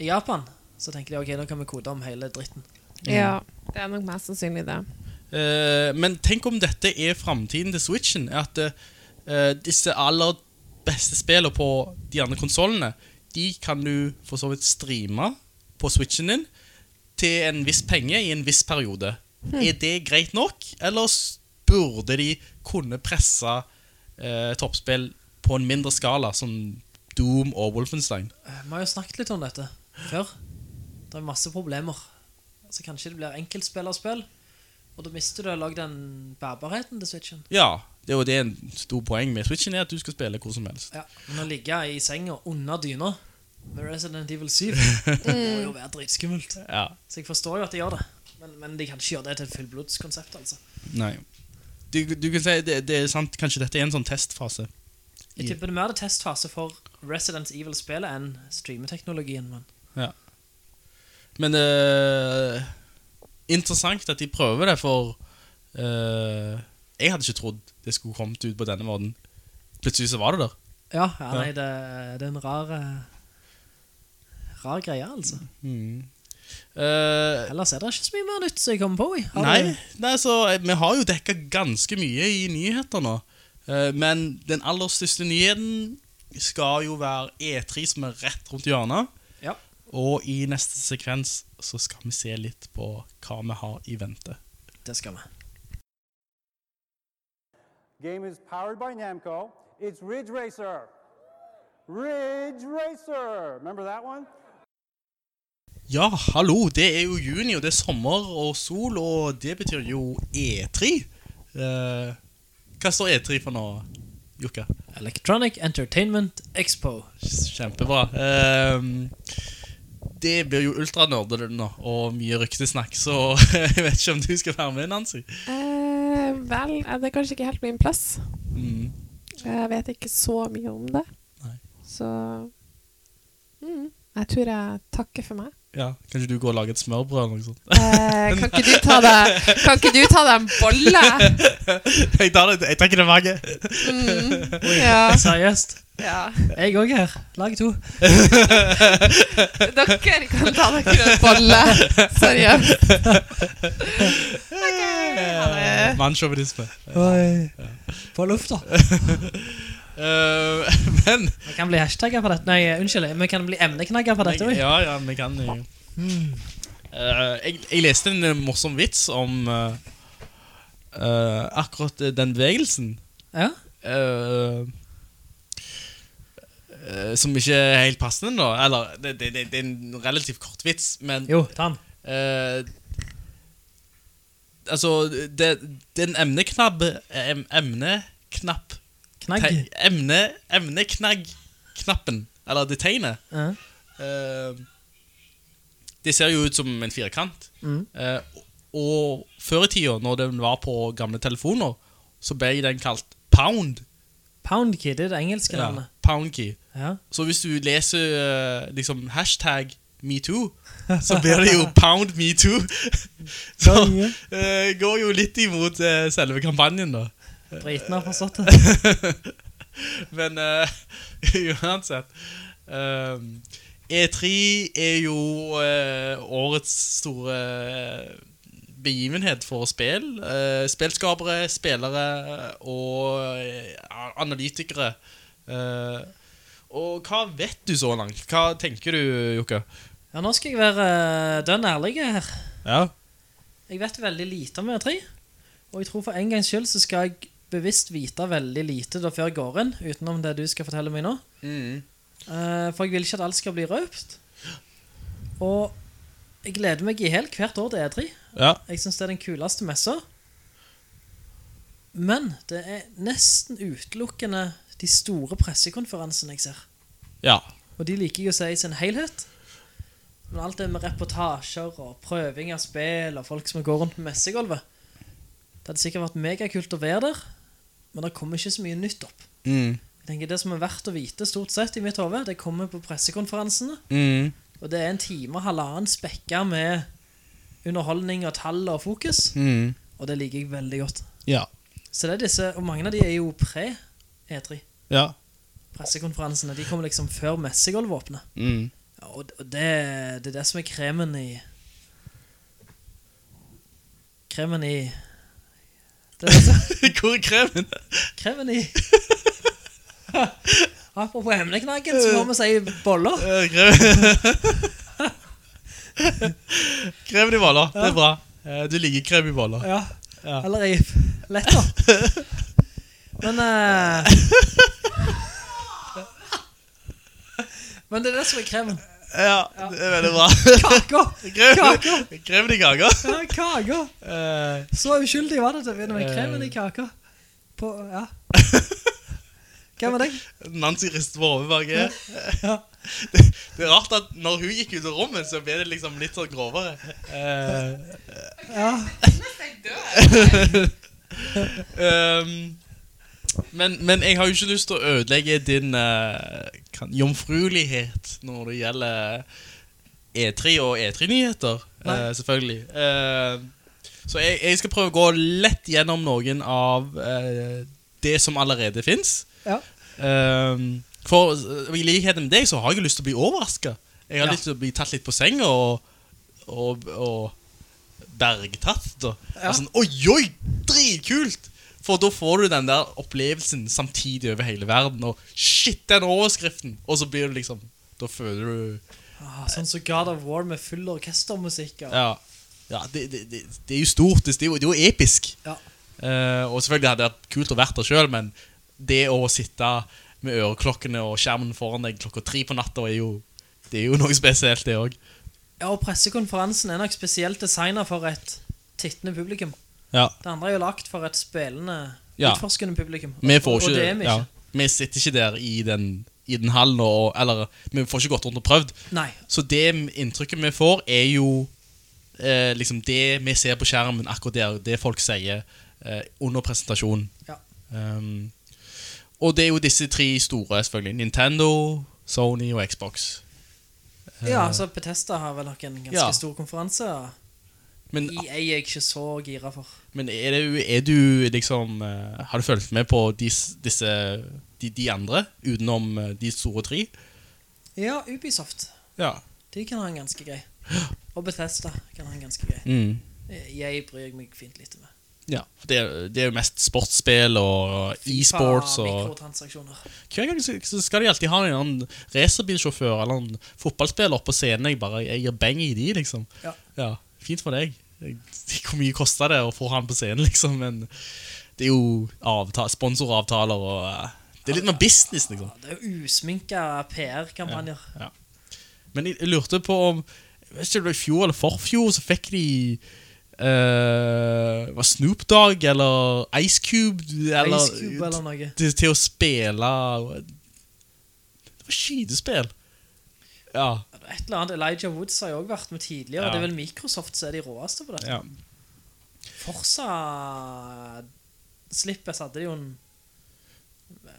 i Japan, så tenker de ok, nå kan vi kode om hele dritten. ja. Det er nok mest sannsynlig det. Uh, men tenk om dette er framtiden til Switchen. er At uh, disse aller beste spillene på de andre konsollene, de kan du for så vidt streame på Switchen din til en viss penge i en viss periode. Er det greit nok, eller burde de kunne presse eh, toppspill på en mindre skala, som Doom og Wolfenstein? Eh, Vi har jo snakket litt om dette før. Det er masse problemer. Altså, kanskje det blir enkeltspillerspill, og da mister du lagd den bærbarheten til Switchen. Ja, det er jo det en stor poeng med Switchen er at du skal spille hvor som helst. Ja. Men å ligge i senga under dyna med Resident Evil 7 (laughs) det må jo være dritskummelt. Ja, Så jeg forstår jo at de gjør det. Men, men de kan ikke gjøre det til et fullblodskonsept, altså. Nei. Du, du kan si det, det er sant, kanskje dette er en sånn testfase. Jeg tipper det er mer det testfase for Resident Evil-spillet enn streameteknologien, men Men uh, interessant at de prøver det, for uh, jeg hadde ikke trodd det skulle kommet ut på denne måten. Plutselig så var det der. ja, ja nei, det, det er en rar eh, rar greie, altså. Eh, Ellers er det ikke så mye mer nytt som jeg kommer på i. Nei, nei, så eh, vi har jo dekka ganske mye i nyheter nå. Uh, men den aller største nyheten skal jo være E3 som er rett rundt hjørnet. Ja. Og i neste sekvens så skal vi se litt på hva vi har i vente. Det skal vi. Game is powered by Namco. It's Ridge Racer. Ridge Racer. Remember that one? Ja, hallo, det er jo juni, og det er sommer og sol, og det betyr jo E3. Eh, hva står E3 for nå, Jukka? Electronic Entertainment Expo. Kjempebra. Ehm, det blir jo ultranerdete nå, og mye ryktesnakk, så (laughs) jeg vet ikke om du skal være med, Nancy. Eh, vel, eh, det er kanskje ikke helt min plass. Mm. Jeg vet ikke så mye om det. Nei. Så mm, Jeg tror jeg takker for meg. Ja, Kan ikke du gå og lage et smørbrød eller noe sånt? Eh, kan ikke du ta deg Kan ikke du ta deg en bolle? (laughs) jeg tar det, jeg trekker det tilbake. Mm, ja. Seriøst. ja. Jeg òg her. Lag to. (laughs) Dere kan ta dere en bolle. Seriøst. (laughs) Okay, det. Mannssjåvinisme. Oi. På lufta. Eh, (laughs) men Vi kan bli hashtagger på dette. Nei, unnskyld. Vi kan bli emneknagger på dette òg. Ja, ja, vi kan jo Eh, jeg, jeg leste en eh, morsom vits om uh, akkurat den bevegelsen. Ja. Som ikke er helt passende, da. Eller, det, det, det, det er en relativt kort vits, men Jo, ta den. Altså, det, den emneknabb em, Emneknapp Knagg. te- Emne, Emneknagg-knappen, eller det tegnet Ja. Uh, Det ser jo ut som en firkant. Mm. Uh, og før i tida, når den var på gamle telefoner, så ble den kalt pound. Pound key, det er det engelske Ja, navnet. pound key. Ja. Så hvis du leser eh, liksom hashtag metoo, (laughs) så blir det jo pound metoo. (laughs) så eh, går jo litt imot uh, selve kampanjen, da. Britene har forstått det. (laughs) Men uh, (laughs) uansett uh, E3 er jo uh, årets store begivenhet for spill. Spillskapere, spillere og analytikere. Og hva vet du så langt? Hva tenker du, Jokke? Ja, nå skal jeg være dønn ærlig her. Ja. Jeg vet veldig lite om E3. Og jeg tror for en gangs skyld så skal jeg bevisst vite veldig lite da før jeg går inn, utenom det du skal fortelle meg nå. Eh, for jeg vil ikke at alt skal bli røpt. Og jeg gleder meg i helt hvert år til E3. Ja. Jeg synes det er den kuleste messa. Men det er nesten utelukkende de store pressekonferansene jeg ser. Ja. Og de liker jeg å se i sin helhet. Men alt det med reportasjer og prøving av spill og folk som går rundt med messegolvet, det hadde sikkert vært megakult å være der, men det kommer ikke så mye nytt opp. Mm. Jeg tenker Det som er verdt å vite stort sett i mitt hode, det kommer på pressekonferansene. Mm. Og det er en time og halvannen spekka med underholdning og tall og fokus. Mm. Og det liker jeg veldig godt. Ja. Så det er disse, og mange av de er jo pre-E3. Ja. Pressekonferansene, de kommer liksom før messegolvet åpner. Mm. Ja, og det, det er det som er kremen i Kremen i Det er det som, (laughs) Hvor er kremen? kremen i (laughs) Apropos emneknaggen, så må vi si boller. Eh, Krem (laughs) Krem i boller, det er bra. Eh, Du liker krem i boller. Ja. Ja. Eller i letter. Men uh... Men det er det som er kremen. Ja, det er veldig bra. Kaker! Kaker! kremen i kaka. Ja, kaker! Eh, Så uskyldig var det til å begynne med kremen i kaka. På, ja. Hvem er deg? Nancy rister på hodet bak her. Ja. Det, det er rart at når hun gikk ut av rommet, så ble det liksom litt sånn grovere. Eh, Ja. (laughs) ehm, men, men jeg har jo ikke lyst til å ødelegge din uh, kan, jomfruelighet når det gjelder E3 og E3-nyheter, Nei. eh, selvfølgelig. Uh, så jeg, jeg skal prøve å gå lett gjennom noen av uh, det som allerede fins. Ja. For uh, i likhet med deg så har jeg lyst til å bli overraska. Jeg har Ja. lyst til å bli tatt litt på senga og, og, og bergtatt. Og, Ja. Og Sånn, oi, oi, dritkult! For da får du den der opplevelsen samtidig over hele verden, og shit, den overskriften! Og så blir du liksom Da føler du Ah, sånn som God of War med full orkestermusikk. Ja, ja det, det, det, det er jo stort. Det er jo, det er jo episk. Ja. Uh, og selvfølgelig hadde det vært kult å være der sjøl, men det å sitte med øreklokkene og skjermen foran deg klokka tre på natta er jo, det er jo noe spesielt, det òg. Ja, og pressekonferansen er nok spesielt designa for et tittende publikum. Ja. Det andre er jo lagt for et spillende, Ja. utforskende publikum. Vi får og, og det vi ja, ikke. vi sitter ikke der i den, i den hallen, og, eller vi får ikke gått rundt og prøvd. Nei. Så det inntrykket vi får, er jo eh, liksom det vi ser på skjermen, akkurat der, det folk sier eh, under presentasjonen. Ja. Um, og det er jo disse tre store, selvfølgelig. Nintendo, Sony og Xbox. Ja, så Bethesda har vel nok en ganske Ja. stor konferanse. Men, EA er jeg ikke så gira for. men er, det, er du liksom eh, Har du fulgt med på dis, disse de, de andre, utenom eh, de store tre? Ja, Ubisoft. Ja. De kan ha en ganske grei. (gasps) Og Bethesda kan ha en ganske grei. Mm. Jeg bryr meg fint lite med. Ja, det, det er jo mest sportsspill og e-sports og Mikrotransaksjoner. Hver gang skal de alltid ha en racerbilsjåfør eller en fotballspiller på scenen. Jeg bare jeg gir beng i de, liksom. Ja. Ja. Fint for deg. Hvor mye koster det å få han på scenen, liksom? Men det er jo avtale, sponsoravtaler og eh, Det er litt mer business, liksom. Det er jo usminka PR-kampanjer. Ja. Men jeg, lurte på om vet ikke om det var I fjor eller forfjor så fikk de Uh, Var Snoop Dogg eller Ice Cube eller, Ice Cube eller noe. Til, til å spille Det var skytespill. Ja. Et eller annet Elijah Woods har jo også vært med tidligere. Ja. Det er vel Microsoft som er de råeste på det. ja. Forza så hadde de jo en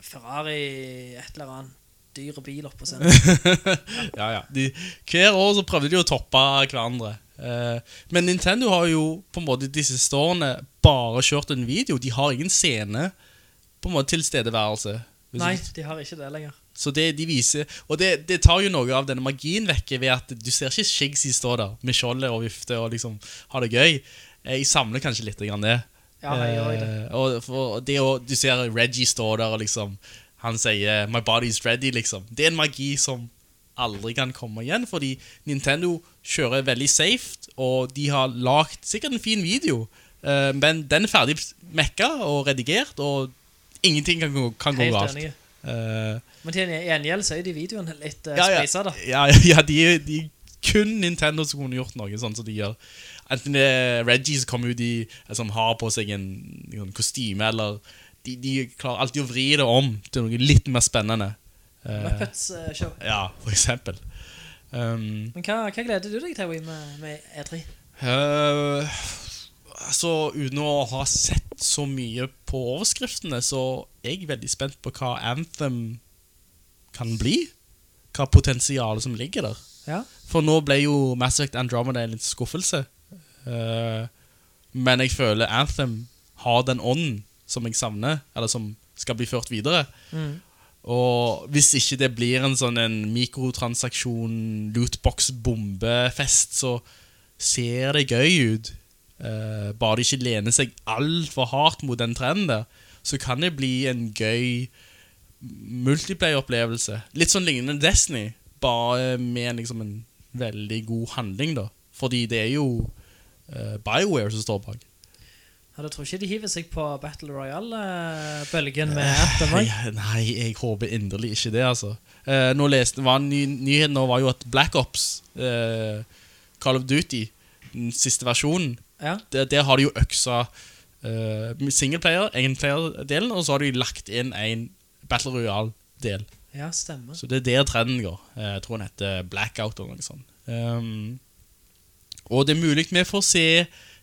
Ferrari, et eller annet dyre bil opp på scenen. (laughs) ja, ja. De, hver år så prøvde de å toppe hverandre. Eh, men Nintendo har jo på en måte de siste årene bare kjørt en video. De har ingen scene på en måte tilstedeværelse. Nei, de har ikke det lenger. Så det de viser Og det, det tar jo noe av denne magien vekk ved at du ser ikke Shigsy stå der med skjoldet og vifte og liksom ha det gøy. Jeg samler kanskje litt grann det. Ja, jeg gjør det. Eh, og for det å, du ser Reggie stå der og liksom Han sier 'My body's ready', liksom. Det er en magi som aldri kan komme igjen, fordi Nintendo kjører veldig safe, og de har lagd sikkert en fin video, eh, men den er ferdig mekka og redigert, og ingenting kan gå, kan gå galt. Eh, Men til en gjengjeld så er de videoene litt uh, ja, ja, spisa da. ja, ja de, de kun Nintendo som kunne gjort noe sånn som de gjør. Enten det er Reggie som kommer ut i Som har på seg en, en kostyme, eller de, de klarer alltid å vri det om til noe litt mer spennende. Uh, Muppets uh, show. ja, for eksempel. Um, Men hva, hva gleder du deg til med, med E E3? eh, altså, uten å ha sett så mye på overskriftene, så er jeg veldig spent på hva Anthem kan bli. Hva potensialet som ligger der. Ja. For nå ble jo Mass Effect Andromeda en litt skuffelse. Uh, men jeg føler Anthem har den ånden som jeg savner, eller som skal bli ført videre. Mm. Og hvis ikke det blir en sånn en mikrotransaksjon, lootbox-bombefest, så ser det gøy ut. Eh, bare det ikke lener seg altfor hardt mot den trenden der, så kan det bli en gøy multiplayer-opplevelse. Litt sånn lignende Destiny, bare med liksom en veldig god handling, da. Fordi det er jo uh, BioWare som står bak. Ja, Da tror ikke de hiver seg på Battle Royale-bølgen med Anthem? Nei, nei, jeg håper inderlig ikke det, altså. Uh, nå leste, var ny, Nyheten nå var jo at Black Ops, eh, Call of Duty, den siste versjonen, Ja. der, der har de jo øksa uh, singleplayer, enplayer-delen, og så har de lagt inn en Battle Royale-del. ja, stemmer. Så det er der trenden går. Eh, Jeg tror den heter Blackout eller noe sånt. Um, og det er mulig vi får se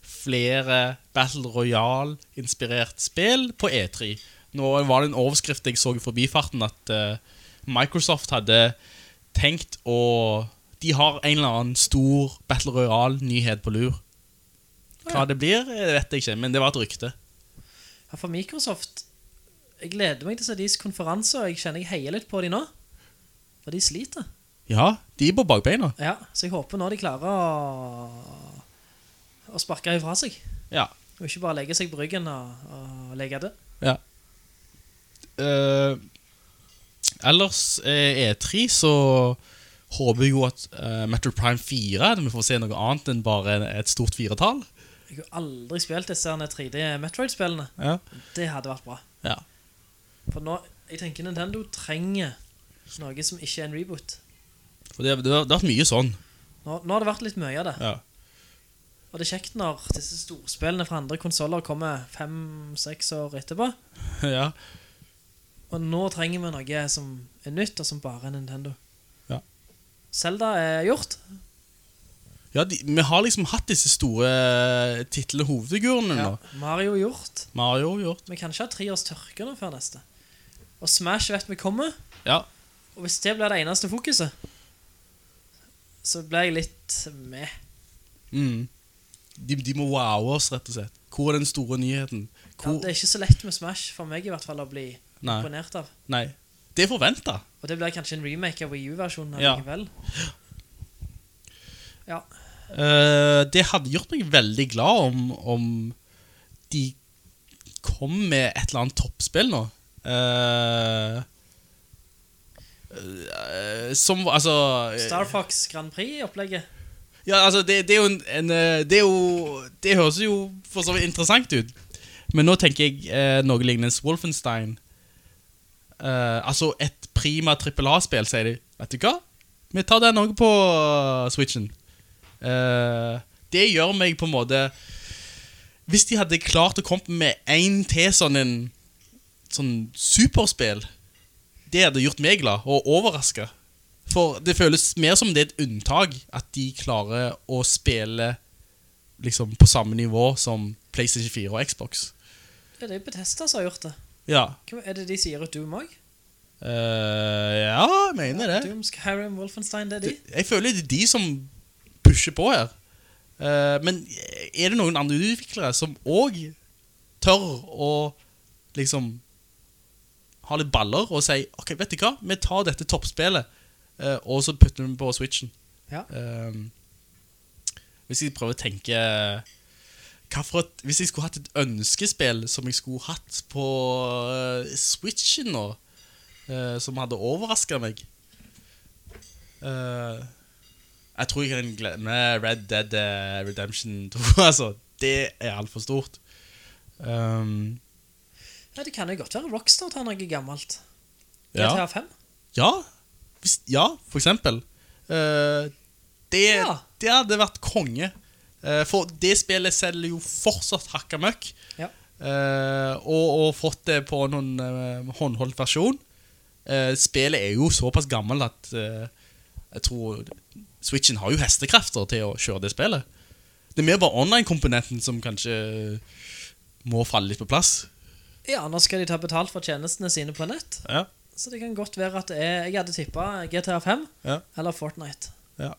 flere Battle Royale-inspirert spill på E3. Nå var det en overskrift jeg så i forbifarten at uh, Microsoft hadde tenkt å De har en eller annen stor Battle Royale-nyhet på lur. Hva det blir, eh, vet jeg ikke, men det var et rykte. Ja, for Microsoft Jeg gleder meg til å se deres konferanser, og jeg kjenner jeg heier litt på dem nå. For de sliter. Ja, de er på bakbeina. Ja, så jeg håper nå de klarer å, å sparke ifra seg. Ja, Og ikke bare legge seg på ryggen og, og legge det. Ja. Uh, ellers eh, E3 så håper jeg jo at uh, Metro Prime 4 vi får se noe annet enn bare et stort firetall. Jeg har aldri spilt disse 3D Metroid-spillene. Ja. Det hadde vært bra. Ja. For nå, jeg tenker Nintendo trenger noe som ikke er en reboot. For det, det, har- det har vært mye sånn. Nå, nå har det vært litt mye av det. Ja. Og det er kjekt når disse storspillene fra andre konsoler kommer fem-seks år etterpå. (laughs) ja. Og nå trenger vi noe som er nytt, og som bare er Nintendo. Ja. Zelda er gjort. Ja, de, vi har liksom hatt disse store titlene hovedfigurene nå. Mario gjort. Mario gjort. Vi kan ikke ha tre års tørke nå før neste. Og Smash vet vi kommer. Ja. Og hvis det blir det eneste fokuset, så blir jeg litt med. Mm. De, de må wowe oss, rett og slett. Hvor er den store nyheten? Ja, det er ikke så lett med Smash, for meg i hvert fall, å bli Nei. imponert av. Nei. Det er forventa. Og det blir kanskje en remake av Wii U-versjonen Ja. likevel. (gasps) Ja. Eh, det hadde gjort meg veldig glad om, om de kom med et eller annet toppspill nå. Uh, uh, som altså Star Fox Grand Prix-opplegget. Ja, altså, det, det er en, en Det er jo Det høres jo for så vidt interessant ut. Men nå tenker jeg noe lignende Wolfenstein. Altså et prima trippel A-spill, sier de. Vet du hva? Vi tar den òg på Switchen. Eh, det gjør meg på en måte Hvis de hadde klart å komme med en til sånn en Sånn superspill Det hadde gjort meg glad og overraska. For det føles mer som det er et unntak at de klarer å spille liksom på samme nivå som PlayStation 4 og Xbox. Ja, det er Bethesda som har gjort det. Ja. Er det de sier ut Doom også? Uh, ja, jeg mener det. Doom, Skyrim, Wolfenstein, det er de. Jeg føler det er de som pusher på her. Eh, men er det noen andre utviklere som også tør å liksom ha litt baller og si Ok, vet du hva? Vi tar dette toppspillet, eh, og så putter vi på Switchen. Ja. Ehm, hvis jeg prøver å tenke hva for et, Hvis jeg skulle hatt et ønskespill som jeg skulle hatt på uh, Switchen nå, uh, som hadde overraska meg Eh, Jeg tror jeg kan glemme Red Dead eh, Redemption 2. (laughs) altså, det er altfor stort. Um, Ja, det kan jo godt være Rockstar tar noe gammelt. Ja. GTA 5? Ja, ja for eksempel. Uh, det, Ja. det hadde vært konge. Uh, for det spillet selger jo fortsatt hakka møkk. Ja. Uh, og, og fått det på noen håndholdt versjon. Spillet er jo såpass gammelt at jeg tror Switchen har jo hestekrefter til å kjøre det spillet. Det er mer bare online-komponenten som kanskje må falle litt på plass. Ja, nå skal de ta betalt for tjenestene sine på nett. Ja. Så det kan godt være at det er Jeg hadde tippa GTA 5 Ja. eller Fortnite. Ja.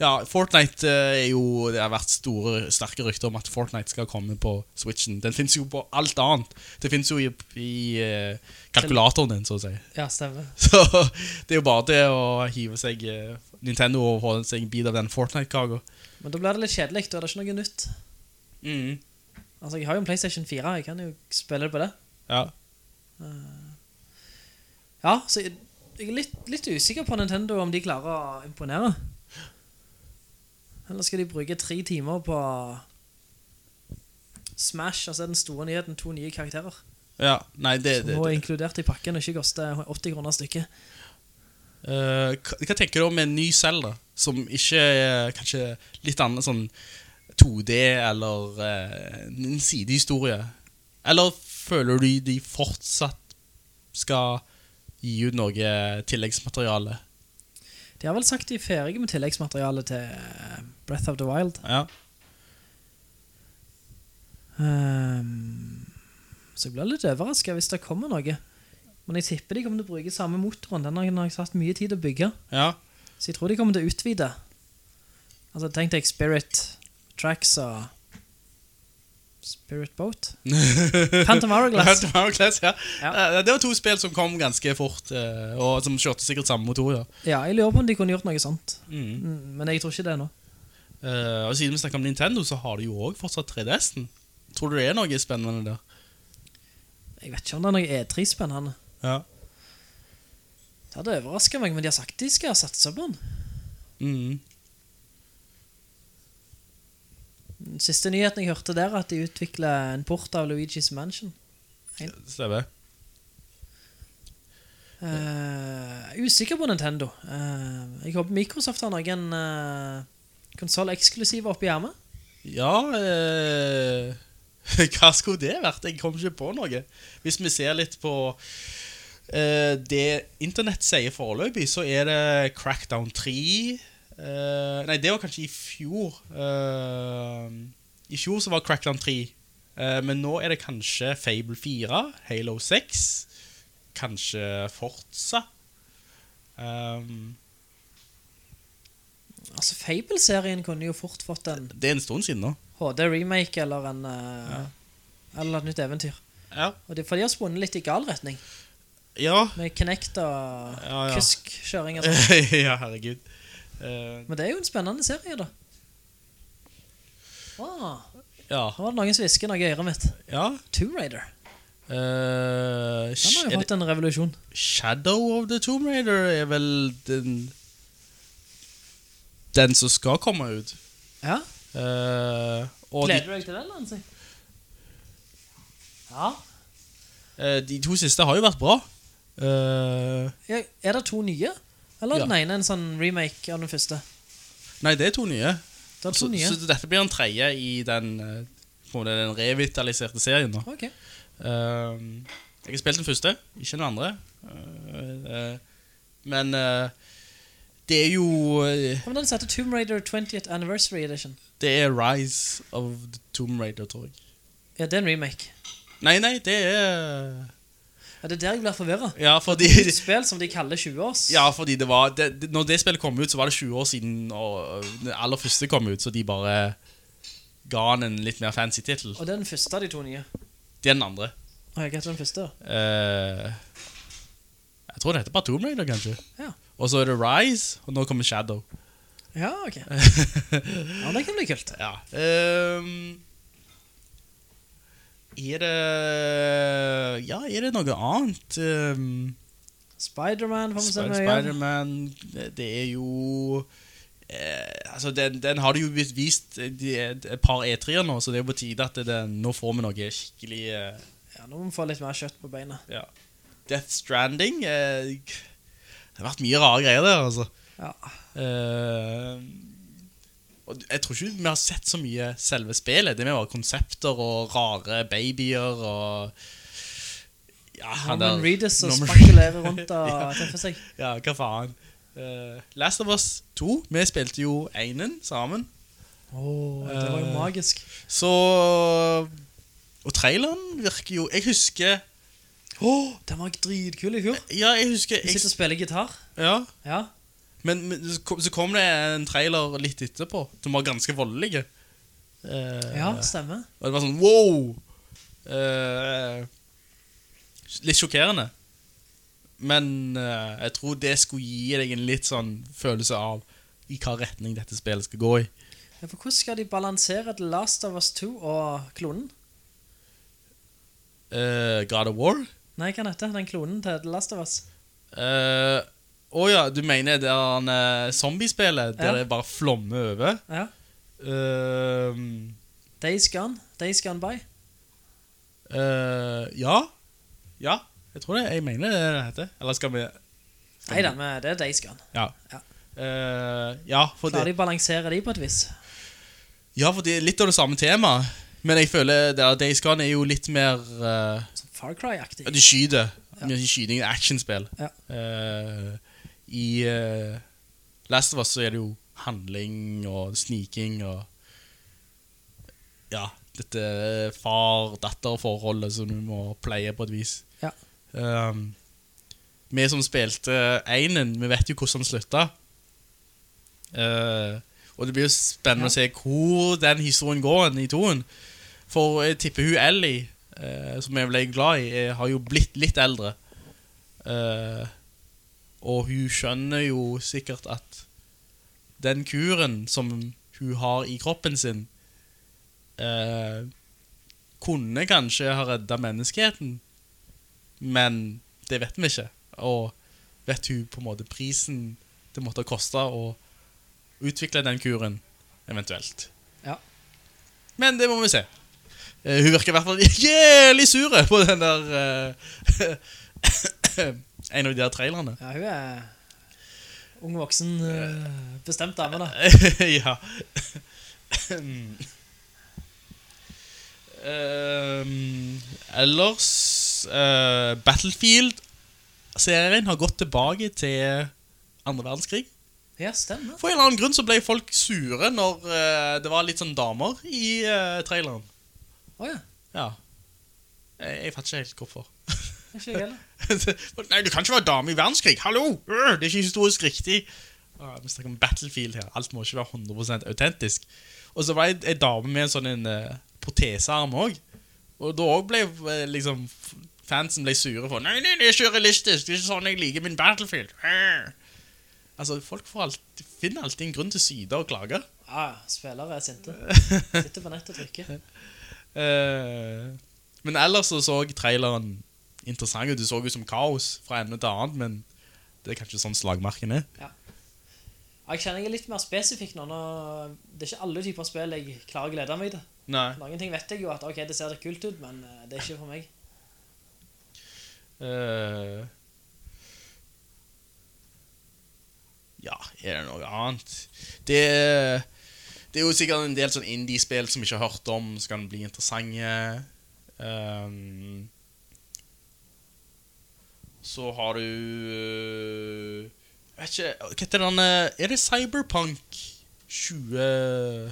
Ja, Fortnite eh, er jo Det har vært store, sterke rykter om at Fortnite skal komme på Switchen. Den fins jo på alt annet. Det fins jo i, i eh, kalkulatoren din, så å si. Ja, stemmer. (laughs) Så det er jo bare det å hive seg eh, Nintendo og få seg en bit av den Fortnite-kaka. Men da blir det litt kjedelig, da er det ikke noe nytt. Mm. Altså, jeg har jo en PlayStation 4, jeg kan jo spille det på det. Ja. Ja, så jeg er litt, litt usikker på Nintendo om de klarer å imponere. Eller skal de bruke tre timer på Smash, altså den store nyheten, to nye karakterer. ja. Nei, det, Som det. inkludert i pakken og ikke koster 80 kroner stykket. Uh, hva, hva tenker du om en ny Zelda Som ikke er kanskje litt annet sånn 2D eller uh, en sidehistorie? Eller føler du de fortsatt skal gi ut noe tilleggsmateriale? De har vel sagt de er ferdige med tilleggsmaterialet til eh, Breath of the Wild. Ja. Um, så jeg blir litt overrasket hvis det kommer noe. Men jeg tipper de kommer til å bruke samme motoren. Den har jeg satt mye tid å bygge. ja. Så jeg tror de kommer til å utvide. Altså, tenk deg Spirit Tracks og Spirit Boat. (laughs) Phantom Hourglass. Phantom Hourglass, ja. Ja. Eh, Det var to spill som kom ganske fort, eh, og som kjørte sikkert samme motor. Ja. Ja, jeg lurer på om de kunne gjort noe sånt. Mm. Mm, Men jeg tror ikke det nå. Uh, og siden vi snakker om Nintendo, så har de jo også fortsatt 3DS-en. Tror du det er noe spennende der? Jeg vet ikke om det er noe E3 spennende. Ja. Det hadde overrasket meg, men de har sagt de skal satse på den. Mm. Den siste nyheten jeg hørte der, er at de utvikler en port av Luigi's Mansion. Stemmer. Uh, usikker på Nintendo. Uh, jeg håper Microsoft har noen uh, konsol-eksklusive oppi hjemme. Ja, uh, (laughs) hva skulle det vært? Jeg kom ikke på noe. Hvis vi ser litt på uh, det internett sier foreløpig, så er det Crackdown 3. Eh, nei, det var kanskje i fjor. Uh, I fjor så var Crackland 3. Uh, men nå er det kanskje Fable 4, Halo 6, kanskje Forza. Um, Altså, Fable-serien kunne jo fort fått en det er en stund siden nå. HD-remake eller en ja. Eller et nytt eventyr. Ja. Det, for de har spunnet litt i gal retning. Ja. Med Kinect og Ja, ja. kusk-kjøring og sånn. (laughs) ja, herregud. Eh, Men det er jo en spennende serie, da. Ah, ja. nå var det noen som hvisket noe i øret mitt. Ja. Tomb Raider. Uh, Den har jo fått en revolusjon. Shadow of the Tomb Raider er vel den Den som skal komme ut. Ja. Uh, Gleder du deg til den, Nancy? Ja. Uh, de to siste har jo vært bra. Uh, Er det to nye? Eller er den ene en sånn remake av den første? nei, det er to nye. Det er to så, nye. så dette blir en tredje i den, eh, den revitaliserte serien. Da. Okay. Uh, jeg har spilt den første, ikke den andre. Uh, uh, men det er jo men den heter Tomb Raider 20th Anniversary Edition. Det er Rise of the Tomb Raider, tror jeg. Ja, det er en remake. Nei, nei, det er Ja, det er der jeg blir forvirret. Ja, fordi Et spill som de kaller 20 års. Ja, fordi det var det, det, Når det spillet kom ut, så var det 20 år siden og det aller første kom ut, så de bare ga han en litt mer fancy tittel. Og det er den første av de to nye. Det er den andre. Å, jeg heter den første. Uh, jeg tror det heter bare Tomb Raider, kanskje. Ja. Og så er det Rise, og nå kommer Shadow. Ja, ok. (laughs) Ja, det kan bli kult. Ja. ehm, er det Ja, er det noe annet? Um, Spider-Man får vi se Spider- Spiderman. Det, er jo eh, Altså, den, den har det jo blitt vist de, et par E3-er nå, så det er jo på tide at det, nå får vi noe skikkelig eh, Ja, nå må vi få litt mer kjøtt på beina. ja. Death Stranding eh, Det har vært mye rare greier der, altså. Ja. Eh, og jeg tror ikke vi har sett så mye selve spillet. Det med bare konsepter og rare babyer og ja, han Norman Reedus og Norman spakulerer rundt og (laughs) ja. treffer seg. Ja, hva faen. Uh, Last of Us 2, vi spilte jo einen sammen. Åh, det var jo uh, magisk. Så Og traileren virker jo Jeg husker Åh, den var dritkul i fjor. Ja, jeg husker Du sitter og spiller gitar. Ja, Ja. Men, men så kom- det en trailer litt etterpå som var ganske voldelig. Eh, Ja, stemmer. Og det var sånn wow! Eh, litt sjokkerende. Men eh, jeg tror det skulle gi deg en litt sånn følelse av i hva retning dette spillet skal gå i. Ja, for hvordan skal de balansere The Last of Us 2 og klonen? Eh, God of War? Nei, hva heter den klonen til The Last of Us? Eh, Å ja, du mener det er en uh, zombiespillet der Ja. det bare flommer over? Ja. Uh, Days Gone. Days Gone By. Uh, ja. Ja, jeg tror det. Jeg mener det det heter. Eller skal vi Nei da, det er Days Gone. Ja. Ja. Uh, ja, for Klarer det, de å balansere de på et vis? ja, for det er litt av det samme temaet. Men jeg føler det Days Gone er jo litt mer uh, Far Cry-aktig. De skyter. Ja. Skyting er actionspill. Ja. Eh, I uh, Last of Us så er det jo handling og sniking og Ja, dette far-datter-forholdet som du må pleie på et vis. Ja. Um, vi som spilte einen, vi vet jo hvordan den slutta. Uh, og det blir jo spennende å se hvor den historien går i toen. For jeg tipper hun Ellie, uh, som jeg ble glad i, eh, har jo blitt litt eldre. Eh, og hun skjønner jo sikkert at den kuren som hun har i kroppen sin, eh, kunne kanskje ha redda menneskeheten, men det vet vi ikke. Og vet hun på en måte prisen det måtte koste å utvikle den kuren, eventuelt. Ja. Men det må vi se. Eh, hun virker i hvert fall (laughs) jævlig sure på den der eh, En av de der trailerne. Ja, hun er ung voksen, eh, bestemt dame da. (laughs) ja. um, (clears throat) ellers uh, Battlefield-serien har gått tilbake til andre verdenskrig. Ja, stemmer. For en eller annen grunn så ble folk sure når uh, det var litt sånn damer i uh, traileren. Åja, Ja. Jeg, jeg fatter ikke helt hvorfor. Ikke jeg (laughs) heller. Nei, du kan ikke være dame i verdenskrig. Hallo! Øh, Det er ikke historisk riktig. Ah, vi snakker om Battlefield her. Alt må ikke være 100% autentisk. Og så var det en dame med en sånn en uh, protesearm òg. Og da òg ble uh, liksom fansen ble sure for Nei, nei, det er ikke realistisk. Det er ikke sånn jeg liker min Battlefield. Øh. Altså, folk får alltid, finner alltid en grunn til syder og klage. Ah, spillere er sinte. (laughs) Sitter på nettet og trykker. uh, men ellers så så traileren interessant ut. Det så ut som kaos fra ende til annet, men det er kanskje sånn slagmarken er. Ja, Jeg kjenner jeg er litt mer spesifikk nå. Det er ikke alle typer spill jeg klarer å glede meg til. Nei. Noen ting vet jeg jo at ok, det ser kult ut, men eh, det er ikke for meg. Uh, ja, er det noe annet? Det, det er jo sikkert en del sånn indie-spill som vi ikke har hørt om, som kan bli interessante. Ehm, så har du øh, Jeg vet ikke Hva heter den øh, Er det Cyberpunk 20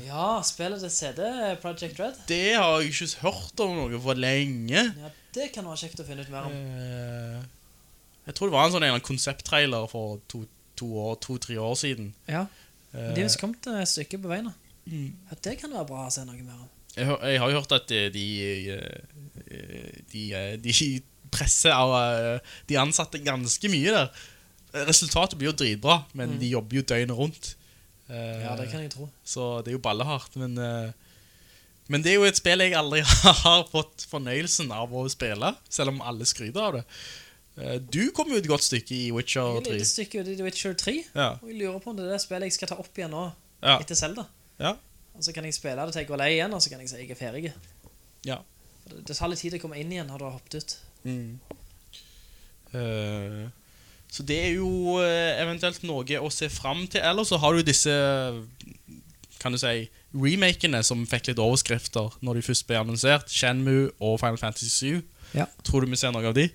Ja, spiller til CD, Project Red. Det har jeg ikke hørt om noe for lenge. Ja, det kan være kjekt å finne ut mer om. Eh, jeg tror det var en sånn en eller annen konsepttrailer for to, to år, to-tre år siden. Ja, Eh, men de har kommet et stykke på veien. Mm. Ja, det kan være bra å se noe mer om. jeg, jeg har jo hørt at de, de eh, de, eh, de presser av eh, de ansatte ganske mye der. Resultatet blir jo dritbra, men Mm. de jobber jo døgnet rundt. Eh, Ja, det kan jeg tro. Så det er jo ballehardt, men eh, Men det er jo et spill jeg aldri (laughs) har fått fornøyelsen av å spille, selv om alle skryter av det. Du kom jo et godt stykke i Witcher Witcher Jeg et 3. stykke i Witcher 3, Ja. og jeg lurer på om det er det spillet jeg skal ta opp igjen nå, Ja. etter Zelda. Ja. Og så kan jeg spille det til jeg går lei igjen, og så kan jeg si jeg er ferdig. Ja. Det, det tar litt tid å komme inn igjen når du har hoppet ut. Mm. Eh, så det er jo eh, eventuelt noe å se fram til. Eller så har du disse Kan du si remakene som fikk litt overskrifter når de først ble annonsert. Shenmue og Final Fantasy 7. Ja. Tror du vi ser noe av de?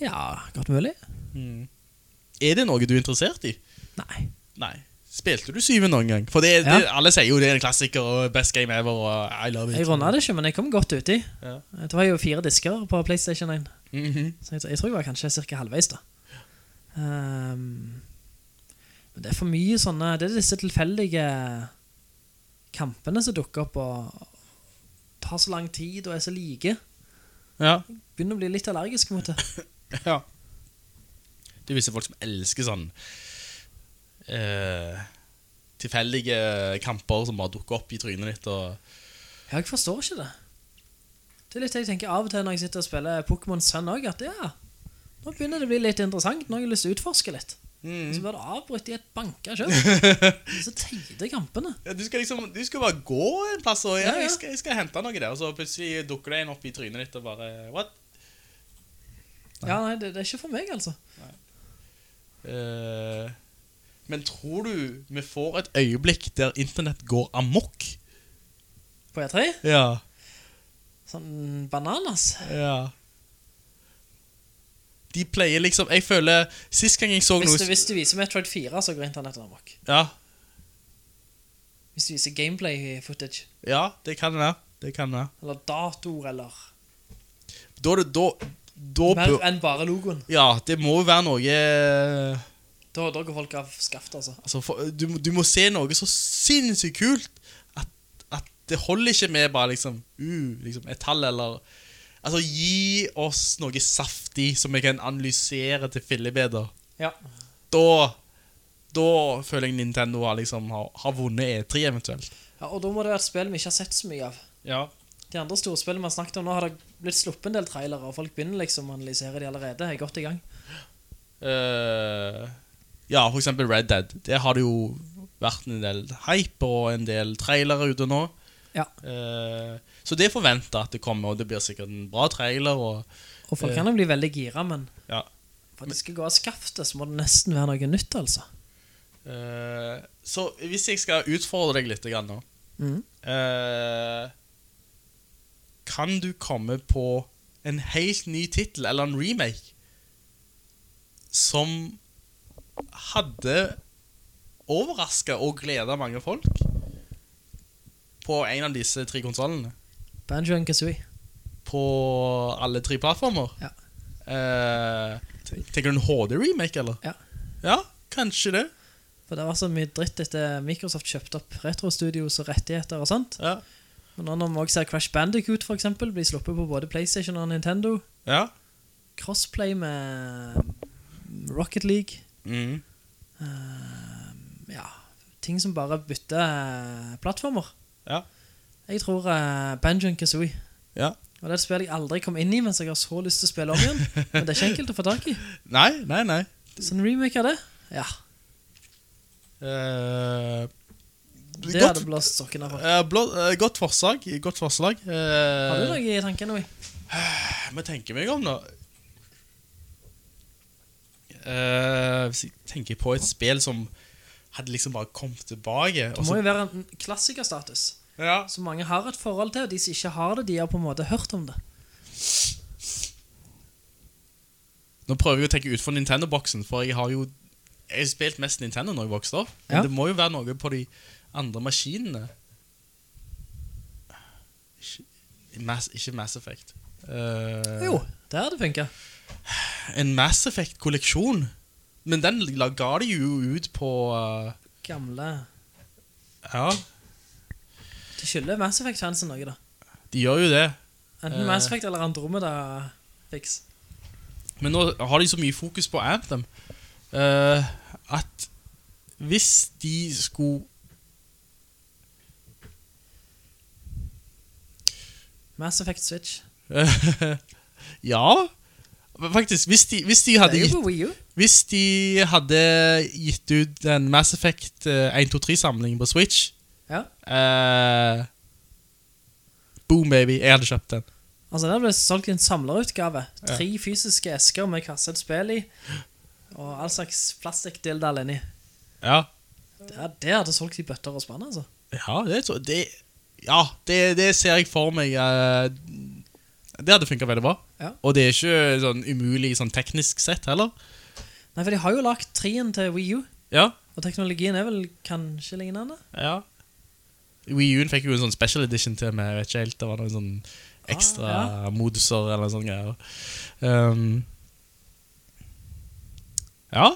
Ja, godt mulig. Er det noe du er interessert i? Nei. Nei. Spilte du syven noen gang? For det, det, alle sier jo det er en klassiker og best game ever. Og I love it. Jeg runda det ikke, men jeg kom godt uti. Ja. Det var jo fire disker på Playstation 1. Mhm. Så jeg, jeg tror jeg var kanskje cirka halvveis da. Um, men det er for mye sånne, det er disse tilfeldige kampene som dukker opp og tar så lang tid og er så like. Ja. Begynner å bli litt allergisk mot det. (laughs) Ja. Det er visse folk som elsker sånn eh, tilfeldige kamper som bare dukker opp i trynet ditt. Ja, jeg forstår ikke det. Det er litt jeg tenker av og til når jeg sitter og spiller Pokémon Sun også, at ja, nå begynner det å bli litt interessant, nå har jeg lyst til å utforske litt. Mm. Så blir det avbrutt i et banka (laughs) kjøp. så teite kampene. ja, du, skal liksom, du skal bare gå en plass og ja, Ja. Jeg, skal, jeg skal hente noe der, og så plutselig dukker det en opp i trynet ditt og bare What? Ja, nei, det, det er ikke for meg, altså. Eh, men tror du vi får et øyeblikk der internett går amok? På E3, Ja. sånn bananas. Ja. De pleier liksom Jeg føler Sist gang jeg så Hvis noe hvis du viser Metroid 4, så går internettet amok. Ja, Hvis du viser gameplay footage, ja, det kan være. Det kan være. eller datoer, eller Da er det da, da mer enn bare logoen. Ja, det må jo være noe Da, da går folk av skaft, altså. Altså, for, du, du må se noe så sinnssykt kult at, at det holder ikke med bare liksom, uh, liksom et tall eller Altså, gi oss noe saftig som vi kan analysere til fillebeder. Ja. Da Da føler jeg Nintendo har liksom har, har vunnet E3 eventuelt. ja, og da må det være et spill vi ikke har sett så mye av. Ja. de andre storspillene vi har snakket om nå, har det blitt sluppet en del trailere, og folk begynner liksom å analysere de allerede. Jeg er godt i gang. Eh, ja, for eksempel Red Dead. Det har det jo vært en del hype og en del trailere ute nå. Ja. Eh, så det forventer at det kommer, og det blir sikkert en bra trailer. Og, Og folk Eh. kan jo bli veldig gira, men ja. for at det skal gå av skaftet, så må det nesten være noe nytt, altså. Eh, så hvis jeg skal utfordre deg litt grann nå mm. eh, Kan du komme på en helt ny titel Eller en remake Som Hadde Overrasket og gledet mange folk På en av disse tre konsolene Banjo Kazooie. På alle tre plattformer Ja. Eh, Tenker du en HD-remake eller? Ja. Ja, kanskje det For det var så mye dritt etter Microsoft kjøpte opp Retro Studios og rettigheter og sånt. Ja, Men nå når vi også ser Crash Bandicoot for eksempel, blir sluppet på både Playstation og Nintendo. ja. Crossplay med Rocket League. Mm. Ja, ting som bare bytter uh, plattformer. Ja. Jeg tror uh, Banjo and Kazooie. Ja. Og det er et spill jeg aldri kom inn i, mens jeg har så lyst til å spille om igjen. Men det er ikke enkelt å få tak i. (laughs) Nei, nei, nei. Så en remake av det, ja, Uh, det godt, hadde blåst sokkene folk. eh, blå, uh, godt forslag. Godt forslag. Eh, Har du noe i tankene, (sighs) Vi tenker tenke meg om nå. Eh, hvis jeg tenker på et spill som hadde liksom bare kommet tilbake. Det må jo være en klassikerstatus. ja. Så mange har et forhold til, og de som ikke har det, de har på en måte hørt om det. Nå prøver jeg å tenke ut for Nintendo-boksen, for jeg har jo Jeg har spilt mest Nintendo når jeg vokste opp. Men Ja. det må jo være noe på de andre maskinene. Ikke Mass, ikke Mass Effect. Uh, Jo, det hadde funket. En Mass Effect-kolleksjon. Men den ga de jo ut på uh, Gamle Ja, De skylder Mass Effect-fansen noe, da. de gjør jo det. Enten Eh. Mass Effect eller Andromeda-fiks. Men nå har de så mye fokus på Anthem uh, at hvis de skulle Mass Effect Switch. (laughs) Ja Faktisk, hvis de, hvis de hadde gitt. Hvis de hadde gitt ut en Mass Effect eh, 1-2-3-samling på Switch Ja. eh, Boom, baby. Jeg hadde kjøpt den. Altså, der ble det solgt en samlerutgave. Ja. Tre fysiske esker med kasset spill i, og all slags plastikkdildal inni. Ja, Det, det hadde solgt i bøtter og spann, altså. ja det, det, ja, det, det ser jeg for meg. eh, det hadde funket veldig bra. Ja. Og det er ikke sånn umulig sånn teknisk sett heller. Nei, for de har jo lagt trien til Wii U, Ja, og teknologien er vel kanskje lignende? ja. Wii U-en fikk jo en sånn special edition til meg, jeg vet ikke helt. Det var noen sånn ekstra Ah, moduser eller sånne greier. Um, ja,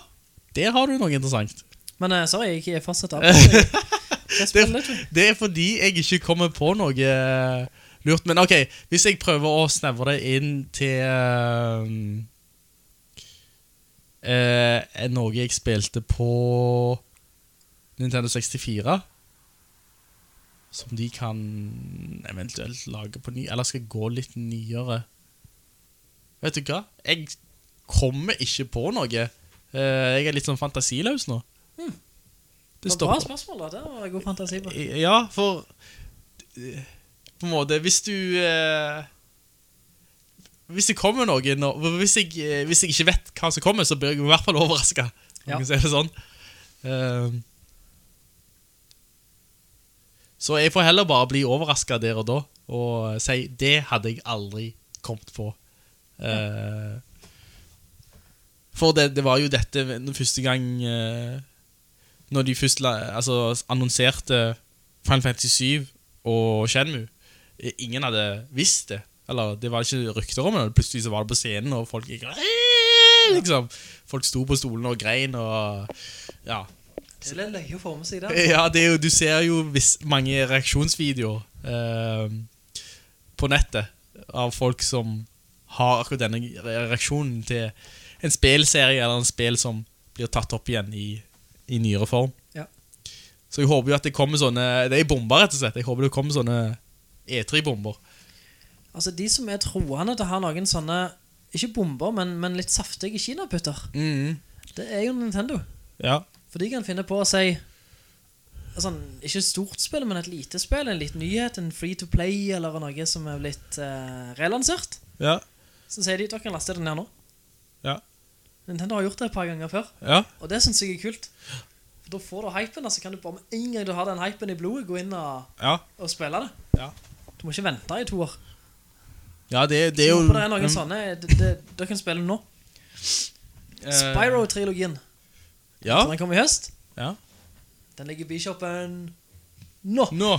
der har du noe interessant. Men uh, sorry, jeg (laughs) er fortsatt av. Det. Det er fordi jeg ikke kommer på noe eh, lurt. Men ok, hvis jeg prøver å snevre det inn til uh, uh, noe jeg spilte på Nintendo 64 Som de kan eventuelt lage på ny Eller skal gå litt nyere Vet du hva? Jeg kommer ikke på noe Eh, Jeg er litt sånn fantasiløs nå Det Det var bra spørsmål, da. Det var god fantasi på. ja, for eh, På en måte Hvis du eh, Hvis det kommer noen hvis, jeg, eh, hvis jeg ikke vet hva som kommer, så blir jeg i hvert fall overraska. Ja. Si sånn. uh, så jeg får heller bare bli overraska der og da og si det hadde jeg aldri kommet på. Uh, for det, det var jo dette den første gang uh, når de først la, altså, annonserte Final Fantasy 7 og Shenmue, ingen hadde visst det. Eller det var ikke rykter om det. Plutselig så var det på scenen, og folk gikk liksom. Folk sto på stolene og grein, og ja. Det er løye å få med seg det. (laughs) Ja, det jo, du ser jo vis, mange reaksjonsvideoer eh, på nettet av folk som har akkurat denne reaksjonen til en spilserie eller en spill som blir tatt opp igjen i, i nyere form. Ja. Så jeg håper jo at det kommer sånne Det er bomber, rett og slett. Jeg håper det kommer sånne E3-bomber. Altså, de som er troende til å ha noen sånne, ikke bomber, men, men litt saftige kinaputter, mm. det er jo Nintendo. Ja. For de kan finne på å si altså, Ikke et stort spill, men et lite spill En liten nyhet, en free to play Eller noe som er blitt eh, relansert Ja. Så sier de, dere kan laste den ned nå Ja. Nintendo har gjort det et par ganger før Ja. Og det synes jeg er kult For da får du hypen, altså kan du bare med en gang du har den hypen i blodet Gå inn og, Ja. og spille det Ja. Du må ikke vente i to år Ja, det, det er jo det er noen um, sånne Dere kan spille nå Eh, Spyro-trilogien Ja. Den kommer i høst Ja. Den ligger i Bishopen Nå Nå.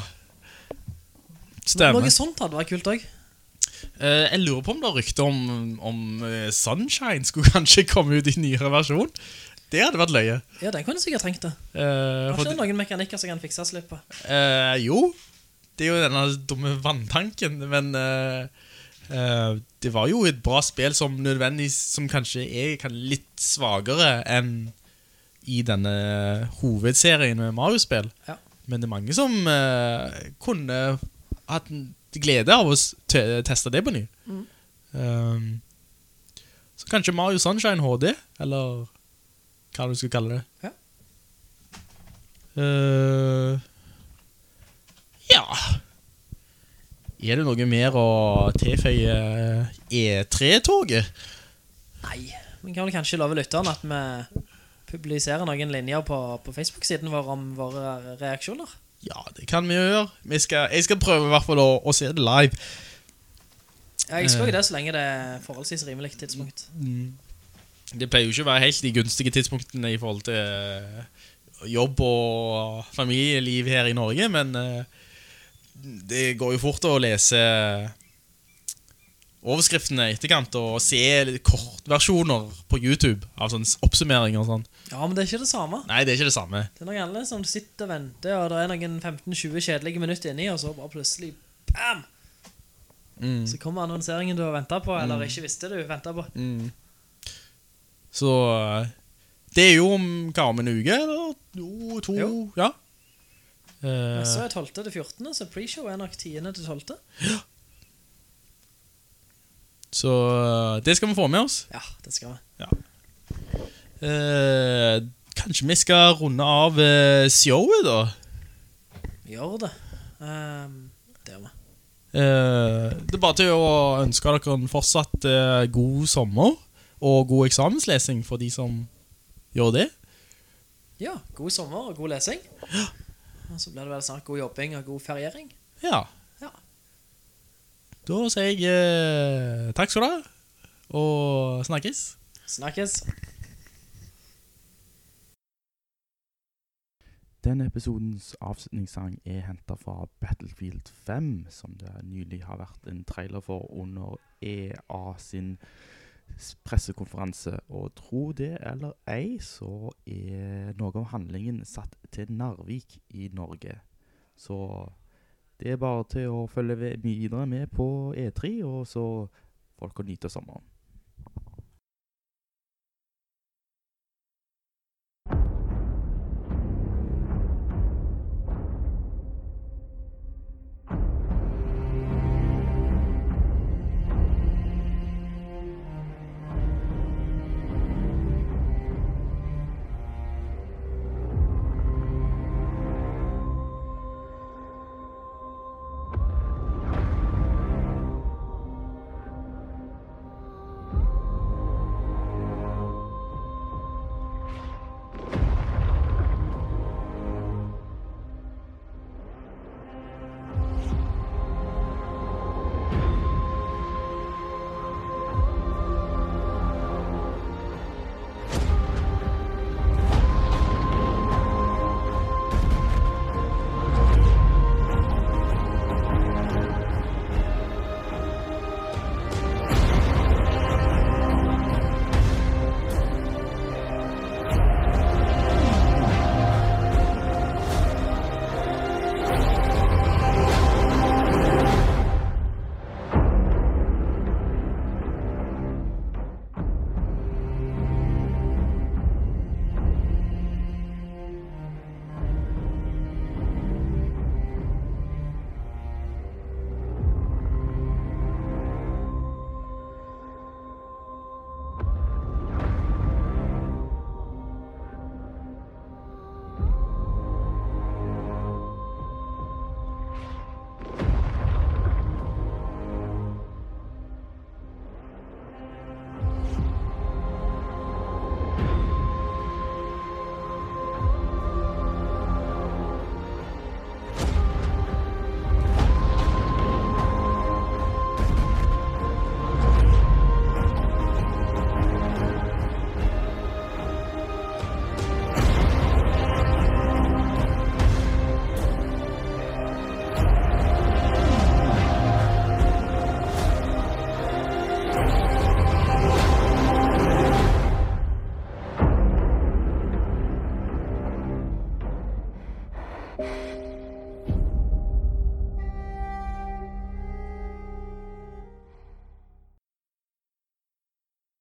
Stemmer. Noe sånt hadde vært kult også Uh, jeg lurer på om det er rykte om, om uh, Sunshine skulle kanskje komme ut i nyere versjon. Det hadde vært løye. Ja, den kunne sikkert trengt det Uh, Har ikke det noen mekanikker som kan fikses litt på? Uh, jo, det er jo denne dumme vanntanken, men uh, uh, det var jo et bra spill som nødvendigvis, som kanskje er litt svagere enn i denne hovedserien med Mario-spill. Ja. Men det er mange som uh, kunne hatt en glede av å teste det på ny. Mm. Um, så kanskje Mario Sunshine HD, eller hva du skal kalle det. Ja. Eh, ja. Er det noe mer å tilføye E3-toget? Nei, men kan vel kanskje love lytteren at vi publiserer noen linjer på, på Facebook-siden vår om våre reaksjoner. Ja, det kan vi gjøre. Vi skal, jeg skal prøve i hvert fall å, å se det live. Ja, jeg skal jo ikke det så lenge det er forholdsvis rimelig tidspunkt. Det pleier jo ikke å være helt de gunstige tidspunktene i forhold til eh, jobb og familieliv her i Norge, men eh, det går jo fort å lese overskriftene i etterkant og se kortversjoner på YouTube av sånne oppsummeringer og sånn. Ja, men det er ikke det samme. Nei, det er ikke det samme. Det er noen andre som sitter og venter, og det er noen 15-20 kjedelige minutter inni, og så bare plutselig, bam! Mm. Så kommer annonseringen du har ventet på, eller Mm. ikke visste du ventet på. Mm. Så eh, det er jo om, hva, om en uke, eller to, to Jo. ja. Eh, Så er 12. til 14., så pre-show er nok 10. til 12. Ja. Så eh, det skal vi få med oss. Ja, det skal vi. Eh, kanskje vi skal runde av uh, showet, da? Gjør det. Um, det gjør vi. Uh, det er bare til å ønske dere en fortsatt uh, god sommer og god eksamenslesing for de som gjør det. Ja, god sommer og god lesing. Og så blir det vel snart god jobbing og god feriering. Ja. Ja. Da sier jeg eh, takk skal du ha, og snakkes. Snakkes. Denne episodens avslutningssang er hentet fra Battlefield 5, som det nylig har vært en trailer for under EA sin pressekonferanse. Og tro det eller ei, så er noe av handlingen satt til Narvik i Norge. Så det er bare til å følge videre med på E3, og så folk kan nyte sommeren.